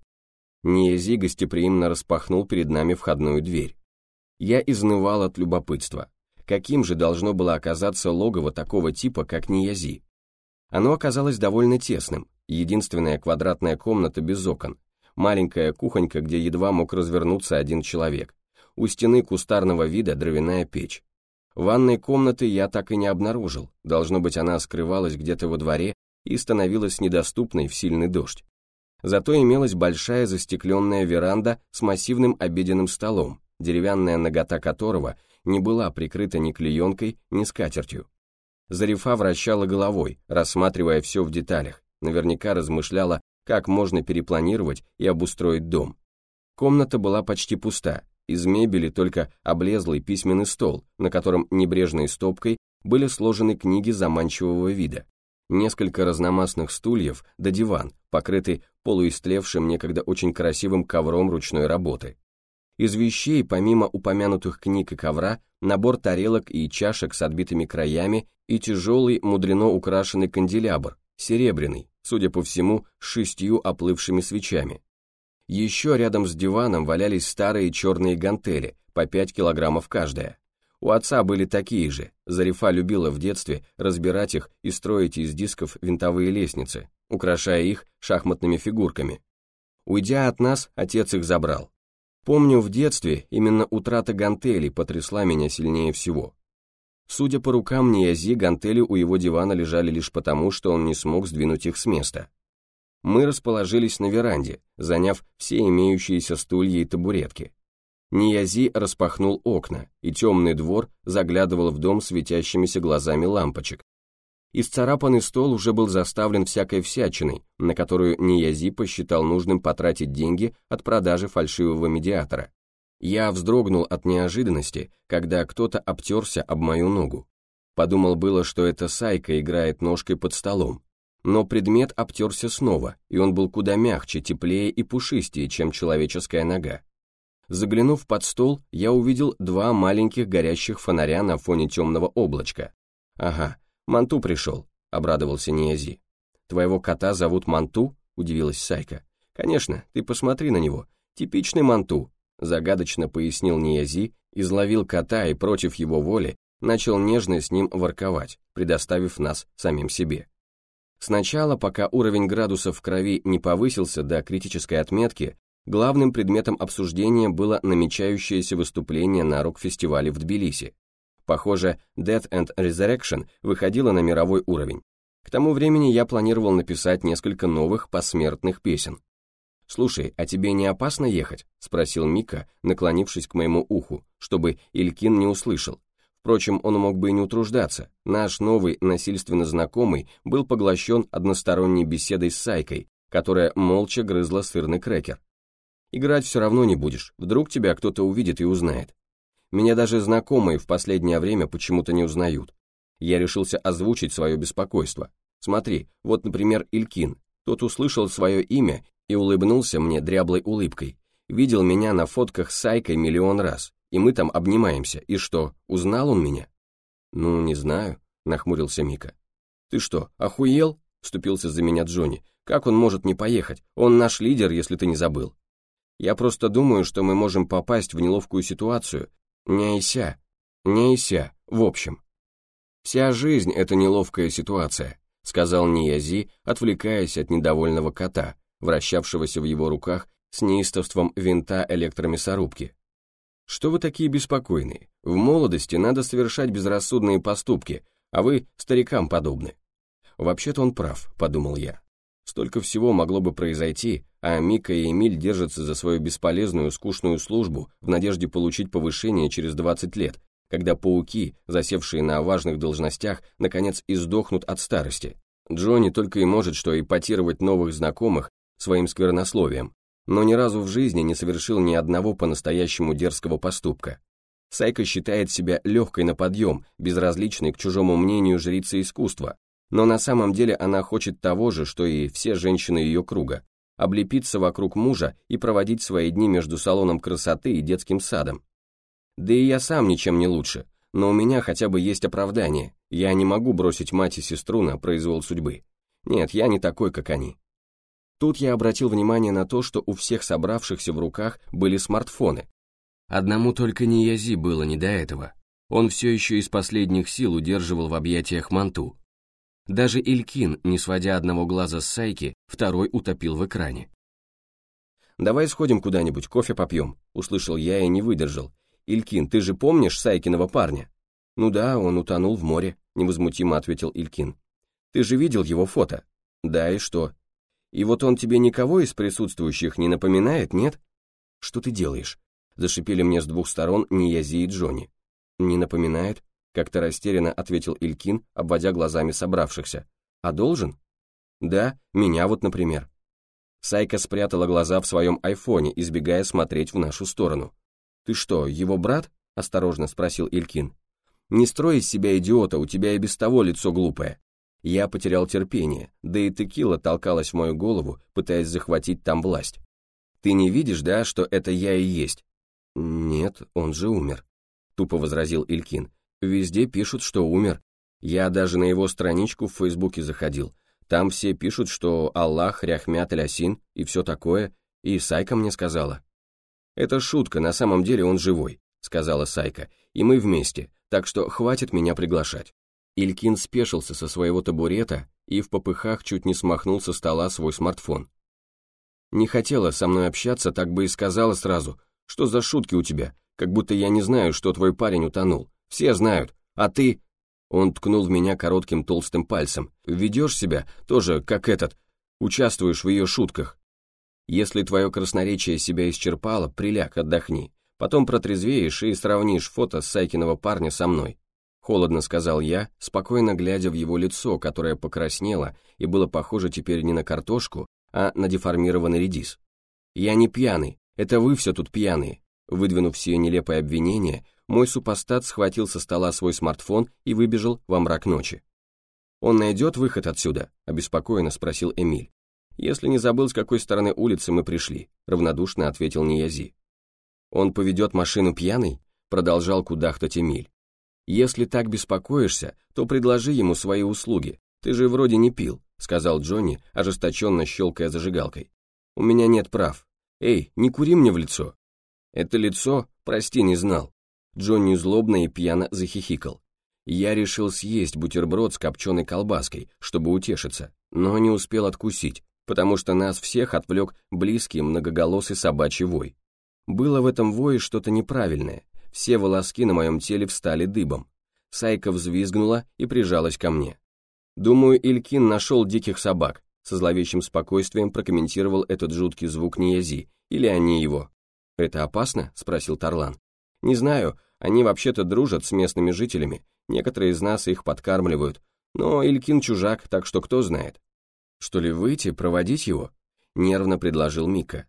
Ниязи гостеприимно распахнул перед нами входную дверь. Я изнывал от любопытства. Каким же должно было оказаться логово такого типа, как Ниязи? Оно оказалось довольно тесным, единственная квадратная комната без окон, маленькая кухонька, где едва мог развернуться один человек, у стены кустарного вида дровяная печь. Ванной комнаты я так и не обнаружил, должно быть она скрывалась где-то во дворе и становилась недоступной в сильный дождь. Зато имелась большая застекленная веранда с массивным обеденным столом, деревянная нагота которого не была прикрыта ни клеенкой, ни скатертью. Зарифа вращала головой, рассматривая все в деталях, наверняка размышляла, как можно перепланировать и обустроить дом. Комната была почти пуста, из мебели только облезлый письменный стол, на котором небрежной стопкой были сложены книги заманчивого вида, несколько разномастных стульев да диван, покрытый полуистлевшим некогда очень красивым ковром ручной работы. Из вещей, помимо упомянутых книг и ковра, набор тарелок и чашек с отбитыми краями и тяжелый, мудрено украшенный канделябр, серебряный, судя по всему, с шестью оплывшими свечами. Еще рядом с диваном валялись старые черные гантели, по 5 килограммов каждая. У отца были такие же, Зарифа любила в детстве разбирать их и строить из дисков винтовые лестницы, украшая их шахматными фигурками. Уйдя от нас, отец их забрал. Помню, в детстве именно утрата гантелей потрясла меня сильнее всего. Судя по рукам Ниязи, гантели у его дивана лежали лишь потому, что он не смог сдвинуть их с места. Мы расположились на веранде, заняв все имеющиеся стулья и табуретки. Ниязи распахнул окна, и темный двор заглядывал в дом светящимися глазами лампочек. Исцарапанный стол уже был заставлен всякой всячиной, на которую Ниязи посчитал нужным потратить деньги от продажи фальшивого медиатора. Я вздрогнул от неожиданности, когда кто-то обтерся об мою ногу. Подумал было, что это Сайка играет ножкой под столом. Но предмет обтерся снова, и он был куда мягче, теплее и пушистее, чем человеческая нога. Заглянув под стол, я увидел два маленьких горящих фонаря на фоне темного облачка. «Ага, Манту пришел», — обрадовался Ниази. «Твоего кота зовут Манту?» — удивилась Сайка. «Конечно, ты посмотри на него. Типичный Манту, загадочно пояснил Ниязи, изловил кота и против его воли начал нежно с ним ворковать, предоставив нас самим себе. Сначала, пока уровень градусов в крови не повысился до критической отметки, главным предметом обсуждения было намечающееся выступление на рок-фестивале в Тбилиси. Похоже, Death and Resurrection выходила на мировой уровень. К тому времени я планировал написать несколько новых посмертных песен, «Слушай, а тебе не опасно ехать?» — спросил Мика, наклонившись к моему уху, чтобы Илькин не услышал. Впрочем, он мог бы и не утруждаться. Наш новый насильственно знакомый был поглощен односторонней беседой с Сайкой, которая молча грызла сырный крекер. «Играть все равно не будешь, вдруг тебя кто-то увидит и узнает. Меня даже знакомые в последнее время почему-то не узнают. Я решился озвучить свое беспокойство. Смотри, вот, например, Илькин. Тот услышал свое имя и улыбнулся мне дряблой улыбкой. Видел меня на фотках с Сайкой миллион раз, и мы там обнимаемся, и что, узнал он меня? Ну, не знаю, нахмурился Мика. «Ты что, охуел?» — вступился за меня Джонни. «Как он может не поехать? Он наш лидер, если ты не забыл». «Я просто думаю, что мы можем попасть в неловкую ситуацию. Не ися. Не ися. В общем». «Вся жизнь — это неловкая ситуация», — сказал Ниязи, отвлекаясь от недовольного кота, вращавшегося в его руках с неистовством винта электромясорубки. «Что вы такие беспокойные? В молодости надо совершать безрассудные поступки, а вы старикам подобны». «Вообще-то он прав», — подумал я. Столько всего могло бы произойти, а Мика и Эмиль держатся за свою бесполезную, скучную службу в надежде получить повышение через 20 лет, когда пауки, засевшие на важных должностях, наконец издохнут от старости. Джонни только и может что ипотировать новых знакомых своим сквернословием, но ни разу в жизни не совершил ни одного по-настоящему дерзкого поступка. Сайка считает себя легкой на подъем, безразличной к чужому мнению жрицы искусства, но на самом деле она хочет того же, что и все женщины ее круга, облепиться вокруг мужа и проводить свои дни между салоном красоты и детским садом. Да и я сам ничем не лучше, но у меня хотя бы есть оправдание, я не могу бросить мать и сестру на произвол судьбы. Нет, я не такой, как они. Тут я обратил внимание на то, что у всех собравшихся в руках были смартфоны. Одному только не Язи было не до этого. Он все еще из последних сил удерживал в объятиях манту. Даже Илькин, не сводя одного глаза с Сайки, второй утопил в экране. «Давай сходим куда-нибудь, кофе попьем», — услышал я и не выдержал. «Илькин, ты же помнишь Сайкиного парня?» «Ну да, он утонул в море», — невозмутимо ответил Илькин. «Ты же видел его фото?» «Да, и что?» И вот он тебе никого из присутствующих не напоминает, нет? Что ты делаешь? Зашипели мне с двух сторон Ниязи и Джонни. Не напоминает? Как-то растерянно ответил Илькин, обводя глазами собравшихся. А должен? Да, меня вот, например. Сайка спрятала глаза в своем айфоне, избегая смотреть в нашу сторону. «Ты что, его брат?» – осторожно спросил Илькин. «Не строй из себя идиота, у тебя и без того лицо глупое. Я потерял терпение, да и текила толкалась в мою голову, пытаясь захватить там власть. «Ты не видишь, да, что это я и есть?» «Нет, он же умер», — тупо возразил Илькин. «Везде пишут, что умер. Я даже на его страничку в Фейсбуке заходил. Там все пишут, что Аллах, Ряхмят, Лясин и все такое, и Сайка мне сказала». «Это шутка, на самом деле он живой», — сказала Сайка, «и мы вместе, так что хватит меня приглашать». Илькин спешился со своего табурета и в попыхах чуть не смахнул со стола свой смартфон. «Не хотела со мной общаться, так бы и сказала сразу. Что за шутки у тебя? Как будто я не знаю, что твой парень утонул. Все знают. А ты...» Он ткнул в меня коротким толстым пальцем. «Ведешь себя тоже, как этот. Участвуешь в ее шутках. Если твое красноречие себя исчерпало, приляг, отдохни. Потом протрезвеешь и сравнишь фото Сайкиного парня со мной. Холодно сказал я, спокойно глядя в его лицо, которое покраснело и было похоже теперь не на картошку, а на деформированный редис. «Я не пьяный, это вы все тут пьяные». Выдвинув все нелепые обвинения, мой супостат схватил со стола свой смартфон и выбежал во мрак ночи. «Он найдет выход отсюда?» – обеспокоенно спросил Эмиль. «Если не забыл, с какой стороны улицы мы пришли», – равнодушно ответил Ниязи. «Он поведет машину пьяный?» – продолжал кудахтать Эмиль. «Если так беспокоишься, то предложи ему свои услуги. Ты же вроде не пил», — сказал Джонни, ожесточенно щелкая зажигалкой. «У меня нет прав. Эй, не кури мне в лицо». «Это лицо? Прости, не знал». Джонни злобно и пьяно захихикал. Я решил съесть бутерброд с копченой колбаской, чтобы утешиться, но не успел откусить, потому что нас всех отвлек близкий многоголосый собачий вой. Было в этом вое что-то неправильное, все волоски на моем теле встали дыбом. Сайка взвизгнула и прижалась ко мне. Думаю, Илькин нашел диких собак, со зловещим спокойствием прокомментировал этот жуткий звук Ниязи, или они его. «Это опасно?» – спросил Тарлан. «Не знаю, они вообще-то дружат с местными жителями, некоторые из нас их подкармливают, но Илькин чужак, так что кто знает». «Что ли выйти, проводить его?» – нервно предложил Мика.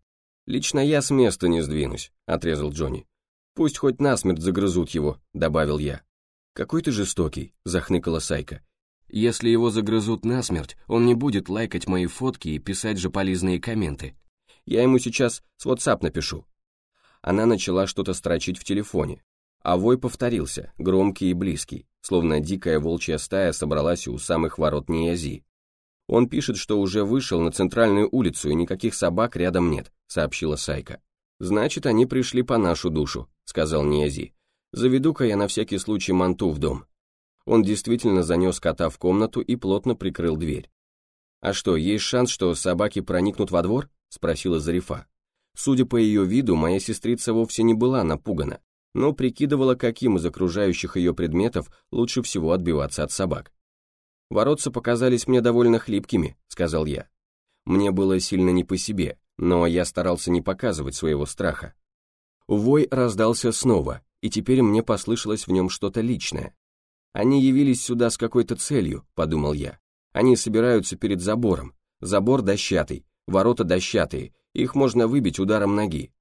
«Лично я с места не сдвинусь», – отрезал Джонни. «Пусть хоть насмерть загрызут его», — добавил я. «Какой ты жестокий», — захныкала Сайка. «Если его загрызут насмерть, он не будет лайкать мои фотки и писать же полезные комменты. Я ему сейчас с WhatsApp напишу». Она начала что-то строчить в телефоне. А вой повторился, громкий и близкий, словно дикая волчья стая собралась у самых ворот Ниязи. Он пишет, что уже вышел на центральную улицу и никаких собак рядом нет, сообщила Сайка. Значит, они пришли по нашу душу, сказал Ниязи. Заведу-ка я на всякий случай манту в дом. Он действительно занес кота в комнату и плотно прикрыл дверь. «А что, есть шанс, что собаки проникнут во двор?» — спросила Зарифа. Судя по ее виду, моя сестрица вовсе не была напугана, но прикидывала, каким из окружающих ее предметов лучше всего отбиваться от собак. «Воротца показались мне довольно хлипкими», — сказал я. Мне было сильно не по себе, но я старался не показывать своего страха. Вой раздался снова, и теперь мне послышалось в нем что-то личное. «Они явились сюда с какой-то целью», — подумал я. «Они собираются перед забором. Забор дощатый, ворота дощатые, их можно выбить ударом ноги.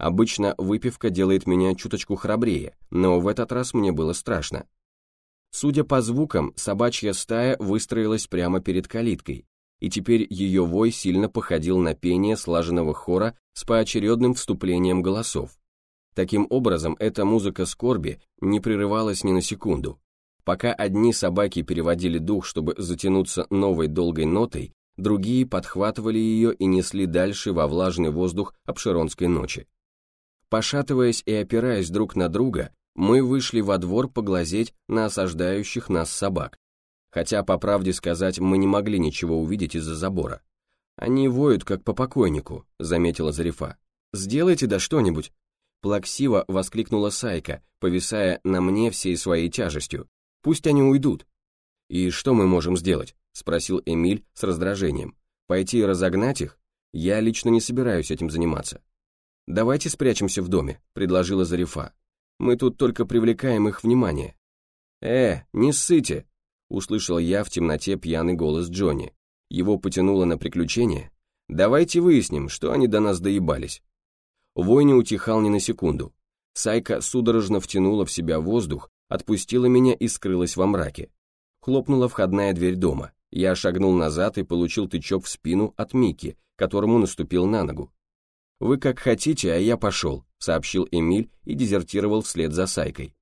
Обычно выпивка делает меня чуточку храбрее, но в этот раз мне было страшно. Судя по звукам, собачья стая выстроилась прямо перед калиткой, и теперь ее вой сильно походил на пение слаженного хора с поочередным вступлением голосов. Таким образом, эта музыка скорби не прерывалась ни на секунду. Пока одни собаки переводили дух, чтобы затянуться новой долгой нотой, другие подхватывали ее и несли дальше во влажный воздух обширонской ночи. Пошатываясь и опираясь друг на друга, мы вышли во двор поглазеть на осаждающих нас собак. Хотя, по правде сказать, мы не могли ничего увидеть из-за забора. «Они воют, как по покойнику», — заметила Зарифа. «Сделайте да что-нибудь!» Плаксиво воскликнула Сайка, повисая на мне всей своей тяжестью. «Пусть они уйдут!» «И что мы можем сделать?» — спросил Эмиль с раздражением. «Пойти разогнать их? Я лично не собираюсь этим заниматься». «Давайте спрячемся в доме», — предложила Зарифа. «Мы тут только привлекаем их внимание». «Э, не ссыте!» — услышал я в темноте пьяный голос Джонни. Его потянуло на приключение. «Давайте выясним, что они до нас доебались». Вой не утихал ни на секунду. Сайка судорожно втянула в себя воздух, отпустила меня и скрылась во мраке. Хлопнула входная дверь дома. Я шагнул назад и получил тычок в спину от Микки, которому наступил на ногу. «Вы как хотите, а я пошел», — сообщил Эмиль и дезертировал вслед за Сайкой.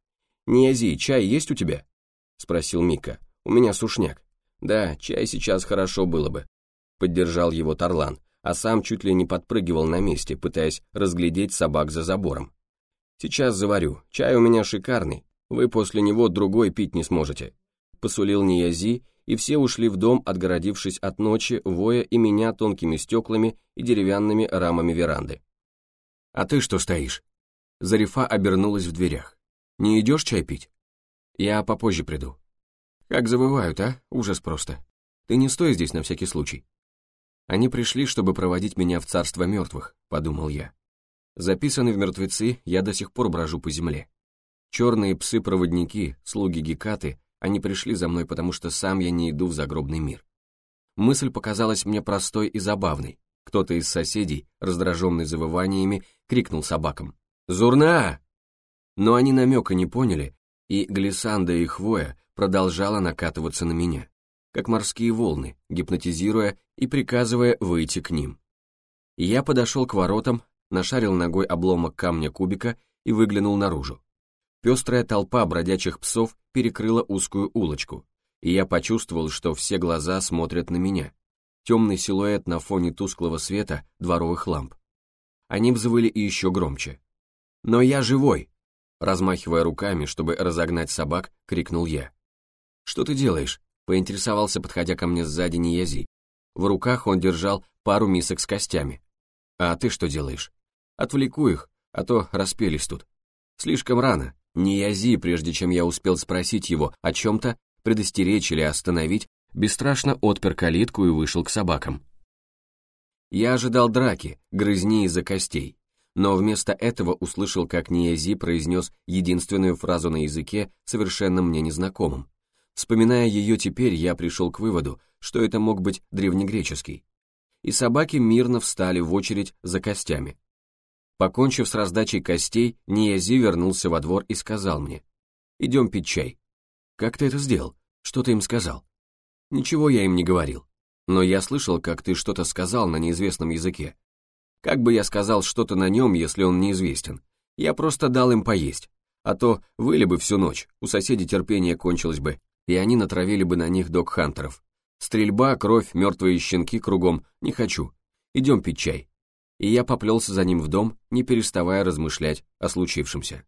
«Ниязи, чай есть у тебя?» — спросил Мика. «У меня сушняк». «Да, чай сейчас хорошо было бы», — поддержал его Тарлан, а сам чуть ли не подпрыгивал на месте, пытаясь разглядеть собак за забором. «Сейчас заварю, чай у меня шикарный, вы после него другой пить не сможете», — посулил Ниязи и все ушли в дом, отгородившись от ночи, воя и меня тонкими стеклами и деревянными рамами веранды. «А ты что стоишь?» Зарифа обернулась в дверях. «Не идешь чай пить?» «Я попозже приду». «Как забывают, а? Ужас просто. Ты не стой здесь на всякий случай». «Они пришли, чтобы проводить меня в царство мертвых», — подумал я. Записанный в мертвецы, я до сих пор брожу по земле. Черные псы-проводники, слуги Гекаты, они пришли за мной, потому что сам я не иду в загробный мир. Мысль показалась мне простой и забавной. Кто-то из соседей, раздраженный завываниями, крикнул собакам. «Зурна!» Но они намека не поняли, и глиссанда и хвоя продолжала накатываться на меня, как морские волны, гипнотизируя и приказывая выйти к ним. Я подошел к воротам, нашарил ногой обломок камня кубика и выглянул наружу. Пестрая толпа бродячих псов перекрыла узкую улочку, и я почувствовал, что все глаза смотрят на меня. Темный силуэт на фоне тусклого света дворовых ламп. Они взвыли еще громче. «Но я живой!» Размахивая руками, чтобы разогнать собак, крикнул я. «Что ты делаешь?» поинтересовался, подходя ко мне сзади Ниязи. В руках он держал пару мисок с костями. «А ты что делаешь?» «Отвлеку их, а то распелись тут. Слишком рано, Ниязи, прежде чем я успел спросить его о чем-то, предостеречь или остановить, бесстрашно отпер калитку и вышел к собакам. Я ожидал драки, грызни из-за костей, но вместо этого услышал, как Ниязи произнес единственную фразу на языке, совершенно мне незнакомым. Вспоминая ее теперь, я пришел к выводу, что это мог быть древнегреческий. И собаки мирно встали в очередь за костями. Покончив с раздачей костей, Ниязи вернулся во двор и сказал мне. «Идем пить чай». «Как ты это сделал? Что ты им сказал?» «Ничего я им не говорил. Но я слышал, как ты что-то сказал на неизвестном языке. Как бы я сказал что-то на нем, если он неизвестен? Я просто дал им поесть. А то выли бы всю ночь, у соседей терпение кончилось бы, и они натравили бы на них док-хантеров. Стрельба, кровь, мертвые щенки кругом. Не хочу. Идем пить чай» и я поплелся за ним в дом, не переставая размышлять о случившемся.